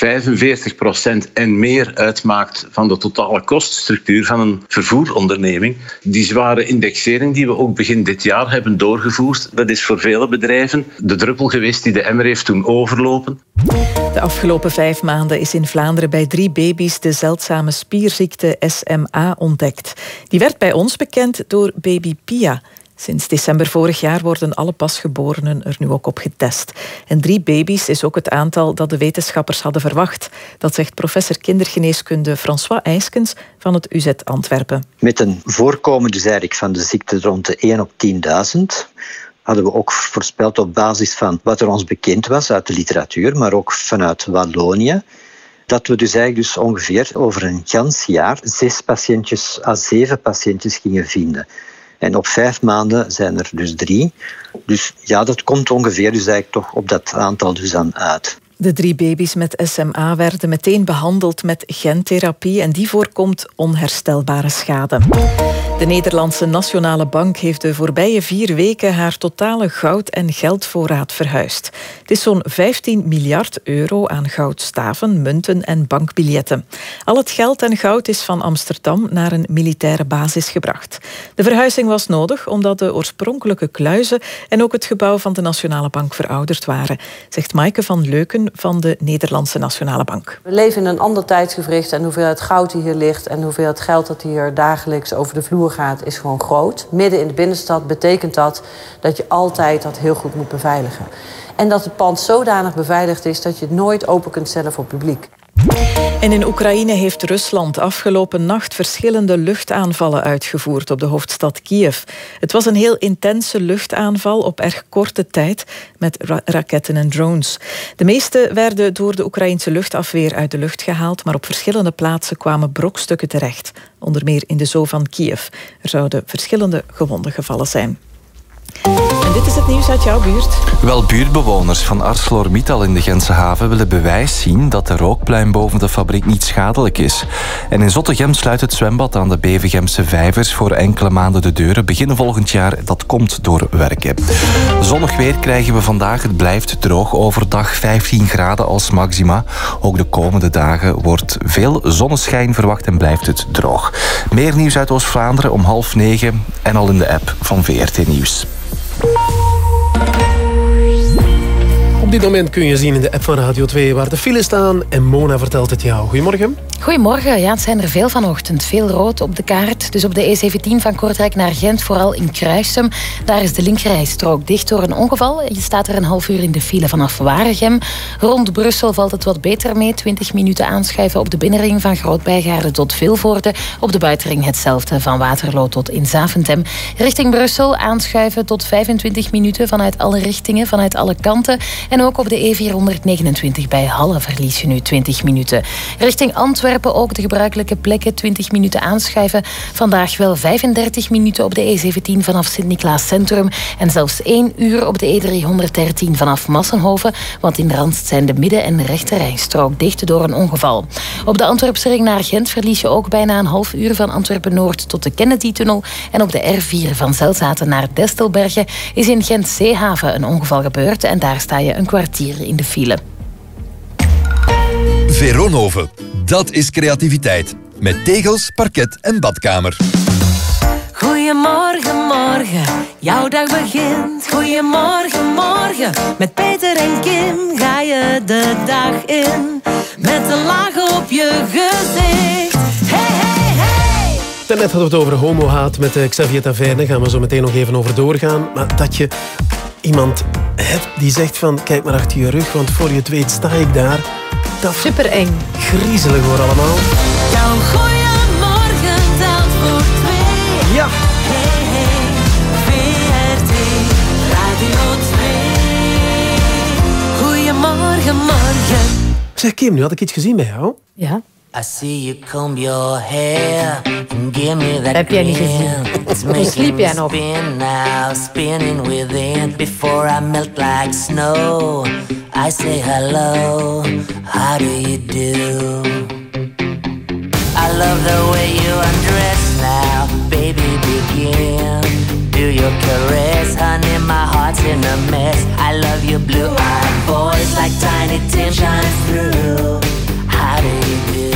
45% en meer uitmaakt van de totale koststructuur van een vervoeronderneming. Die zware indexering die we ook begin dit jaar hebben doorgevoerd, dat is voor vele bedrijven de druppel geweest die de emmer heeft doen overlopen. De afgelopen vijf maanden is in Vlaanderen bij drie baby's de zeldzame spierziekte SMA ontdekt. Die werd bij ons bekend door baby Pia. Sinds december vorig jaar worden alle pasgeborenen er nu ook op getest. En drie baby's is ook het aantal dat de wetenschappers hadden verwacht. Dat zegt professor kindergeneeskunde François IJskens van het UZ Antwerpen. Met een voorkomen dus van de ziekte rond de 1 op 10.000 hadden we ook voorspeld op basis van wat er ons bekend was uit de literatuur, maar ook vanuit Wallonië, dat we dus eigenlijk dus ongeveer over een gans jaar zes patiëntjes à zeven patiëntjes gingen vinden. En op vijf maanden zijn er dus drie. Dus ja, dat komt ongeveer dus eigenlijk toch op dat aantal dus aan uit. De drie baby's met SMA werden meteen behandeld met gentherapie en die voorkomt onherstelbare schade. De Nederlandse Nationale Bank heeft de voorbije vier weken haar totale goud- en geldvoorraad verhuisd. Het is zo'n 15 miljard euro aan goudstaven, munten en bankbiljetten. Al het geld en goud is van Amsterdam naar een militaire basis gebracht. De verhuizing was nodig omdat de oorspronkelijke kluizen en ook het gebouw van de Nationale Bank verouderd waren, zegt Maaike van Leuken van de Nederlandse Nationale Bank. We leven in een ander tijdsgevricht en hoeveelheid goud die hier ligt en hoeveelheid geld dat hier dagelijks over de vloer gaat, is gewoon groot. Midden in de binnenstad betekent dat dat je altijd dat heel goed moet beveiligen. En dat het pand zodanig beveiligd is dat je het nooit open kunt stellen voor publiek. En in Oekraïne heeft Rusland afgelopen nacht verschillende luchtaanvallen uitgevoerd op de hoofdstad Kiev. Het was een heel intense luchtaanval op erg korte tijd met ra raketten en drones. De meeste werden door de Oekraïnse luchtafweer uit de lucht gehaald, maar op verschillende plaatsen kwamen brokstukken terecht, onder meer in de zoo van Kiev. Er zouden verschillende gewonden gevallen zijn. En dit is het nieuws uit jouw buurt. Wel, buurtbewoners van ArcelorMittal in de Gentse haven willen bewijs zien dat de rookpluim boven de fabriek niet schadelijk is. En in Zottegem sluit het zwembad aan de Bevegemse vijvers voor enkele maanden de deuren. Begin volgend jaar, dat komt door werken. Zonnig weer krijgen we vandaag. Het blijft droog overdag, 15 graden als maxima. Ook de komende dagen wordt veel zonneschijn verwacht en blijft het droog. Meer nieuws uit Oost-Vlaanderen om half negen en al in de app van VRT Nieuws. Thank you. Op dit moment kun je zien in de app van Radio 2 waar de files staan. En Mona vertelt het jou. Goedemorgen. Goedemorgen. Ja, het zijn er veel vanochtend. Veel rood op de kaart. Dus op de E17 van Kortrijk naar Gent, vooral in Kruisum. Daar is de linkerrijstrook dicht door een ongeval. Je staat er een half uur in de file vanaf Waregem. Rond Brussel valt het wat beter mee. 20 minuten aanschuiven op de binnenring van Grootbijgaarden tot Vilvoorde. Op de buitenring hetzelfde van Waterloo tot in Zaventem. Richting Brussel aanschuiven tot 25 minuten vanuit alle richtingen, vanuit alle kanten. En ook op de E429 bij Halle verlies je nu 20 minuten. Richting Antwerpen ook de gebruikelijke plekken 20 minuten aanschuiven. Vandaag wel 35 minuten op de E17 vanaf Sint-Niklaas Centrum. En zelfs 1 uur op de E313 vanaf Massenhoven. Want in Randst zijn de midden- en rechterrijstrook dicht door een ongeval. Op de Antwerpse ring naar Gent verlies je ook bijna een half uur van Antwerpen-Noord tot de Kennedy-tunnel. En op de R4 van Zelzaten naar Destelbergen is in Gent-Zeehaven een ongeval gebeurd. En daar sta je een kwartier in de file. Veronhoven, dat is creativiteit. Met tegels, parket en badkamer. Goedemorgen, morgen, jouw dag begint. Goedemorgen, morgen, met Peter en Kim ga je de dag in. Met een laag op je gezicht. Hey, hey! Daarnet hadden we het over homohaat met eh, Xavier Taverne. Daar gaan we zo meteen nog even over doorgaan. Maar dat je iemand hebt die zegt van... Kijk maar achter je rug, want voor je het weet sta ik daar. Dat Super eng. Griezelig hoor allemaal. Jouw goeiemorgen telt voor twee. Ja. Hey, hey, VRT, Radio 2. Goedemorgen, morgen. Zeg Kim, nu had ik iets gezien bij jou. Ja. I see you comb your hair and give me that Heb jij niet grin. It's Hoe sliep making jij me nog? spin now, spinning within before I melt like snow. I say hello, how do you do? I love the way you undress now, baby. Begin. Do your caress, honey. My heart's in a mess. I love your blue-eyed voice like Tiny Tim shines through. How do you do?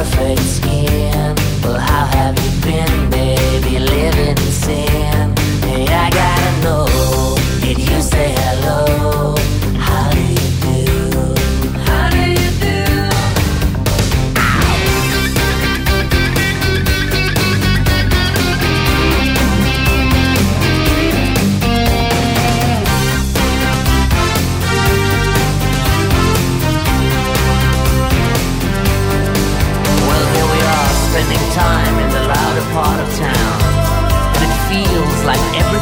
perfect skin. Well, how have you been, baby? Living in sin. Hey, I gotta know. Did you say hello?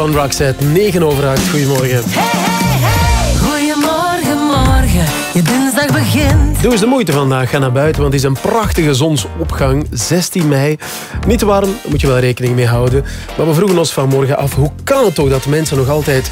van Roxette? 9 over 8. Goedemorgen. Goedemorgen, morgen. Je dinsdag begint. Doe eens de moeite vandaag. Ga naar buiten, want het is een prachtige zonsopgang. 16 mei. Niet te warm, daar moet je wel rekening mee houden. Maar we vroegen ons vanmorgen af, hoe kan het toch dat mensen nog altijd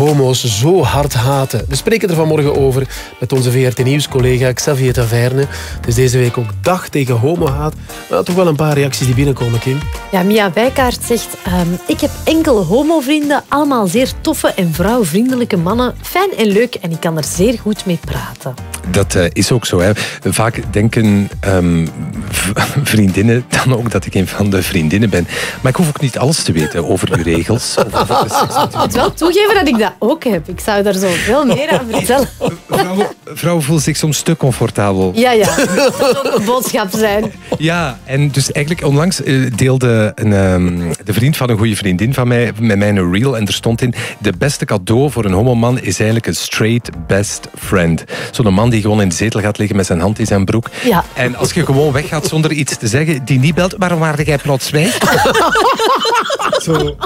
homo's zo hard haten? We spreken er vanmorgen over met onze VRT Nieuws-collega Xavier Taverne. Het is deze week ook dag tegen homohaat. Maar toch wel een paar reacties die binnenkomen, Kim. Ja, Mia Wijkaart zegt... ehm, ik heb enkel homovrienden, allemaal zeer toffe en vrouwvriendelijke mannen. Fijn en leuk en ik kan er zeer goed mee praten. Dat eh, is ook zo. Hè. Vaak denken ehm, vriendinnen dan ook dat ik een van de vriendinnen ben. Maar ik hoef ook niet alles te weten over uw regels. Of over de seks met Ik moet wel toegeven dat ik dat ook heb. Ik zou daar zo veel meer aan vertellen. Vrouwen, vrouwen voelen zich soms te comfortabel. Ja, ja. Dat zou een boodschap zijn. Ja, en dus eigenlijk onlangs eh, deelde een, ehm, de vriend van een goede vriendin van mij met mij een reel en er stond in de beste cadeau voor een homoman is eigenlijk een straight best friend. Zo'n man die gewoon in de zetel gaat liggen met zijn hand in zijn broek. Ja. En als je gewoon weggaat zonder iets te zeggen, die niet belt, waarom waarde jij plots weg? Zo,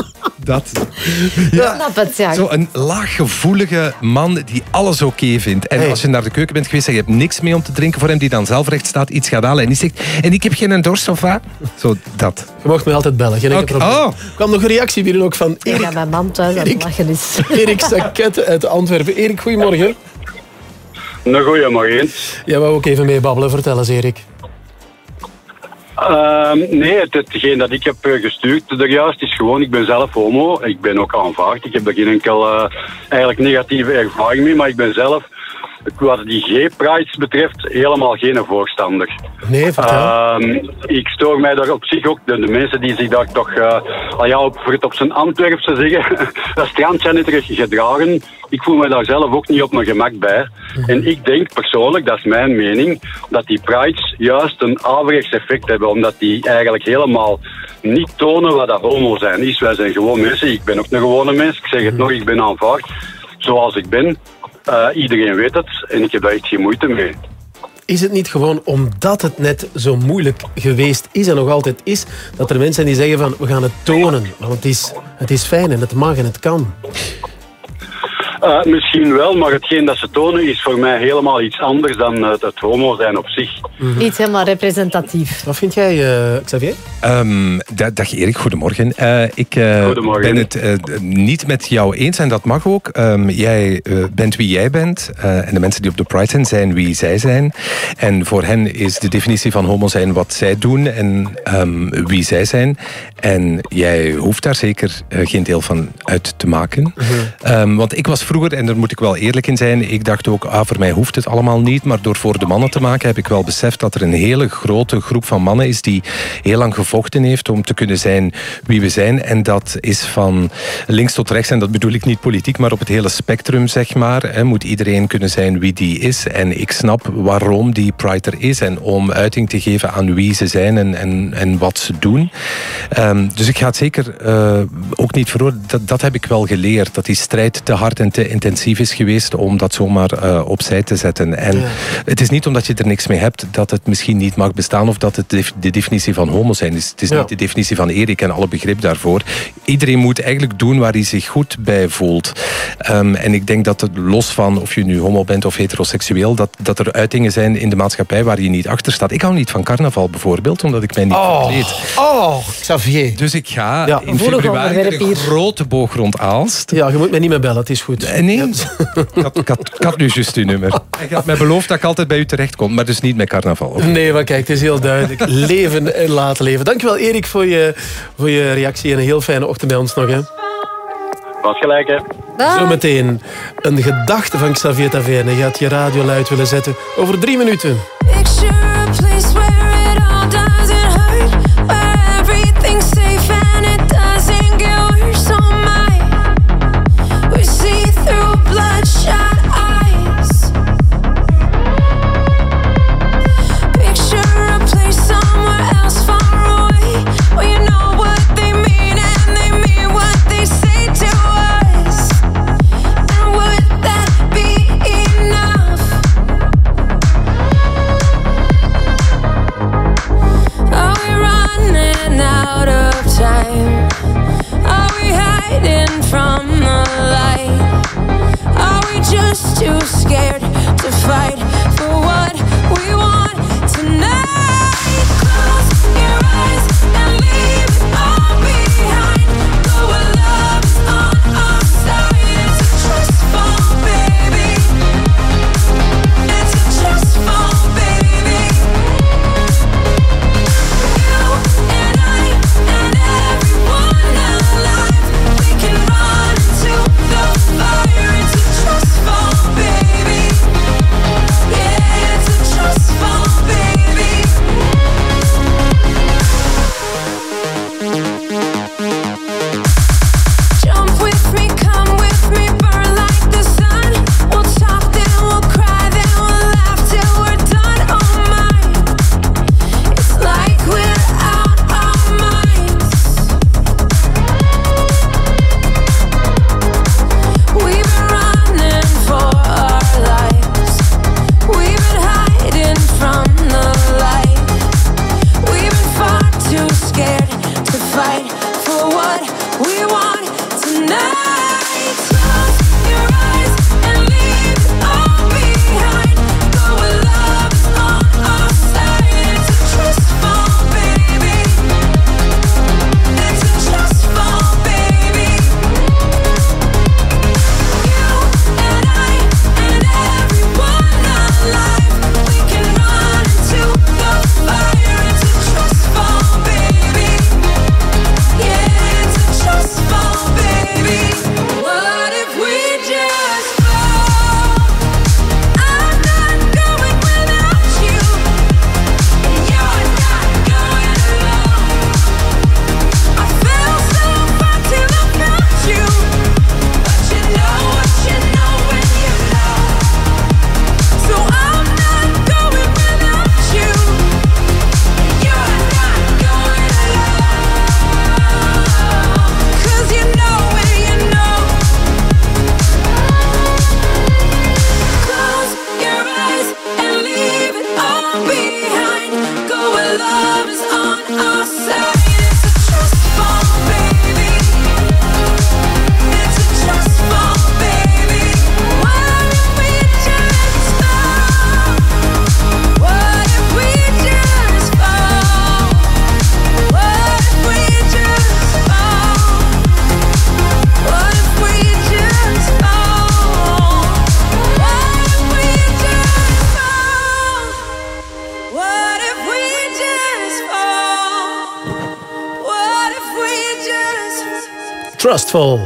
dat. Ja. Snap het, ja. Zo een laaggevoelige man die alles oké vindt. En als je naar de keuken bent geweest en je hebt niks mee om te drinken voor hem, die dan zelf recht staat, iets gaat halen en die zegt, en ik heb geen dorst of wat? Zo, dat. Je mocht mij altijd bellen, geen enkel probleem. Oh. Er kwam nog een reactie binnen ook van Ik ga mijn man thuis aan het lachen is. Erik Saket uit Antwerpen. Erik, goedemorgen. Een goeiemorgen. Jij wou ook even meebabbelen. Vertel eens, Erik. Ehm, nee, het, hetgeen dat ik heb eh, gestuurd er juist is gewoon, ik ben zelf homo. Ik ben ook aanvaard. Ik heb er geen enkel eh, eigenlijk negatieve ervaring mee, maar ik ben zelf, wat die gay-prides betreft, helemaal geen voorstander. Nee, vertel. Ehm, ik stoor mij daar op zich ook, de, de mensen die zich daar toch, eh, al ja, op, voor het op zijn Antwerpse zeggen, dat strandsaniterig gedragen. Ik voel me daar zelf ook niet op mijn gemak bij. En ik denk persoonlijk, dat is mijn mening, dat die prides juist een averechts effect hebben, omdat die eigenlijk helemaal niet tonen wat dat homo zijn is. Wij zijn gewoon mensen, ik ben ook een gewone mens, ik zeg het nog, ik ben aanvaard zoals ik ben. Eh, iedereen weet het en ik heb daar echt geen moeite mee. Is het niet gewoon omdat het net zo moeilijk geweest is en nog altijd is, dat er mensen die zeggen van we gaan het tonen, want het is, het is fijn en het mag en het kan. Eh, misschien wel, maar hetgeen dat ze tonen is voor mij helemaal iets anders dan het, het homo zijn op zich. Niet helemaal representatief. Wat vind jij, eh, Xavier? Ehm, da- dag Erik, goedemorgen. Eh, ik eh, Goedemorgen. ben het eh, niet met jou eens en dat mag ook. Ehm, jij eh, bent wie jij bent eh, en de mensen die op de Pride zijn, zijn wie zij zijn. En voor hen is de definitie van homo zijn wat zij doen en ehm, wie zij zijn. En jij hoeft daar zeker eh, geen deel van uit te maken. Ehm, want ik was vroeger, en daar moet ik wel eerlijk in zijn, ik dacht ook, ah, voor mij hoeft het allemaal niet. Maar door voor de mannen te maken heb ik wel beseft dat er een hele grote groep van mannen is die heel lang gevochten heeft om te kunnen zijn wie we zijn. En dat is van links tot rechts, en dat bedoel ik niet politiek, maar op het hele spectrum, zeg maar. Hè, moet iedereen kunnen zijn wie die is. En ik snap waarom die Pride is en om uiting te geven aan wie ze zijn en, en, en wat ze doen. Ehm, dus ik ga het zeker eh, ook niet veroordelen. Dat, dat heb ik wel geleerd, dat die strijd te hard en te intensief is geweest om dat zomaar eh, opzij te zetten. En Ja. het is niet omdat je er niks mee hebt dat het misschien niet mag bestaan of dat het de, de definitie van homo zijn is. Het is Ja. niet de definitie van Erik en alle begrip daarvoor. Iedereen moet eigenlijk doen waar hij zich goed bij voelt. Ehm, en ik denk dat het los van of je nu homo bent of heteroseksueel, dat, dat er uitingen zijn in de maatschappij waar je niet achter staat. Ik hou niet van carnaval bijvoorbeeld, omdat ik mij niet Oh, verkleed. oh, Xavier. Dus ik ga Ja, in voelig februari hier. grote boog rond Aalst. Ja, je moet mij niet meer bellen, het is goed. Eh, Nee, ik, had, ik, had, ik had nu juist uw nummer. Ik had mij beloofd dat ik altijd bij u terecht kom, maar dus niet met carnaval. Nee, maar kijk, het is heel duidelijk. Leven en laten leven. Dankjewel Erik voor je, voor je reactie en een heel fijne ochtend bij ons nog. Hè. Wat gelijk, hè? Zometeen een gedachte van Xavier Taverne. Je gaat je radio luid willen zetten over drie minuten. Picture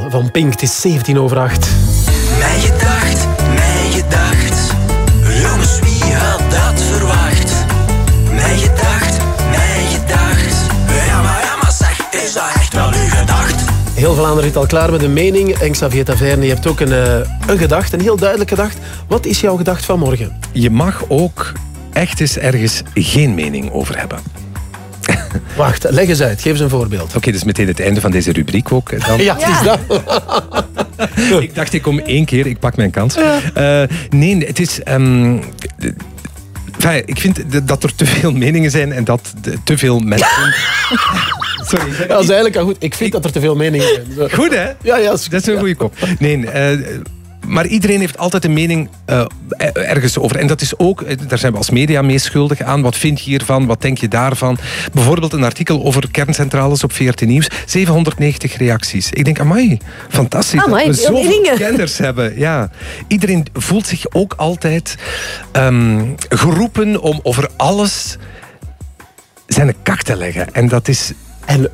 van Pink. Het is 17 over 8. Mij gedacht, mij gedacht. Jongens, wie had dat verwacht? Mij gedacht, mij gedacht. Ja, maar, ja, maar zeg, is dat echt wel uw gedacht? Heel Vlaanderen zit al klaar met een mening. En Xavier Taverne, je hebt ook een, eh, een gedacht, een heel duidelijk gedacht. Wat is jouw gedacht van morgen? Je mag ook echt eens ergens geen mening over hebben. Wacht, leg eens uit. Geef eens een voorbeeld. Oké, dus meteen het einde van deze rubriek ook. Dan. Ja, het is dat. ik dacht, ik kom één keer, ik pak mijn kans. Eh, nee, het is... ehm, enfin, ik vind dat er te veel meningen zijn en dat te veel mensen... Sorry. Ja, dat is eigenlijk al goed. Ik vind dat er te veel meningen zijn. Goed, hè? Ja, ja. Dat is een goede kop. Nee, eh, maar iedereen heeft altijd een mening eh, ergens over. En dat is ook, eh, daar zijn we als media mee schuldig aan. Wat vind je hiervan? Wat denk je daarvan? Bijvoorbeeld een artikel over kerncentrales op VRT Nieuws. 790 reacties. Ik denk, amai, fantastisch Amai, dat we veel zoveel kenners hebben. Ja. Iedereen voelt zich ook altijd ehm, geroepen om over alles zijn kak te leggen. En dat is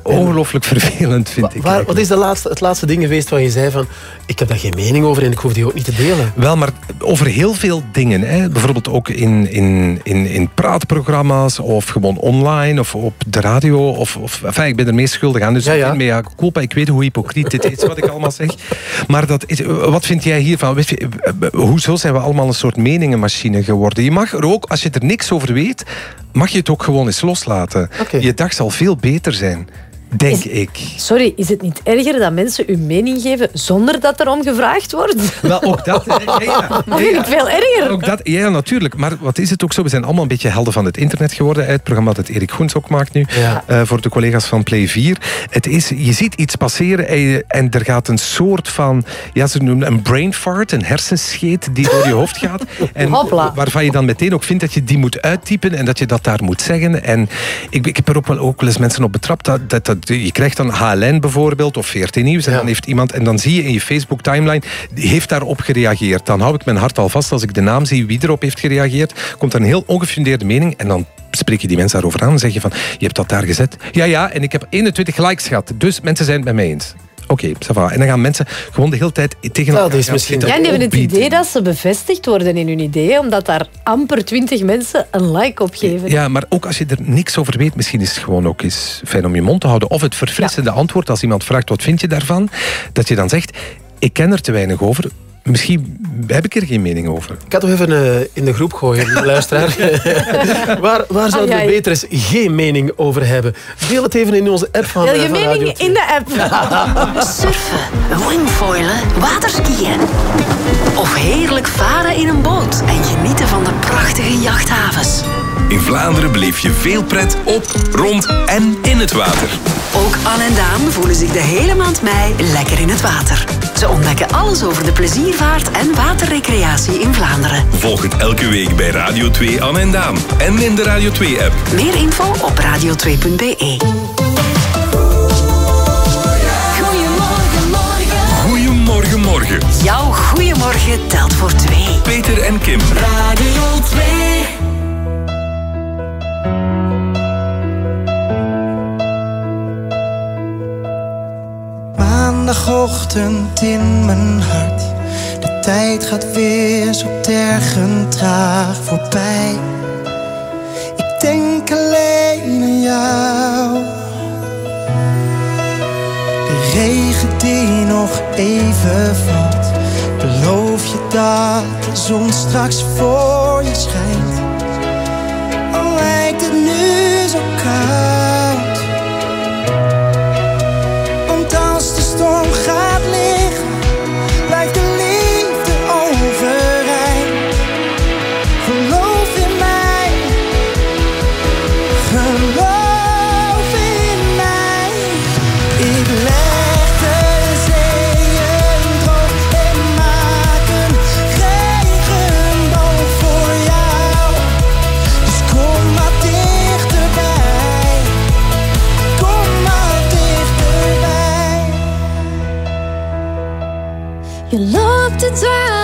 ongelooflijk vervelend, vind ik. Waar, wat is de laatste, het laatste ding geweest waar je zei van... Ik heb daar geen mening over en ik hoef die ook niet te delen. Wel, maar over heel veel dingen. Hè. Bijvoorbeeld ook in, in, in, in praatprogramma's of gewoon online of op de radio. Of, of, enfin, ik ben er mee schuldig aan. Dus ja, ja. culpa. Ik weet hoe hypocriet dit is wat ik allemaal zeg. Maar dat is, wat vind jij hiervan? Weet je, hoezo zijn we allemaal een soort meningenmachine geworden? Je mag er ook, als je er niks over weet, mag je het ook gewoon eens loslaten. Je dag zal veel beter zijn. Denk ik. Sorry, is het niet erger dat mensen uw mening geven zonder dat er om gevraagd wordt? Wel, ook dat. Ja, ja. Dat vind ik veel erger. Ook dat, ja, natuurlijk. Maar wat is het ook zo? We zijn allemaal een beetje helden van het internet geworden. Het programma dat Erik Goens ook maakt nu. eh, voor de collega's van Play 4. Het is, je ziet iets passeren en, je- en er gaat een soort van... Ja, ze noemen een brain fart, een hersenscheet die door je hoofd gaat. En Hopla. waarvan je dan meteen ook vindt dat je die moet uittypen en dat je dat daar moet zeggen. En ik, ik heb er ook wel, ook wel eens mensen op betrapt. Dat, dat, je krijgt dan HLN bijvoorbeeld of VRT Nieuws. En dan heeft iemand, en dan zie je in je Facebook timeline, die heeft daarop gereageerd. Dan hou ik mijn hart al vast als ik de naam zie wie erop heeft gereageerd. Komt er een heel ongefundeerde mening en dan spreek je die mensen daarover aan en zeg je van, je hebt dat daar gezet. Ja, ja, en ik heb 21 likes gehad. Dus mensen zijn het met mij eens. Oké, ça va. En dan gaan mensen gewoon de hele tijd tegen elkaar gaan zitten Ja, die hebben het idee dat ze bevestigd worden in hun idee, omdat daar amper twintig mensen een like op geven. Ja, maar ook als je er niks over weet, misschien is het gewoon ook eens fijn om je mond te houden. Of het verfrissende antwoord als iemand vraagt wat vind je daarvan, dat je dan zegt, ik ken er te weinig over. Misschien heb ik er geen mening over. Ik ga toch even eh, in de groep gooien, de luisteraar. waar, waar zouden we ai. beter eens geen mening over hebben? Deel het even in onze app van, Deel eh, je van mening 2. in de app. Surfen, wingfoilen, waterskiën. Of heerlijk varen in een boot en genieten van de prachtige jachthavens. In Vlaanderen beleef je veel pret op, rond en in het water. Ook Anne en Daan voelen zich de hele maand mei lekker in het water. Ze ontdekken alles over de pleziervaart en waterrecreatie in Vlaanderen. Volg het elke week bij Radio 2 Anne en Daan. En in de Radio 2-app. Meer info op radio2.be. Goedemorgen, morgen. Jouw goeiemorgen telt voor twee. Peter en Kim. Radio 2. Maandagochtend in mijn hart. De tijd gaat weer zo tergend traag voorbij. Ik denk alleen aan jou. De regen die nog even valt. Beloof je dat de zon straks voor je schijnt. Al lijkt het nu zo koud. De loopt te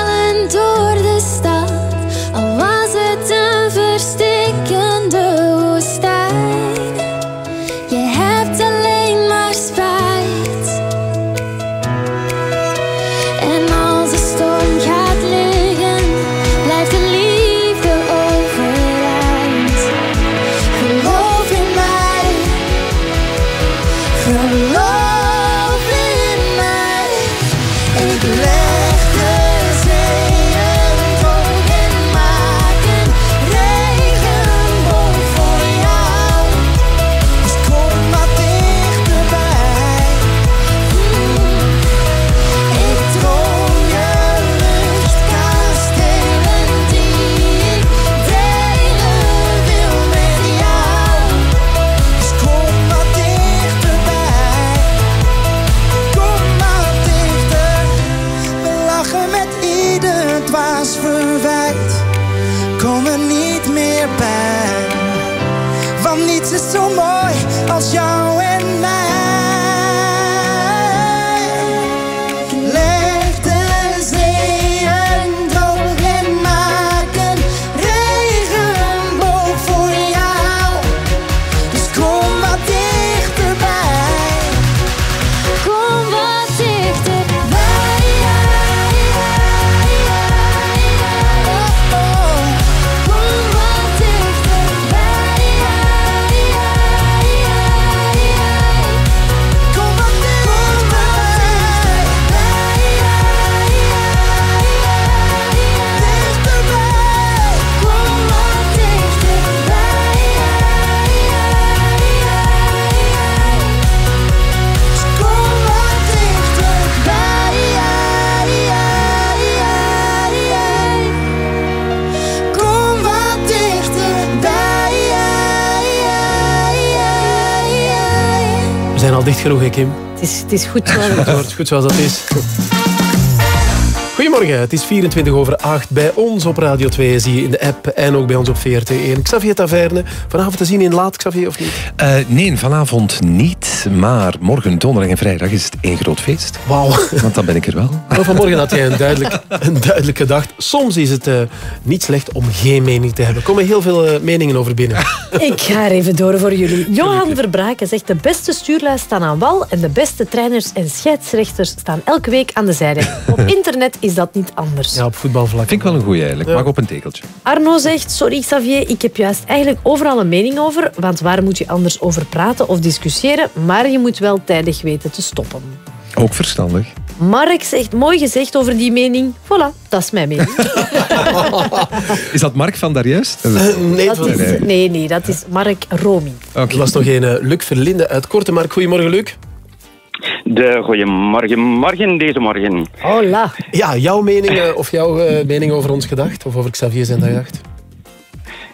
al dicht genoeg, hè, Kim? Het is, het is goed zo. Het wordt goed zoals dat is. Goedemorgen, het is 24 over 8. Bij ons op Radio 2 zie je in de app en ook bij ons op VRT1. Xavier Taverne, vanavond te zien in Laat, Xavier, of niet? Eh, nee, vanavond niet. Maar morgen, donderdag en vrijdag is het één groot feest. Wauw. Want dan ben ik er wel. Maar vanmorgen had jij een, duidelijk, een duidelijke dag. Soms is het eh, niet slecht om geen mening te hebben. Er komen heel veel eh, meningen over binnen. Ik ga er even door voor jullie. Johan Verbraken zegt de beste stuurlui staan aan wal en de beste trainers en scheidsrechters staan elke week aan de zijde. Op internet is dat niet anders. Ja, op voetbalvlak. Vind ik wel een goeie eigenlijk. Mag op een tegeltje. Arno zegt, sorry Xavier, ik heb juist eigenlijk overal een mening over, want waar moet je anders over praten of discussiëren, maar je moet wel tijdig weten te stoppen. Ook verstandig. Mark zegt, mooi gezegd over die mening. Voilà, dat is mijn mening. Is dat Mark van daar juist? nee, Dat is, nee, nee, dat is Mark Romy. Er was nog een eh, Luc Verlinde uit Kortemark. Goedemorgen, Luc. De goeiemorgen, morgen deze morgen. Hola. Ja, jouw mening, eh, of jouw eh, mening over ons gedacht? Of over Xavier zijn gedacht?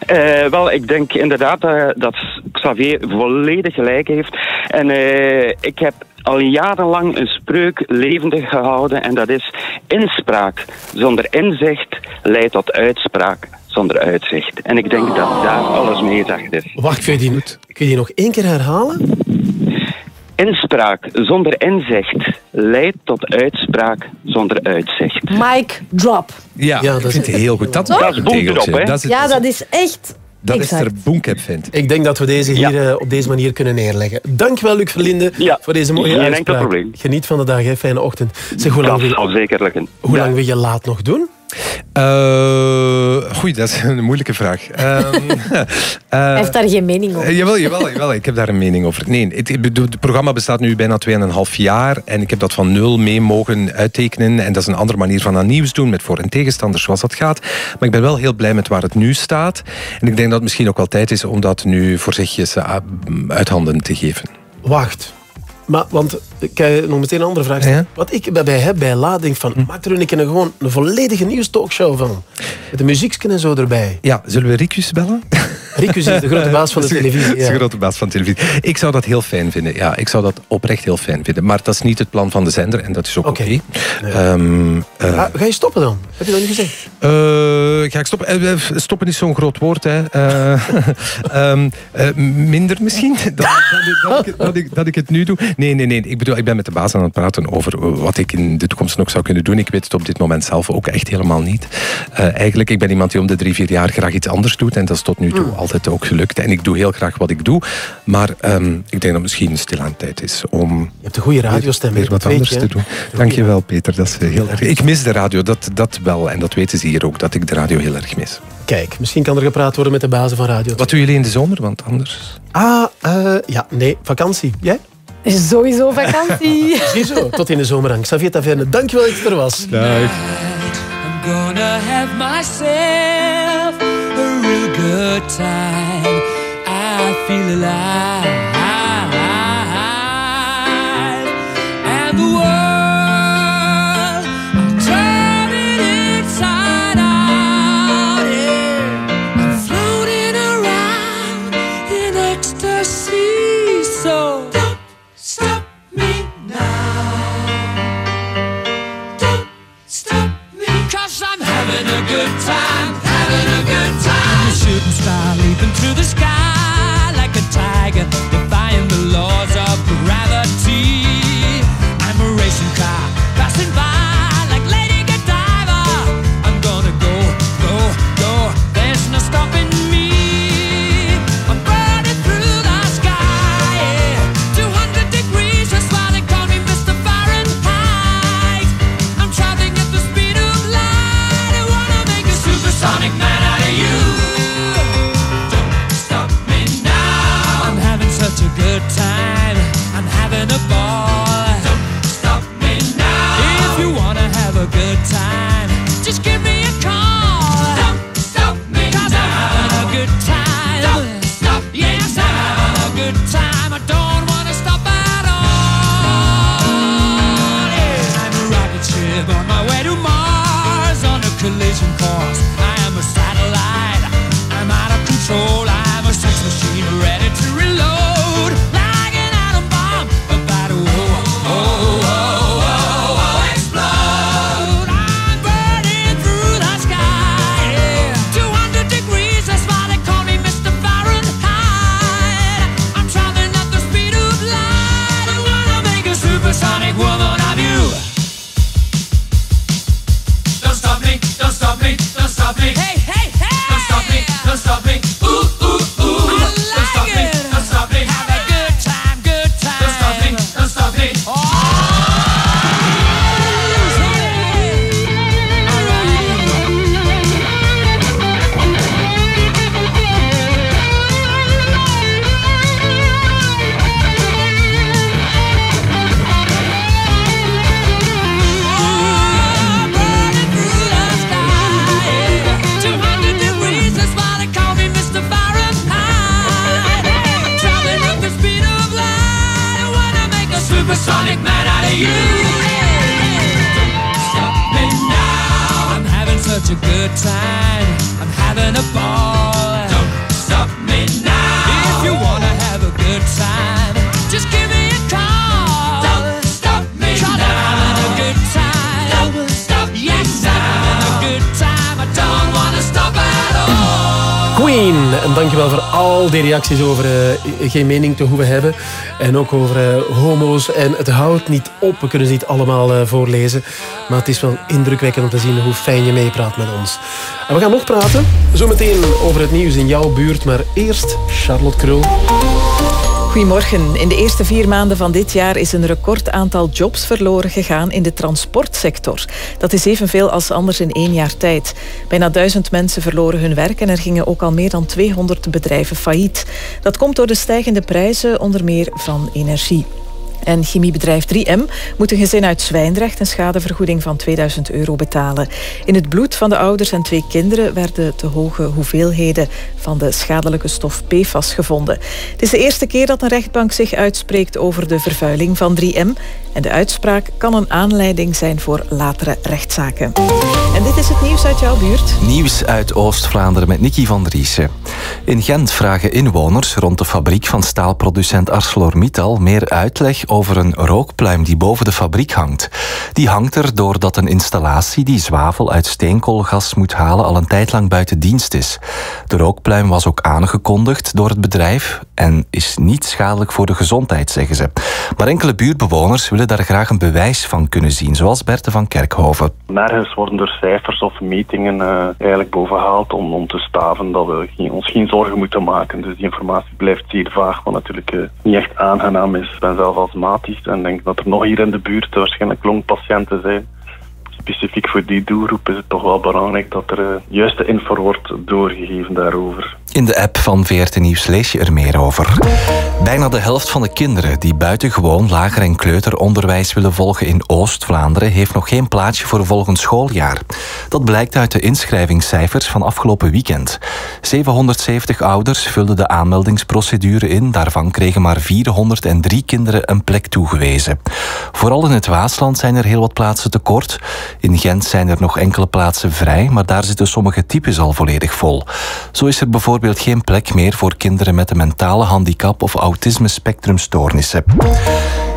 Eh, wel, ik denk inderdaad eh, dat Xavier volledig gelijk heeft. En eh, ik heb al jarenlang een spreuk levendig gehouden en dat is inspraak zonder inzicht leidt tot uitspraak zonder uitzicht. En ik denk dat daar alles mee is. Wacht, kun je die, kun je die nog één keer herhalen? Inspraak zonder inzicht leidt tot uitspraak zonder uitzicht. Mike drop. Ja, dat vind is- het heel goed. Dat, Dat dat is hè? Dat is, Ja, dat is echt dat is er boenkep vindt. Ik denk dat we deze hier eh, op deze manier kunnen neerleggen. Dankjewel, Luc Verlinde, voor deze mooie geen enkel uitspraak. probleem. Geniet van de dag, hè. fijne ochtend. Zeg, hoe lang wil, zeker lukken. hoe lang wil je laat nog doen? Uh, goeie, dat is een moeilijke vraag. Ehm, Hij heeft daar geen mening over. Eh, jawel, jawel, jawel, ik heb daar een mening over. Nee, het, het programma bestaat nu bijna 2,5 jaar en ik heb dat van nul mee mogen uittekenen. En dat is een andere manier van aan nieuws doen, met voor- en tegenstanders zoals dat gaat. Maar ik ben wel heel blij met waar het nu staat. En ik denk dat het misschien ook wel tijd is om dat nu voorzichtig eh, uit handen te geven. Wacht. Maar, want ik kan je nog meteen een andere vraag stellen. Wat ik bij heb bij La denk van, maak er een keer gewoon een volledige nieuwstalkshow van. Met de muziekje en zo erbij. Ja, zullen we Ricus bellen? Ricus is de grote baas van de televisie. Is de grote baas van de televisie. Ik zou dat heel fijn vinden. Ja, ik zou dat oprecht heel fijn vinden. Maar dat is niet het plan van de zender en dat is ook oké. Ehm, eh, Ah, ga je stoppen dan? Heb je dat niet gezegd? eh, ga ik stoppen? Eh, stoppen is zo'n groot woord. Hè. Eh, ehm, eh, minder misschien dan, dan, dat, ik, dat, ik, dat ik het nu doe. Nee, nee, nee. Ik bedoel, ik ben met de baas aan het praten over wat ik in de toekomst nog zou kunnen doen. Ik weet het op dit moment zelf ook echt helemaal niet. Eh, eigenlijk, ik ben iemand die om de drie, vier jaar graag iets anders doet. En dat is tot nu toe Hmm. altijd ook gelukt. En ik doe heel graag wat ik doe. Maar ehm, ik denk dat het misschien stilaan tijd is om... Je hebt een goede radiostem, Weer dat wat anders je, te doen. Dankjewel, Peter. Dat is eh, heel erg. Ik mis de radio, dat, dat wel. En dat weten ze hier ook, dat ik de radio heel erg mis. Kijk, misschien kan er gepraat worden met de bazen van radio. Wat doen jullie in de zomer? Want anders... Ah, eh, ja, nee, vakantie. Jij? Sowieso vakantie. Ziezo, tot in de zomerhang. Xavier Taverne, dankjewel dat je er was. Dag. I'm gonna have myself a real good time. I feel alive. Through the sky like a tiger, defying the laws of gravity. I'm a racing car passing out a good time. En dankjewel voor al die reacties over eh, geen mening te hoeven hebben. En ook over eh, homo's. En het houdt niet op. We kunnen ze niet allemaal eh, voorlezen. Maar het is wel indrukwekkend om te zien hoe fijn je meepraat met ons. En we gaan nog praten. Zometeen over het nieuws in jouw buurt. Maar eerst Charlotte Krul. Goedemorgen. In de eerste vier maanden van dit jaar is een record aantal jobs verloren gegaan in de transportsector. Dat is evenveel als anders in één jaar tijd. Bijna duizend mensen verloren hun werk en er gingen ook al meer dan 200 bedrijven failliet. Dat komt door de stijgende prijzen, onder meer van energie. En chemiebedrijf 3M moet een gezin uit Zwijndrecht een schadevergoeding van 2000 euro betalen. In het bloed van de ouders en twee kinderen werden te hoge hoeveelheden van de schadelijke stof PFAS gevonden. Het is de eerste keer dat een rechtbank zich uitspreekt over de vervuiling van 3M. En de uitspraak kan een aanleiding zijn voor latere rechtszaken. En dit is het nieuws uit jouw buurt. Nieuws uit Oost-Vlaanderen met Nicky van Driessen. In Gent vragen inwoners rond de fabriek van staalproducent ArcelorMittal meer uitleg over een rookpluim die boven de fabriek hangt. Die hangt er doordat een installatie die zwavel uit steenkoolgas moet halen al een tijd lang buiten dienst is. De rookpluim was ook aangekondigd door het bedrijf en is niet schadelijk voor de gezondheid, zeggen ze. Maar enkele buurtbewoners willen daar graag een bewijs van kunnen zien, zoals Berthe van Kerkhoven. Nergens worden er cijfers of metingen eh, eigenlijk bovengehaald om, om te staven dat we ons geen zorgen moeten maken. Dus die informatie blijft zeer vaag, wat natuurlijk eh, niet echt aangenaam is. Ik ben zelf en denk dat er nog hier in de buurt waarschijnlijk longpatiënten zijn. Specifiek voor die doelgroep is het toch wel belangrijk dat er eh, juiste info wordt doorgegeven daarover. In de app van VRT Nieuws lees je er meer over. Bijna de helft van de kinderen die buitengewoon lager- en kleuteronderwijs willen volgen in Oost-Vlaanderen heeft nog geen plaatsje voor volgend schooljaar. Dat blijkt uit de inschrijvingscijfers van afgelopen weekend. 770 ouders vulden de aanmeldingsprocedure in, daarvan kregen maar 403 kinderen een plek toegewezen. Vooral in het Waasland zijn er heel wat plaatsen tekort. In Gent zijn er nog enkele plaatsen vrij, maar daar zitten sommige types al volledig vol. Zo is er bijvoorbeeld geen plek meer voor kinderen met een mentale handicap of autisme-spectrumstoornissen.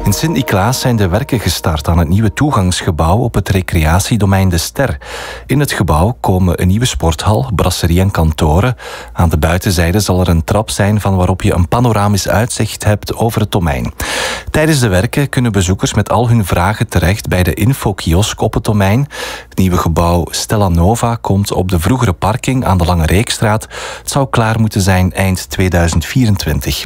In Sint-Niklaas zijn de werken gestart aan het nieuwe toegangsgebouw op het recreatiedomein De Ster. In het gebouw komen een nieuwe sporthal, brasserie en kantoren. Aan de buitenzijde zal er een trap zijn van waarop je een panoramisch uitzicht hebt over het domein. Tijdens de werken kunnen bezoekers met al hun vragen terecht bij de infokiosk op het domein. Het nieuwe gebouw Stella Nova komt op de vroegere parking aan de Lange Reekstraat. Het zou klaar moeten zijn eind 2024.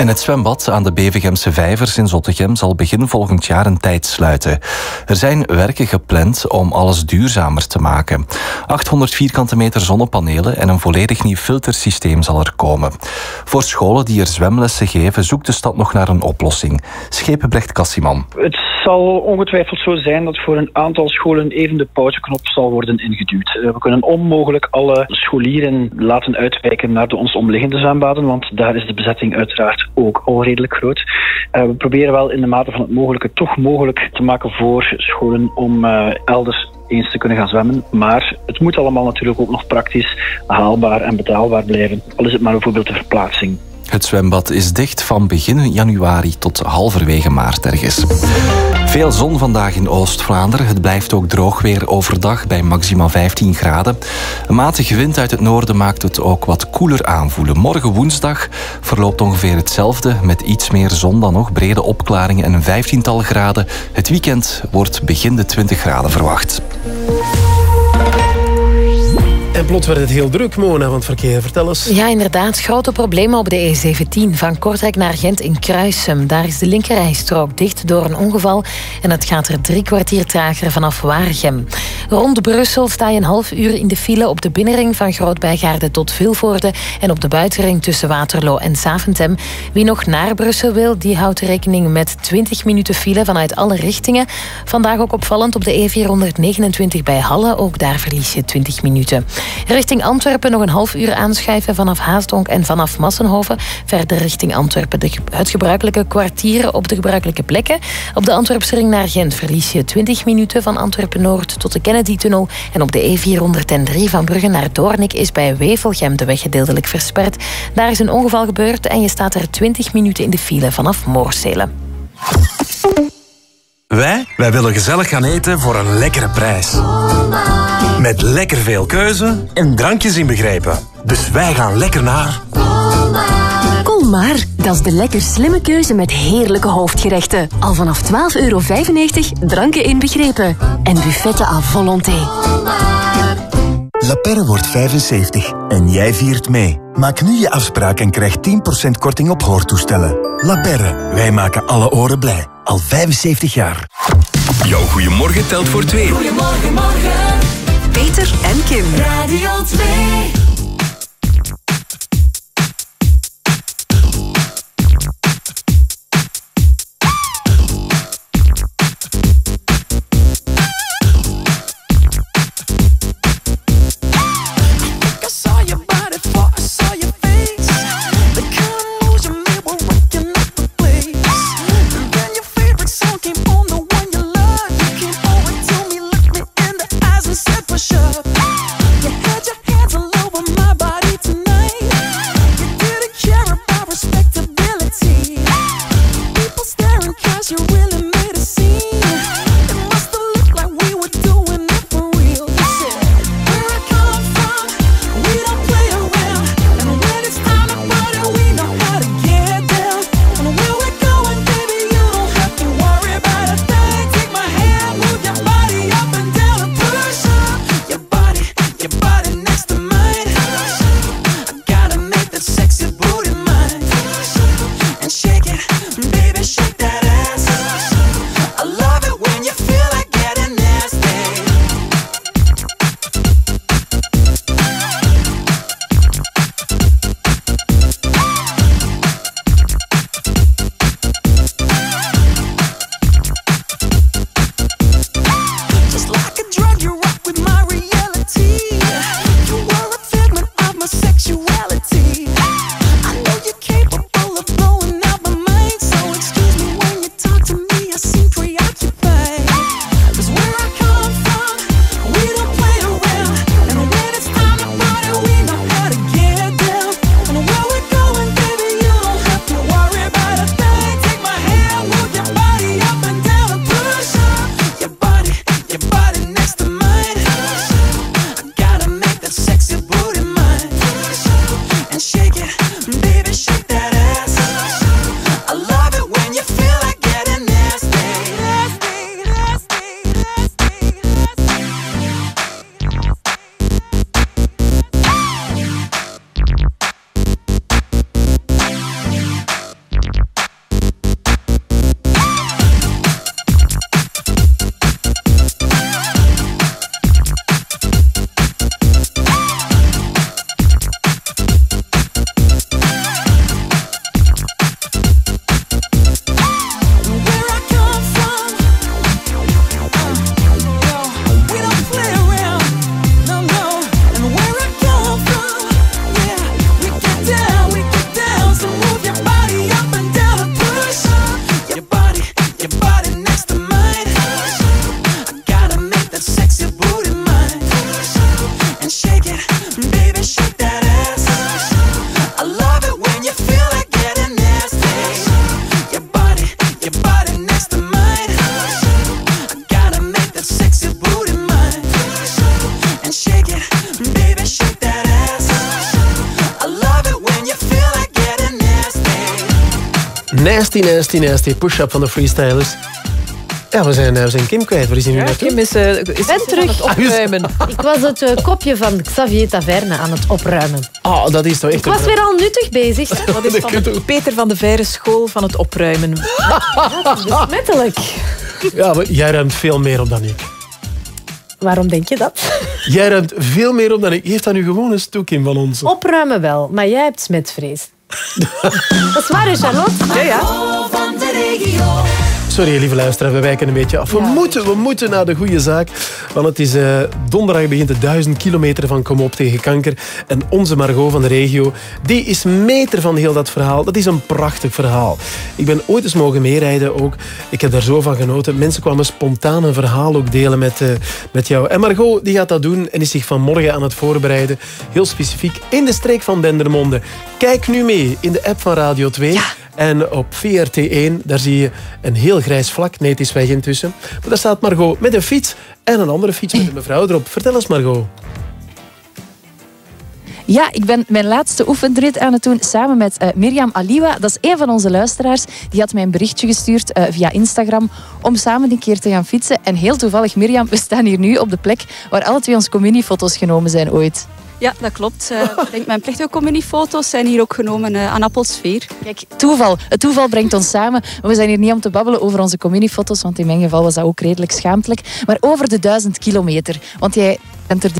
En het zwembad aan de Bevegemse Vijvers in Zottegem zal begin volgend jaar een tijd sluiten. Er zijn werken gepland om alles duurzamer te maken. 800 vierkante meter zonnepanelen en een volledig nieuw filtersysteem zal er komen. Voor scholen die er zwemlessen geven, zoekt de stad nog naar een oplossing. Schepenbrecht Kassiman. Het zal ongetwijfeld zo zijn dat voor een aantal scholen even de pauzeknop zal worden ingeduwd. Eh, We kunnen onmogelijk alle scholieren laten uitwijken naar de ons omliggende zwembaden, want daar is de bezetting uiteraard ook al redelijk groot. Eh, We proberen wel in de mate van het mogelijke toch mogelijk te maken voor scholen om eh, elders eens te kunnen gaan zwemmen. Maar het moet allemaal natuurlijk ook nog praktisch haalbaar en betaalbaar blijven. Al is het maar bijvoorbeeld de verplaatsing. Het zwembad is dicht van begin januari tot halverwege maart ergens. Veel zon vandaag in Oost-Vlaanderen. Het blijft ook droog weer overdag bij maximaal 15 graden. Een matige wind uit het noorden maakt het ook wat koeler aanvoelen. Morgen woensdag verloopt ongeveer hetzelfde met iets meer zon dan nog. Brede opklaringen en een vijftiental graden. Het weekend wordt begin de 20 graden verwacht. En plots werd het heel druk, Mona, van het verkeer. Vertel eens. Ja, inderdaad. Grote problemen op de E17 van Kortrijk naar Gent in Kruisum. Daar is de linkerrijstrook dicht door een ongeval en het gaat er drie kwartier trager vanaf Waregem. Rond Brussel sta je een half uur in de file op de binnenring van Grootbijgaarde tot Vilvoorde en op de buitenring tussen Waterloo en Zaventem. Wie nog naar Brussel wil, die houdt rekening met 20 minuten file vanuit alle richtingen. Vandaag ook opvallend op de E429 bij Halle, ook daar verlies je 20 minuten. Richting Antwerpen nog een half uur aanschuiven vanaf Haasdonk en vanaf Massenhoven. Verder richting Antwerpen de, het gebruikelijke kwartieren op de gebruikelijke plekken. Op de Antwerpse ring naar Gent verlies je 20 minuten van Antwerpen-Noord tot de Kennedy-tunnel. En op de E403 van Brugge naar Doornik is bij Wevelgem de weg gedeeltelijk versperd. Daar is een ongeval gebeurd en je staat er 20 minuten in de file vanaf Moorselen. Wij, wij willen gezellig gaan eten voor een lekkere prijs. Met lekker veel keuze en drankjes inbegrepen. Dus wij gaan lekker naar... Colmar, dat is de lekker slimme keuze met heerlijke hoofdgerechten. Al vanaf 12,95 euro, dranken inbegrepen. En buffetten à volonté. La Perre wordt 75 en jij viert mee. Maak nu je afspraak en krijg 10% korting op hoortoestellen. La Perre, wij maken alle oren blij. Al 75 jaar. Jouw goeiemorgen telt voor twee. Goedemorgen, morgen. Peter en Kim. Radio 2. Nasty, nasty, nasty. Push-up van de freestylers. Ja, we zijn, eh, we zijn Kim kwijt. Waar is hij nu Ja, naartoe? Kim is, eh, is ben terug. aan het opruimen. Ik was het eh, kopje van Xavier Taverne aan het opruimen. Ah, dat is toch echt... Ik was weer al nuttig bezig. Dat is van de Peter van de Veire school van het opruimen. Besmettelijk. Ja, maar jij ruimt veel meer op dan ik. Waarom denk je dat? Jij ruimt veel meer op dan ik. Geef dat nu gewoon eens toe, Kim van ons. Opruimen wel, maar jij hebt smetvrees. Dat is waar, Charlotte? Ja, ja. van de regio. Sorry, lieve luisteraar, we wijken een beetje af. We, moeten, we moeten naar de goede zaak. Want het is eh, donderdag begint de duizend kilometer van Kom op tegen kanker. En onze Margot van de regio, die is meter van heel dat verhaal. Dat is een prachtig verhaal. Ik ben ooit eens mogen meerijden ook. Ik heb daar zo van genoten. Mensen kwamen spontaan een verhaal ook delen met, eh, met jou. En Margot die gaat dat doen en is zich vanmorgen aan het voorbereiden. Heel specifiek in de streek van Dendermonde. Kijk nu mee in de app van Radio 2. En op VRT1, daar zie je een heel grijs vlak. Nee, het is weg intussen. Maar daar staat Margot met een fiets en een andere fiets met een mevrouw erop. Vertel eens, Margot. Ja, ik ben mijn laatste oefenrit aan het doen samen met eh, Mirjam Aliwa. Dat is een van onze luisteraars. Die had mij een berichtje gestuurd eh, via Instagram om samen een keer te gaan fietsen. En heel toevallig, Mirjam, we staan hier nu op de plek waar alle twee onze communiefoto's genomen zijn ooit. Ja, dat klopt. Eh, denk mijn plechtige communiefoto's zijn hier ook genomen eh, aan Appelsfeer. Kijk, toeval. Het toeval brengt ons samen. We zijn hier niet om te babbelen over onze communiefoto's, want in mijn geval was dat ook redelijk schaamtelijk. Maar over de duizend kilometer. Want jij bent er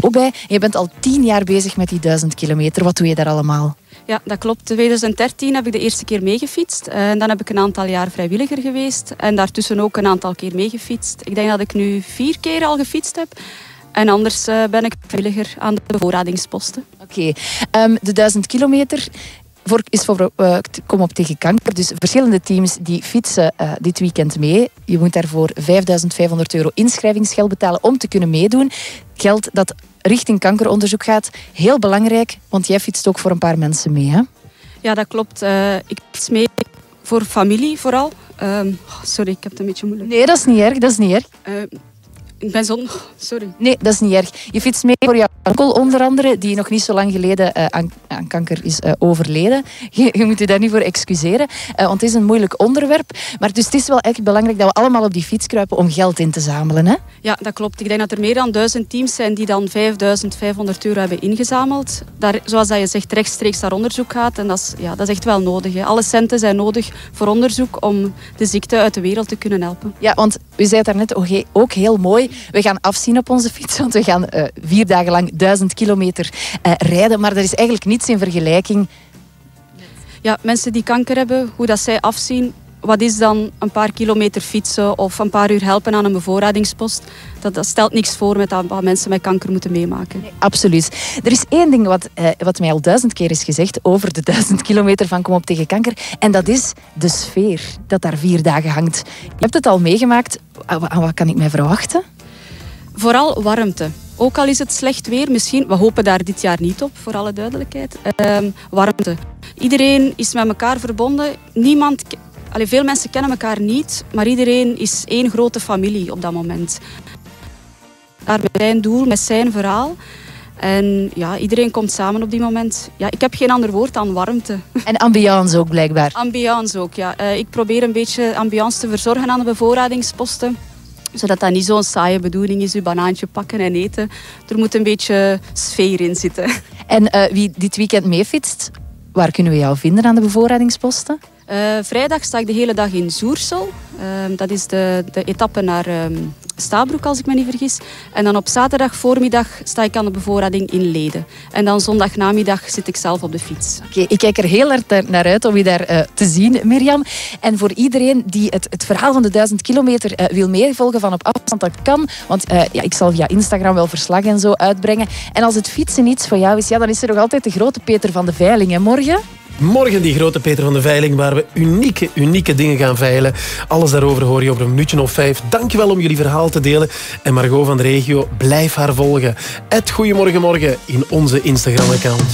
ook bij. Je bent al tien jaar bezig met die duizend kilometer. Wat doe je daar allemaal? Ja, dat klopt. In 2013 heb ik de eerste keer meegefietst. Eh, En dan heb ik een aantal jaar vrijwilliger geweest. En daartussen ook een aantal keer meegefietst. Ik denk dat ik nu vier keer al gefietst heb. En anders eh, ben ik vrijwilliger aan de bevoorradingsposten. Oké, ehm, de duizend kilometer voor, is voor eh, Kom op tegen kanker. Dus verschillende teams die fietsen eh, dit weekend mee. Je moet daarvoor 5500 euro inschrijvingsgeld betalen om te kunnen meedoen. Geld dat richting kankeronderzoek gaat. Heel belangrijk, want jij fietst ook voor een paar mensen mee. Hè? Ja, dat klopt. Ik fiets mee voor familie vooral. Ehm, oh, sorry, ik heb het een beetje moeilijk. Nee, dat is niet erg. Dat is niet erg. Ik ben zo... Sorry. Nee, dat is niet erg. Je fietst mee voor jouw onkel onder andere, die nog niet zo lang geleden eh, aan, aan kanker is eh, overleden. Je, je moet je daar niet voor excuseren, eh, want het is een moeilijk onderwerp. Maar dus het is wel echt belangrijk dat we allemaal op die fiets kruipen om geld in te zamelen. Hè? Ja, dat klopt. Ik denk dat er meer dan duizend teams zijn die dan 5500 euro hebben ingezameld. Daar, zoals dat je zegt, rechtstreeks naar onderzoek gaat. En dat is, ja, dat is echt wel nodig. Hè. Alle centen zijn nodig voor onderzoek om de ziekte uit de wereld te kunnen helpen. Ja, want u zei het daarnet ook heel mooi. We gaan afzien op onze fiets, want we gaan eh, vier dagen lang duizend kilometer eh, rijden. Maar er is eigenlijk niets in vergelijking. Ja, mensen die kanker hebben, hoe dat zij afzien, wat is dan een paar kilometer fietsen of een paar uur helpen aan een bevoorradingspost? Dat, dat stelt niks voor met dat, wat mensen met kanker moeten meemaken. Absoluut. Er is één ding wat, eh, wat mij al duizend keer is gezegd over de duizend kilometer van Kom op tegen kanker. En dat is de sfeer dat daar vier dagen hangt. Je hebt het al meegemaakt. Aan wat kan ik mij verwachten? Vooral warmte. Ook al is het slecht weer, misschien, we hopen daar dit jaar niet op, voor alle duidelijkheid. Ehm, warmte. Iedereen is met elkaar verbonden. Niemand, allee, veel mensen kennen elkaar niet, maar iedereen is één grote familie op dat moment. Daar met zijn doel, met zijn verhaal. En ja, iedereen komt samen op die moment. Ja, ik heb geen ander woord dan warmte. En ambiance ook blijkbaar. Ambiance ook, ja. Eh, ik probeer een beetje ambiance te verzorgen aan de bevoorradingsposten zodat dat niet zo'n saaie bedoeling is, je banaantje pakken en eten. Er moet een beetje sfeer in zitten. En eh, wie dit weekend meefietst, waar kunnen we jou vinden aan de bevoorradingsposten? Eh, vrijdag sta ik de hele dag in Zoersel. Ehm, dat is de, de etappe naar ehm Stabroek, als ik me niet vergis. En dan op zaterdag voormiddag sta ik aan de bevoorrading in Leden. En dan zondagnamiddag zit ik zelf op de fiets. Oké, ik kijk er heel hard naar- uit om je daar eh, te zien, Mirjam. En voor iedereen die het, het verhaal van de duizend kilometer eh, wil meevolgen van op afstand, dat kan. Want ja, ik zal via Instagram wel verslag en zo uitbrengen. En als het fietsen iets voor jou is, ja, dan is er nog altijd de grote Peter van de Veiling. En morgen? Morgen die grote Peter van de Veiling, waar we unieke, unieke dingen gaan veilen. Alles daarover hoor je over een minuutje of vijf. Dankjewel om jullie verhaal te delen. En Margot van de Regio, blijf haar volgen. Het Goedemorgenmorgen in onze Instagram-account.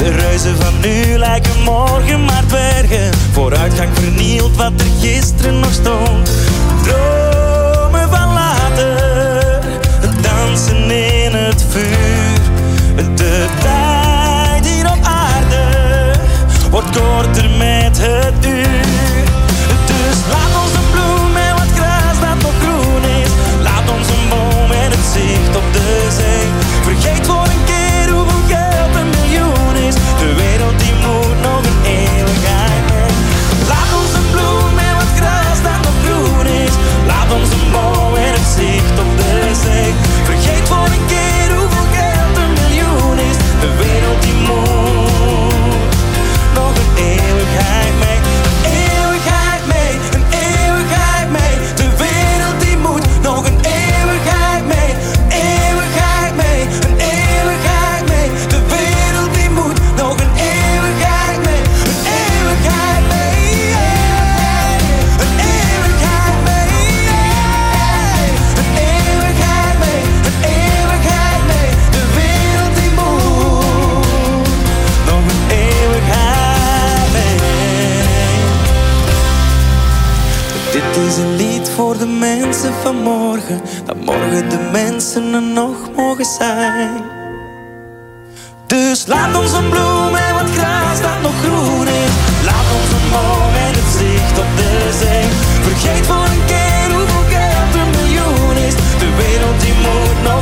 De reuzen van nu lijken morgen maar dwergen. Vooruitgang vernielt wat er gisteren nog stond. Dromen van later, dansen in het vuur. De tijd hier op aarde wordt korter met het uur. Dus laat van morgen, dat morgen de mensen er nog mogen zijn. Dus laat ons een bloem en wat gras dat nog groen is. Laat ons een boom en het zicht op de zee. Vergeet voor een keer hoeveel geld een miljoen is. De wereld die moet nog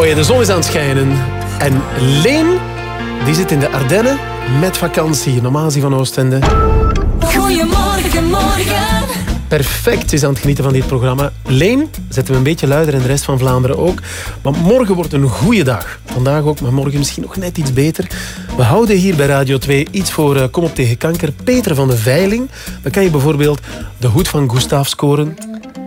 Mooi, de zon is aan het schijnen. En Leen, die zit in de Ardennen met vakantie. Normaal is hij van Oostende. Goedemorgen, morgen. Perfect is aan het genieten van dit programma. Leen zetten we een beetje luider en de rest van Vlaanderen ook. Maar morgen wordt een goede dag. Vandaag ook, maar morgen misschien nog net iets beter. We houden hier bij Radio 2 iets voor eh, Kom op tegen kanker. Peter van de Veiling. Dan kan je bijvoorbeeld de hoed van Gustav scoren.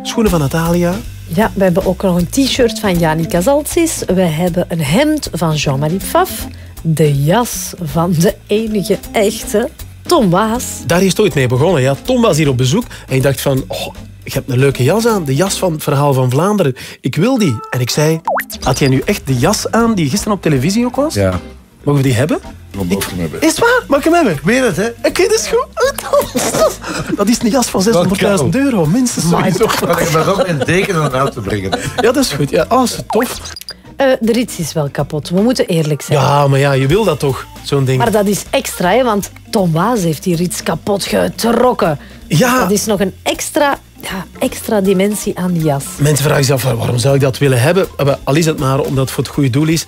Schoenen van Natalia. Ja, we hebben ook nog een t-shirt van Jani Kazaltsis. We hebben een hemd van Jean-Marie Pfaff. De jas van de enige echte Tom Waas. Daar is het ooit mee begonnen. Ja, Tom was hier op bezoek en ik dacht van... Oh, je hebt een leuke jas aan. De jas van het verhaal van Vlaanderen. Ik wil die. En ik zei... Had jij nu echt de jas aan die gisteren op televisie ook was? Ja. Mogen we die hebben? Mag hem hebben? Is het waar? Mag ik hem hebben? Weer het, hè? Oké, dat is goed. Dat is een jas van 600.000 euro, minstens. Maar ik ben ook een deken om uit te brengen. Ja, dat is goed. Ja, oh, is het tof. Eh, de rits is wel kapot. We moeten eerlijk zijn. Ja, maar ja, je wil dat toch, zo'n ding. Maar dat is extra, hè, want Tom Waas heeft die rits kapot getrokken. Ja. Dat is nog een extra, ja, extra dimensie aan die jas. Mensen vragen zich af, waarom zou ik dat willen hebben? Maar Al is het maar omdat het voor het goede doel is.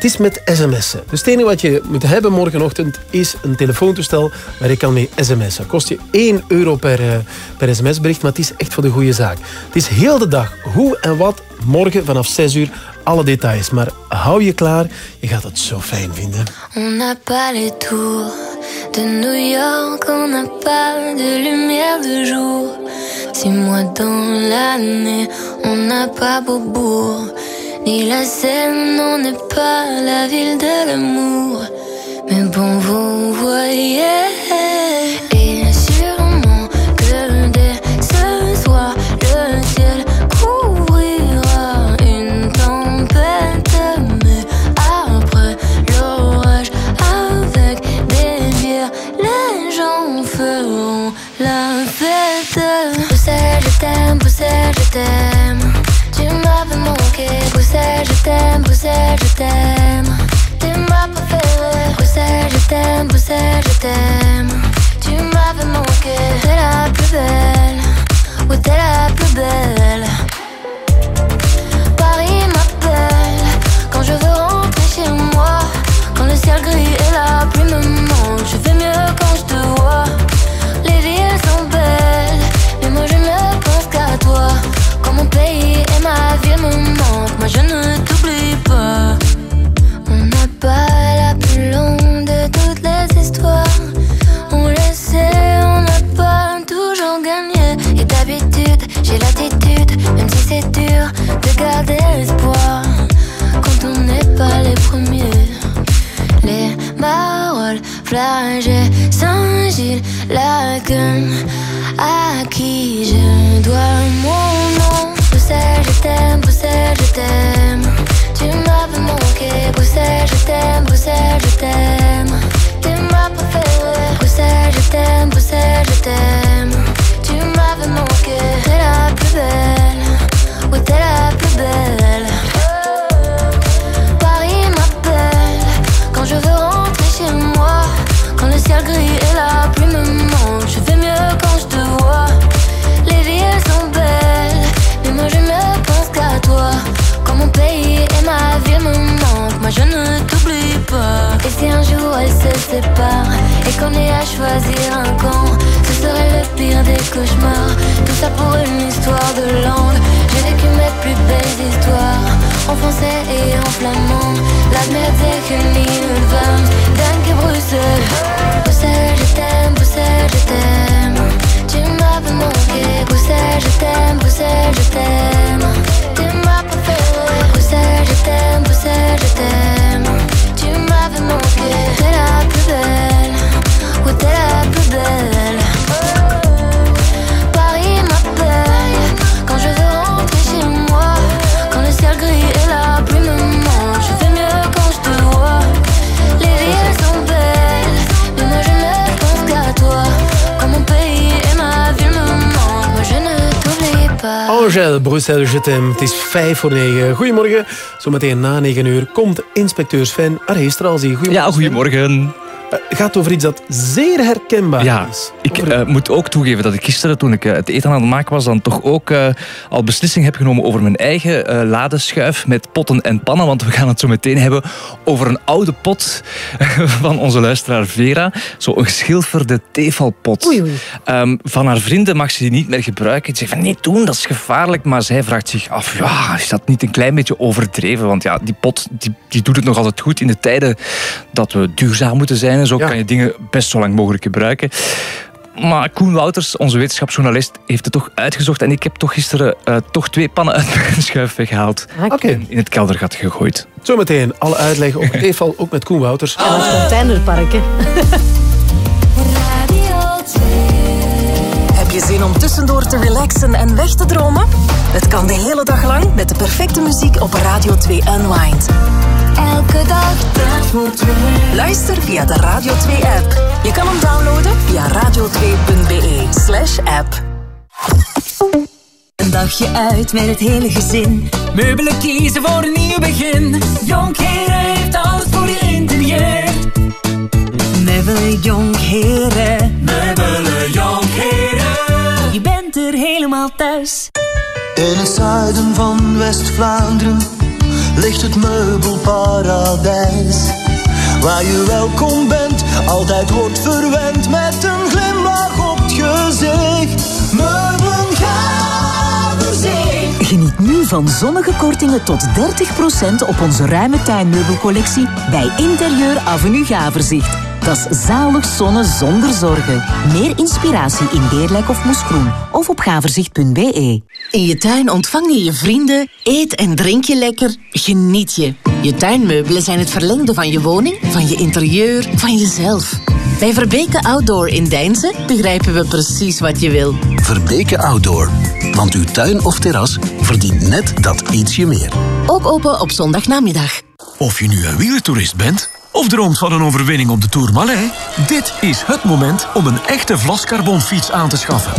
Het is met sms'en. Dus het enige wat je moet hebben morgenochtend is een telefoontoestel waar je kan mee sms'en. Kost je 1 euro per, eh, per sms-bericht, maar het is echt voor de goede zaak. Het is heel de dag hoe en wat Morgen vanaf 6 uur alle details. Maar hou je klaar, je gaat het zo fijn vinden. On n'a pas les tours de New York, on n'a pas de lumière de jour. Six mois dans l'année, on n'a pas Beaubourg, ni la Seine, on n'est pas la ville de l'amour. Mais bon, vous voyez, et sûrement que dès ce soir, le ciel couvrira une tempête. Mais après l'orage, avec des bières, les gens feront la fête. Je t'aime, Bruxelles, je t'aime. Manqué, Bruxelles, je t'aime, Bruxelles, je t'aime. T'es ma préférée, Bruxelles, je t'aime, Bruxelles, je t'aime. Tu m'avais manqué, t'es la plus belle, oui, t'es la plus belle. Paris m'appelle quand je veux rentrer chez moi. Quand le ciel gris et la pluie me manquent, je fais mieux quand je te vois. Les villes sont belles, mais moi je ne. Quand mon pays et ma ville me manquent, moi je ne t'oublie pas. On n'a pas la plus longue de toutes les histoires. On le sait, on n'a pas toujours gagné. Et d'habitude, j'ai l'attitude, même si c'est dur, de garder l'espoir. Quand on n'est pas les premiers. Les paroles flagées, Saint-Gilles, la gueule, à qui je dois mon nom? Bruxelles, je t'aime, Bruxelles, je t'aime. Tu m'avais manqué, Bruxelles, je t'aime, Bruxelles, je t'aime. T'es ma préférée, Bruxelles, je t'aime, Bruxelles, je t'aime. Tu m'avais manqué, t'es la plus belle, oui, t'es la plus belle. Quand je veux rentrer chez moi. Quand le ciel gris et la pluie me manquent, je fais mieux quand je te vois. Les villes sont belles, mais moi je ne pense qu'à toi. Quand mon pays et ma ville me manquent, moi je ne t'oublie pas. Et si un jour elles se séparent et qu'on ait à choisir un camp, ce serait le pire des cauchemars. Tout ça pour une histoire de langue. J'ai vécu mes plus belles histoires en français et en flamand. La merde c'est que l'île Van, Dank Bruxelles. Bruxelles, je t'aime, Bruxelles, je t'aime. Tu m'avais manqué, Bruxelles, je t'aime, Bruxelles, je t'aime. T'es ma préférée, Bruxelles, je t'aime, Bruxelles, je t'aime. Tu m'avais manqué, t'es la plus belle, oui, t'es la plus belle. Paris m'appelle quand je veux rentrer chez moi. Quand le ciel gris Angèle, Bruxelles, je t'aime. Het is vijf voor negen. Goedemorgen. Zometeen na negen uur komt inspecteur Sven Arheestralzi. Goedemorgen. Ja, goedemorgen. Het gaat over iets dat zeer herkenbaar Ja, is. ik eh, moet ook toegeven dat ik gisteren, toen ik eh, het eten aan het maken was, dan toch ook eh, al beslissing heb genomen over mijn eigen eh ladeschuif met potten en pannen. Want we gaan het zo meteen hebben over een oude pot van onze luisteraar Vera. Zo'n geschilferde tefalpot. Oei, oei. Ehm, van haar vrienden mag ze die niet meer gebruiken. Ze zegt van nee, doen, dat is gevaarlijk. Maar zij vraagt zich af, ja, is dat niet een klein beetje overdreven? Want ja, die pot die, die doet het nog altijd goed in de tijden dat we duurzaam moeten zijn. En zo kan je dingen best zo lang mogelijk gebruiken. Maar Koen Wouters, onze wetenschapsjournalist, heeft het toch uitgezocht. En ik heb toch gisteren eh, toch twee pannen uit mijn schuif weggehaald. Oké. En in het keldergat gegooid. Zometeen alle uitleg over EFAL, ook met Koen Wouters. En het containerpark, hè. Heb je zin om tussendoor te relaxen en weg te dromen? Het kan de hele dag lang met de perfecte muziek op Radio 2 Unwind. Elke dag tijd voor twee. Luister via de Radio 2-app. Je kan hem downloaden via radio2.be slash app. Een dagje uit met het hele gezin. Meubelen kiezen voor een nieuw begin. Jonkheren heeft alles voor je interieur. Meubelen Jonkheren. Meubelen Jonkheren. Je bent er helemaal thuis. In het zuiden van West-Vlaanderen ligt het meubelparadijs. Waar je welkom bent, altijd wordt verwend met een glimlach op het gezicht. Meubelen Gaverzee. Geniet nu Van zonnige kortingen tot 30% op onze ruime tuinmeubelcollectie bij Interieur Avenue Gaverzicht. Dat is zalig zonnen zonder zorgen. Meer inspiratie in Beerlijk of Moesgroen of op gaverzicht.be. In je tuin ontvang je je vrienden, eet en drink je lekker, geniet je. Je tuinmeubelen zijn het verlengde van je woning, van je interieur, van jezelf. Bij Verbeke Outdoor in Deinzen begrijpen we precies wat je wil. Verbeke Outdoor. Want uw tuin of terras verdient net dat ietsje meer. Ook open op zondagnamiddag. Of je nu een wielertoerist bent of droomt van een overwinning op de Tourmalet, dit is het moment om een echte Vlascarbon fiets aan te schaffen.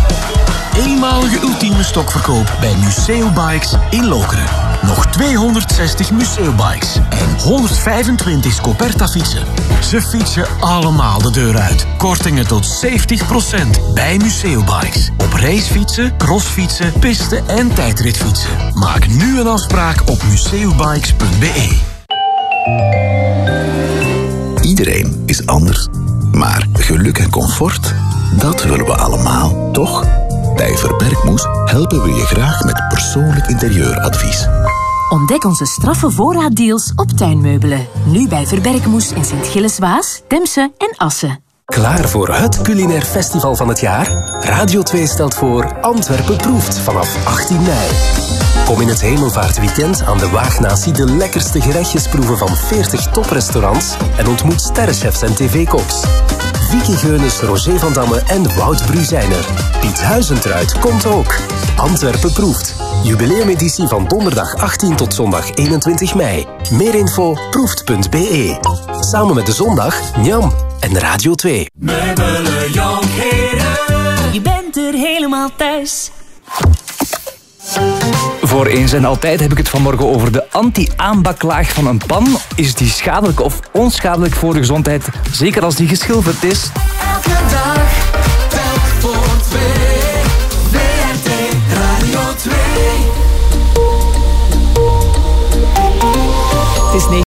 Eenmalige ultieme stokverkoop bij Museo Bikes in Lokeren. Nog 260 Museo Bikes en 125 Scoperta fietsen. Ze fietsen allemaal de deur uit. Kortingen tot 70% bij Museo Bikes. Op racefietsen, crossfietsen, piste en tijdritfietsen. Maak nu een afspraak op museobikes.be. Iedereen is anders. Maar geluk en comfort, dat willen we allemaal, toch? Bij Verbergmoes helpen we je graag met persoonlijk interieuradvies. Ontdek onze straffe voorraaddeals op tuinmeubelen. Nu bij Verbergmoes in Sint-Gilles-Waas, Temse en Assen. Klaar voor het culinair festival van het jaar? Radio 2 stelt voor Antwerpen proeft vanaf 18 mei. Kom in het hemelvaartweekend aan de Waagnatie de lekkerste gerechtjes proeven van 40 toprestaurants en ontmoet sterrenchefs en tv-koks. Vicky Geunis, Roger van Damme en Wout Bru zijn er. Piet Huizentruid komt ook. Antwerpen proeft. Jubileumeditie van donderdag 18 tot zondag 21 mei. Meer info proeft.be. Samen met de zondag, Njam en Radio 2. Meubelen Jonkheren. Je bent er helemaal thuis. Voor eens en altijd heb ik het vanmorgen over de anti-aanbaklaag van een pan. Is die schadelijk of onschadelijk voor de gezondheid? Zeker als die geschilferd is. Elke dag, telk voor twee. Radio 2. Het is